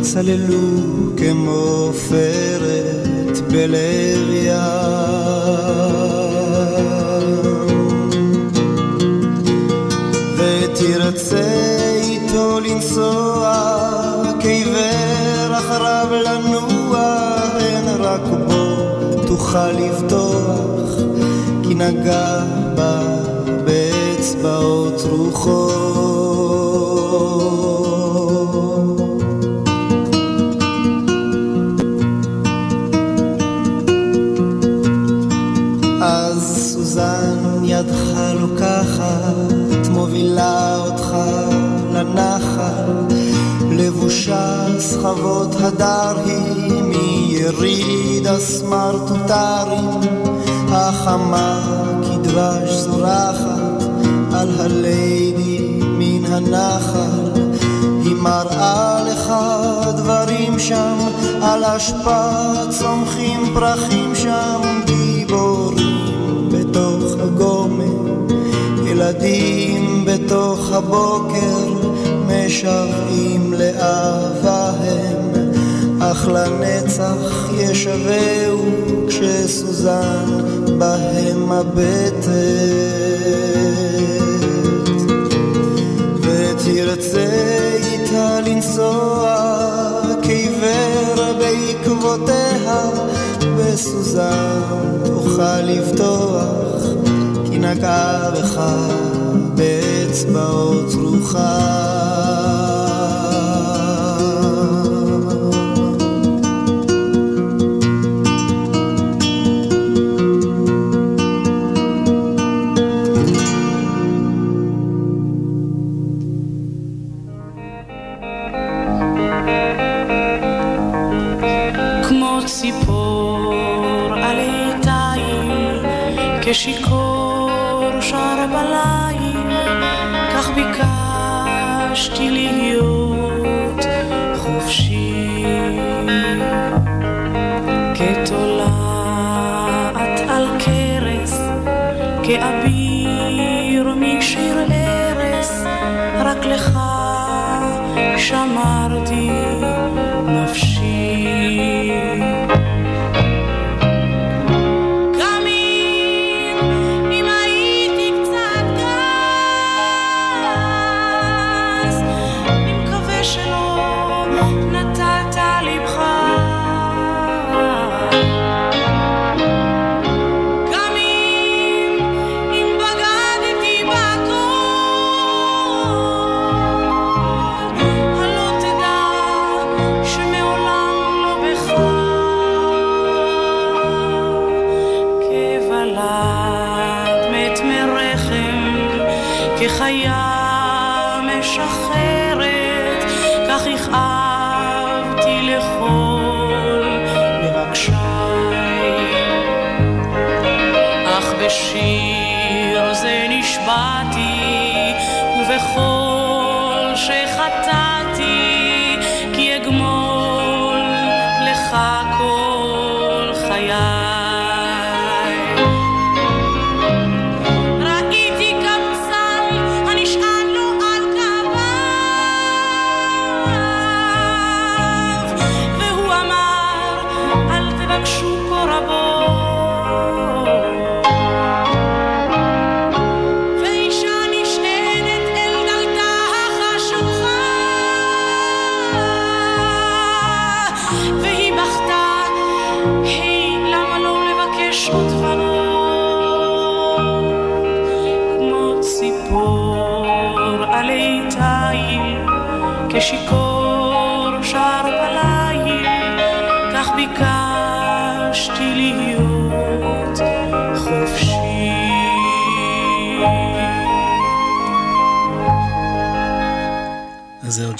צללו כמו עופרת בלב ים. ותרצה איתו לנסוע כעיוור אחריו לנוע אין רק בו תוכל לבטוח כי נגע בה באצבעות רוחו לבושה סחבות הדר היא מיריד הסמרטוטרים החמה כדבש זורחת על הליידי מן הנחל. היא מראה לך דברים שם על אשפה צומחים פרחים שם. גיבורים בתוך הגומר ילדים בתוך הבוקר משוועים לאהבה הם אך לנצח ישבהו כשסוזן בהם הבטת. ותרצה איתה לנסוע כעיוור בעקבותיה בסוזן תוכל לבטוח כי נגעה בך באצבעות רוחה כשיכור שר בליל, כך ביקשתי להיות חופשי. כתולעת על כרס, כאביר משיר ארס, רק לך שמרתי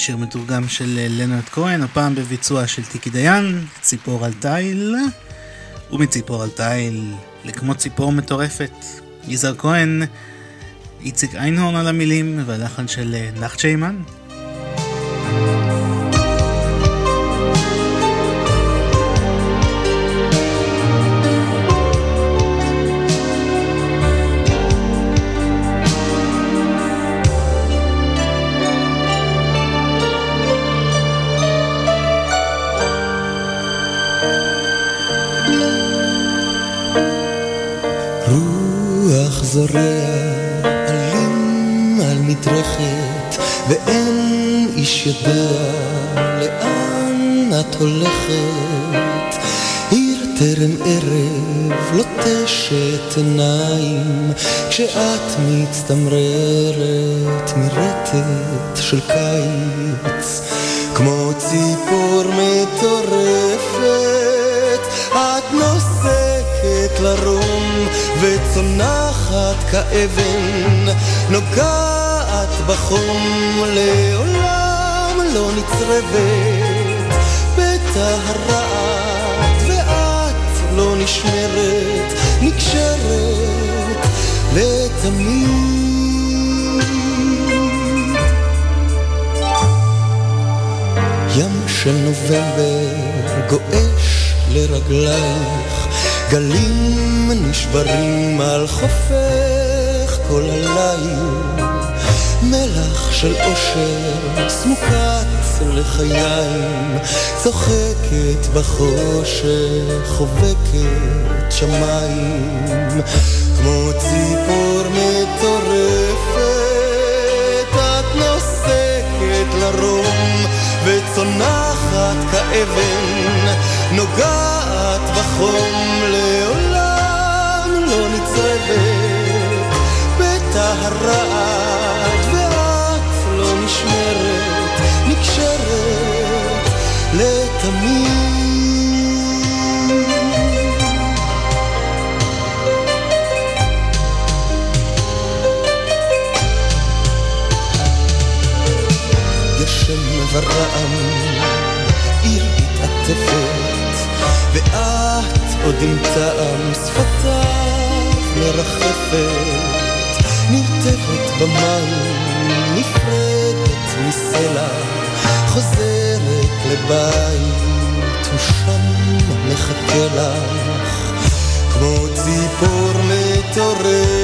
שיר מתורגם של אה, לנרד כהן, הפעם בביצוע של טיקי דיין, ציפור על תיל, ומציפור על תיל לכמו ציפור מטורפת, יזהר כהן, איציק איינהורן על המילים והלחן של אה, נחצ'יימן. זורע עלים על מדרכת ואין איש יודע לאן את הולכת. עיר טרם ערב לוטשת עיניים כשאת מצטמררת מרטט של קיץ וצונחת כאבן נוגעת בחום לעולם לא נצרבת בטהרת ואת לא נשמרת נקשרת לתמיד. ים של נובמבר גועש לרגלייך גלים נשברים על חופך כל הליל. מלח של אושר סמוקת לחיים צוחקת בחושך חובקת שמיים. כמו ציפור מטורפת את נוסקת לרום וצונחת כאבן נוגעת בחום לעולם לא נצרבת בטהרת ואת לא נשמרת נקשרת לתמיד ורעם, עיר מתעטפת, ואת עוד עם טעם שפתיו מרחפת, נרטבת במים, נפרדת מסלע, חוזרת לבית, ושם מחכה לך, כמו ציפור מטורפת.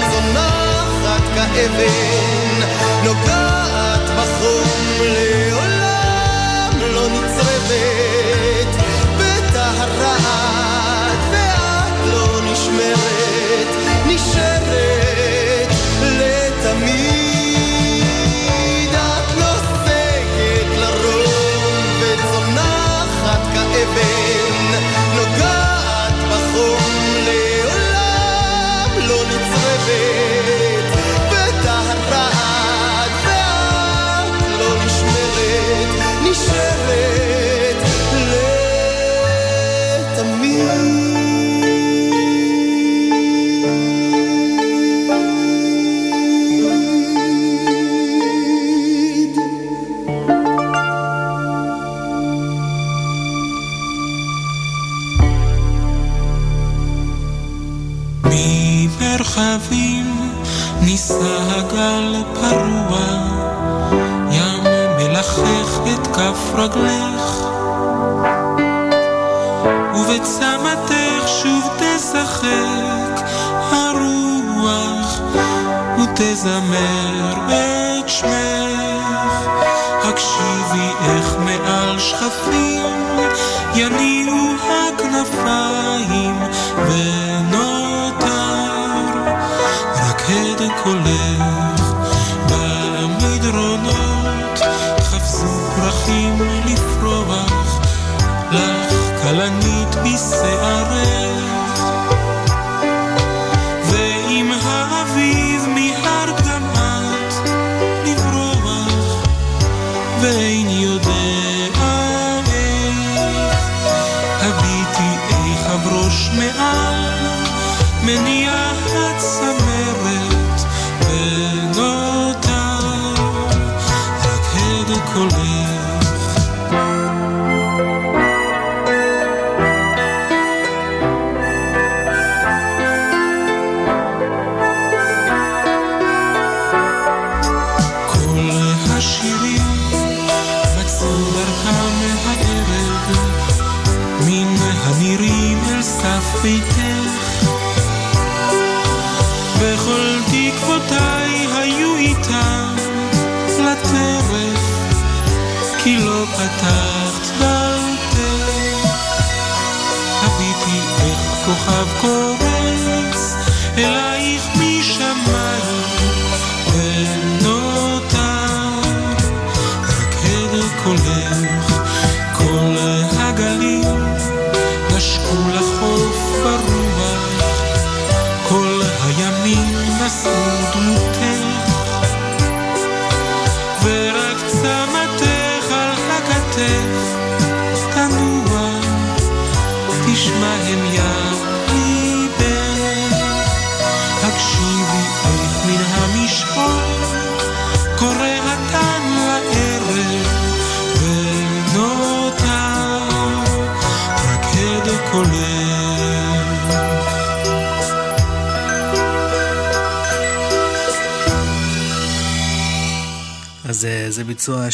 וצונחת כאבן,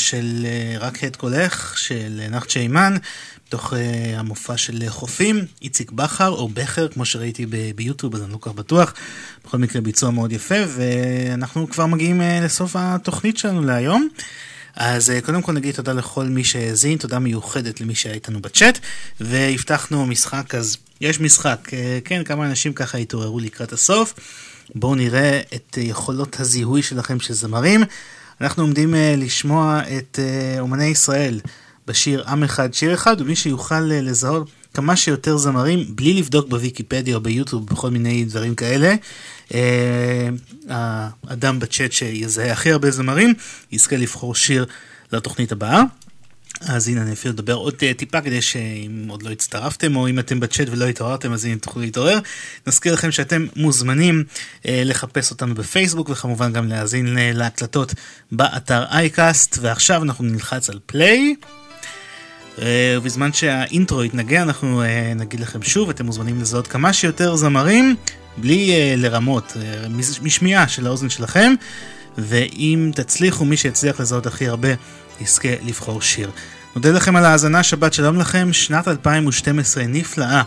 של אה, רק את קולך, של נחצ'ה אימן, בתוך אה, המופע של חופים, איציק בכר, או בכר, כמו שראיתי ביוטיוב, אז אני לא כל כך בטוח. בכל מקרה, ביצוע מאוד יפה, ואנחנו כבר מגיעים אה, לסוף התוכנית שלנו להיום. אז קודם כל נגיד תודה לכל מי שהאזין, תודה מיוחדת למי שהיה איתנו בצ'אט, והבטחנו משחק, אז יש משחק. כן, כמה אנשים ככה התעוררו לקראת הסוף. בואו נראה את יכולות הזיהוי שלכם של זמרים. אנחנו עומדים אה, לשמוע את אה, אומני ישראל בשיר עם אחד, שיר אחד, ומי שיוכל אה, לזהות כמה שיותר זמרים, בלי לבדוק בוויקיפדיה או ביוטיוב, בכל מיני דברים כאלה. אה, האדם בצ'אט שיזהה הכי הרבה זמרים, יזכה לבחור שיר לתוכנית הבאה. אז הנה אני אפילו אדבר עוד אה, טיפה כדי שאם עוד לא הצטרפתם או אם אתם בצ'אט ולא התעוררתם אז הנה תוכלו להתעורר. נזכיר לכם שאתם מוזמנים אה, לחפש אותנו בפייסבוק וכמובן גם להאזין אה, להקלטות באתר אייקאסט ועכשיו אנחנו נלחץ על פליי. אה, ובזמן שהאינטרו יתנגן אנחנו אה, נגיד לכם שוב אתם מוזמנים לזהות כמה שיותר זמרים בלי אה, לרמות אה, מש- משמיעה של האוזן שלכם ואם תצליחו מי שיצליח לזהות הכי הרבה יזכה לבחור שיר. נודה לכם על ההאזנה, שבת שלום לכם, שנת 2012 נפלאה.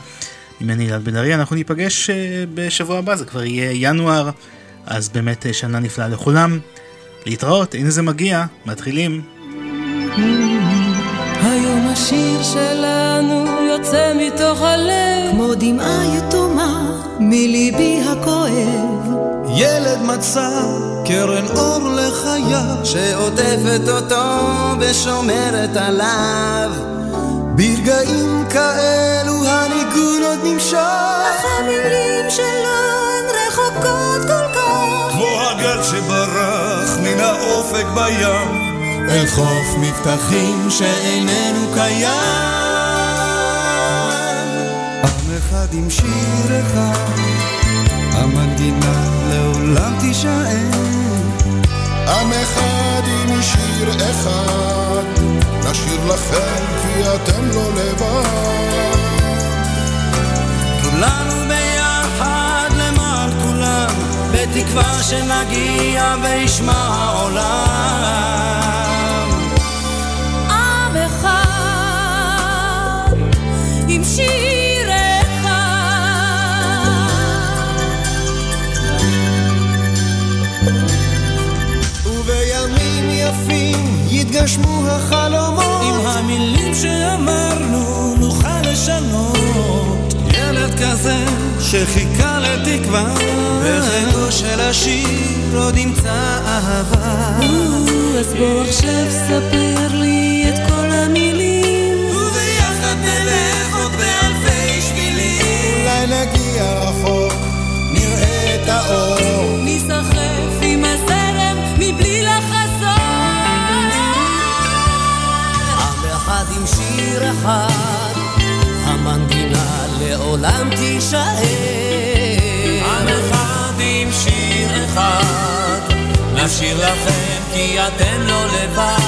ממני אלעד בן ארי, אנחנו ניפגש אה, בשבוע הבא, זה כבר יהיה ינואר, אז באמת אה, שנה נפלאה לכולם. להתראות, הנה זה מגיע, מתחילים. היום השיר שלנו יוצא מתוך הלב כמו דמעה יתומה מליבי הכואב ילד מצא קרן אור לחייו שעוטפת אותו ושומרת עליו. ברגעים כאלו הניגון עוד נמשך. אך המילים שלו הן רחוקות כל כך. כמו הגל שברח מן האופק בים אל חוף מבטחים שאיננו קיים. עם אחד עם שיר אחד המנגינה לעולם תישאר עם אחד עם שיר אחד, נשאיר לכם כי אתם לא לבד. כולנו ביחד למען כולם בתקווה שנגיע וישמע העולם יתגשמו החלומות. עם המילים שאמרנו נוכל לשנות. ילד כזה שחיכה לתקווה. בחיקו של השיר עוד ימצא אהבה. אז בוא עכשיו ספר לי שיר אחד המנגינה לעולם תישאר. עם אחד עם שיר אחד נשאיר לכם כי אתם לא לבד.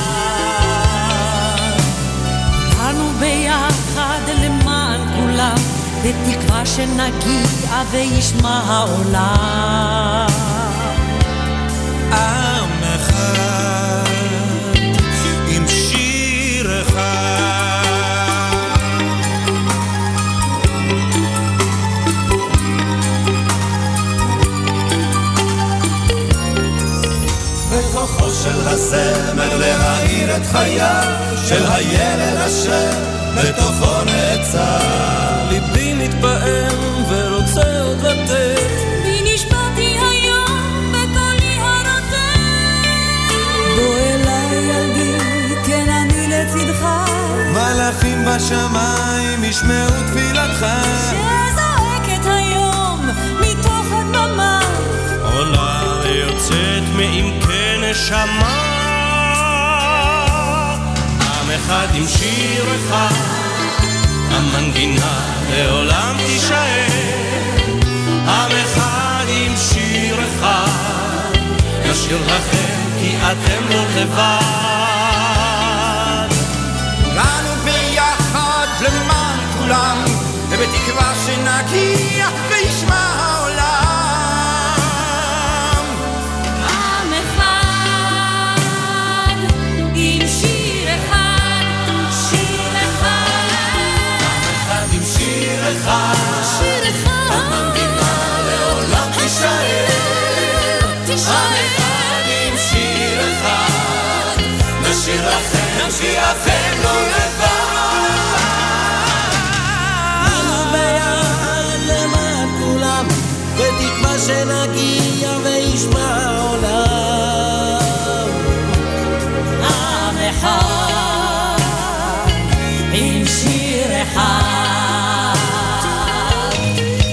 כולנו ביחד למען כולם בתקווה שנגיע וישמע העולם של הזמר להאיר את חייו של הילד אשר בתוכו נעצר. ליבי מתפעם ורוצה עוד לתת. בי נשבעתי היום בקולי הרותח בוא אליי ילדי כן אני לצדך. מלאכים בשמיים ישמעו תפילתך. שזועקת היום מתוך הדממה. עולה ויוצאת מעמקי נשמה. עם אחד עם שיר אחד המנגינה לעולם תישאר. עם אחד עם שיר אחד נשאיר לכם כי אתם לא לבד. למען כולם ובתקווה שנגיע וישמע נשאיר לכם אתם לא לבד. שנגיע וישמע העולם עם אחד עם שיר אחד.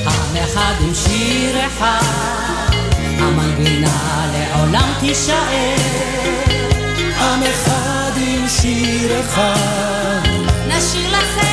עם אחד עם שיר אחד. המנגינה לעולם תישאר שיר אחד. נשאיר לכם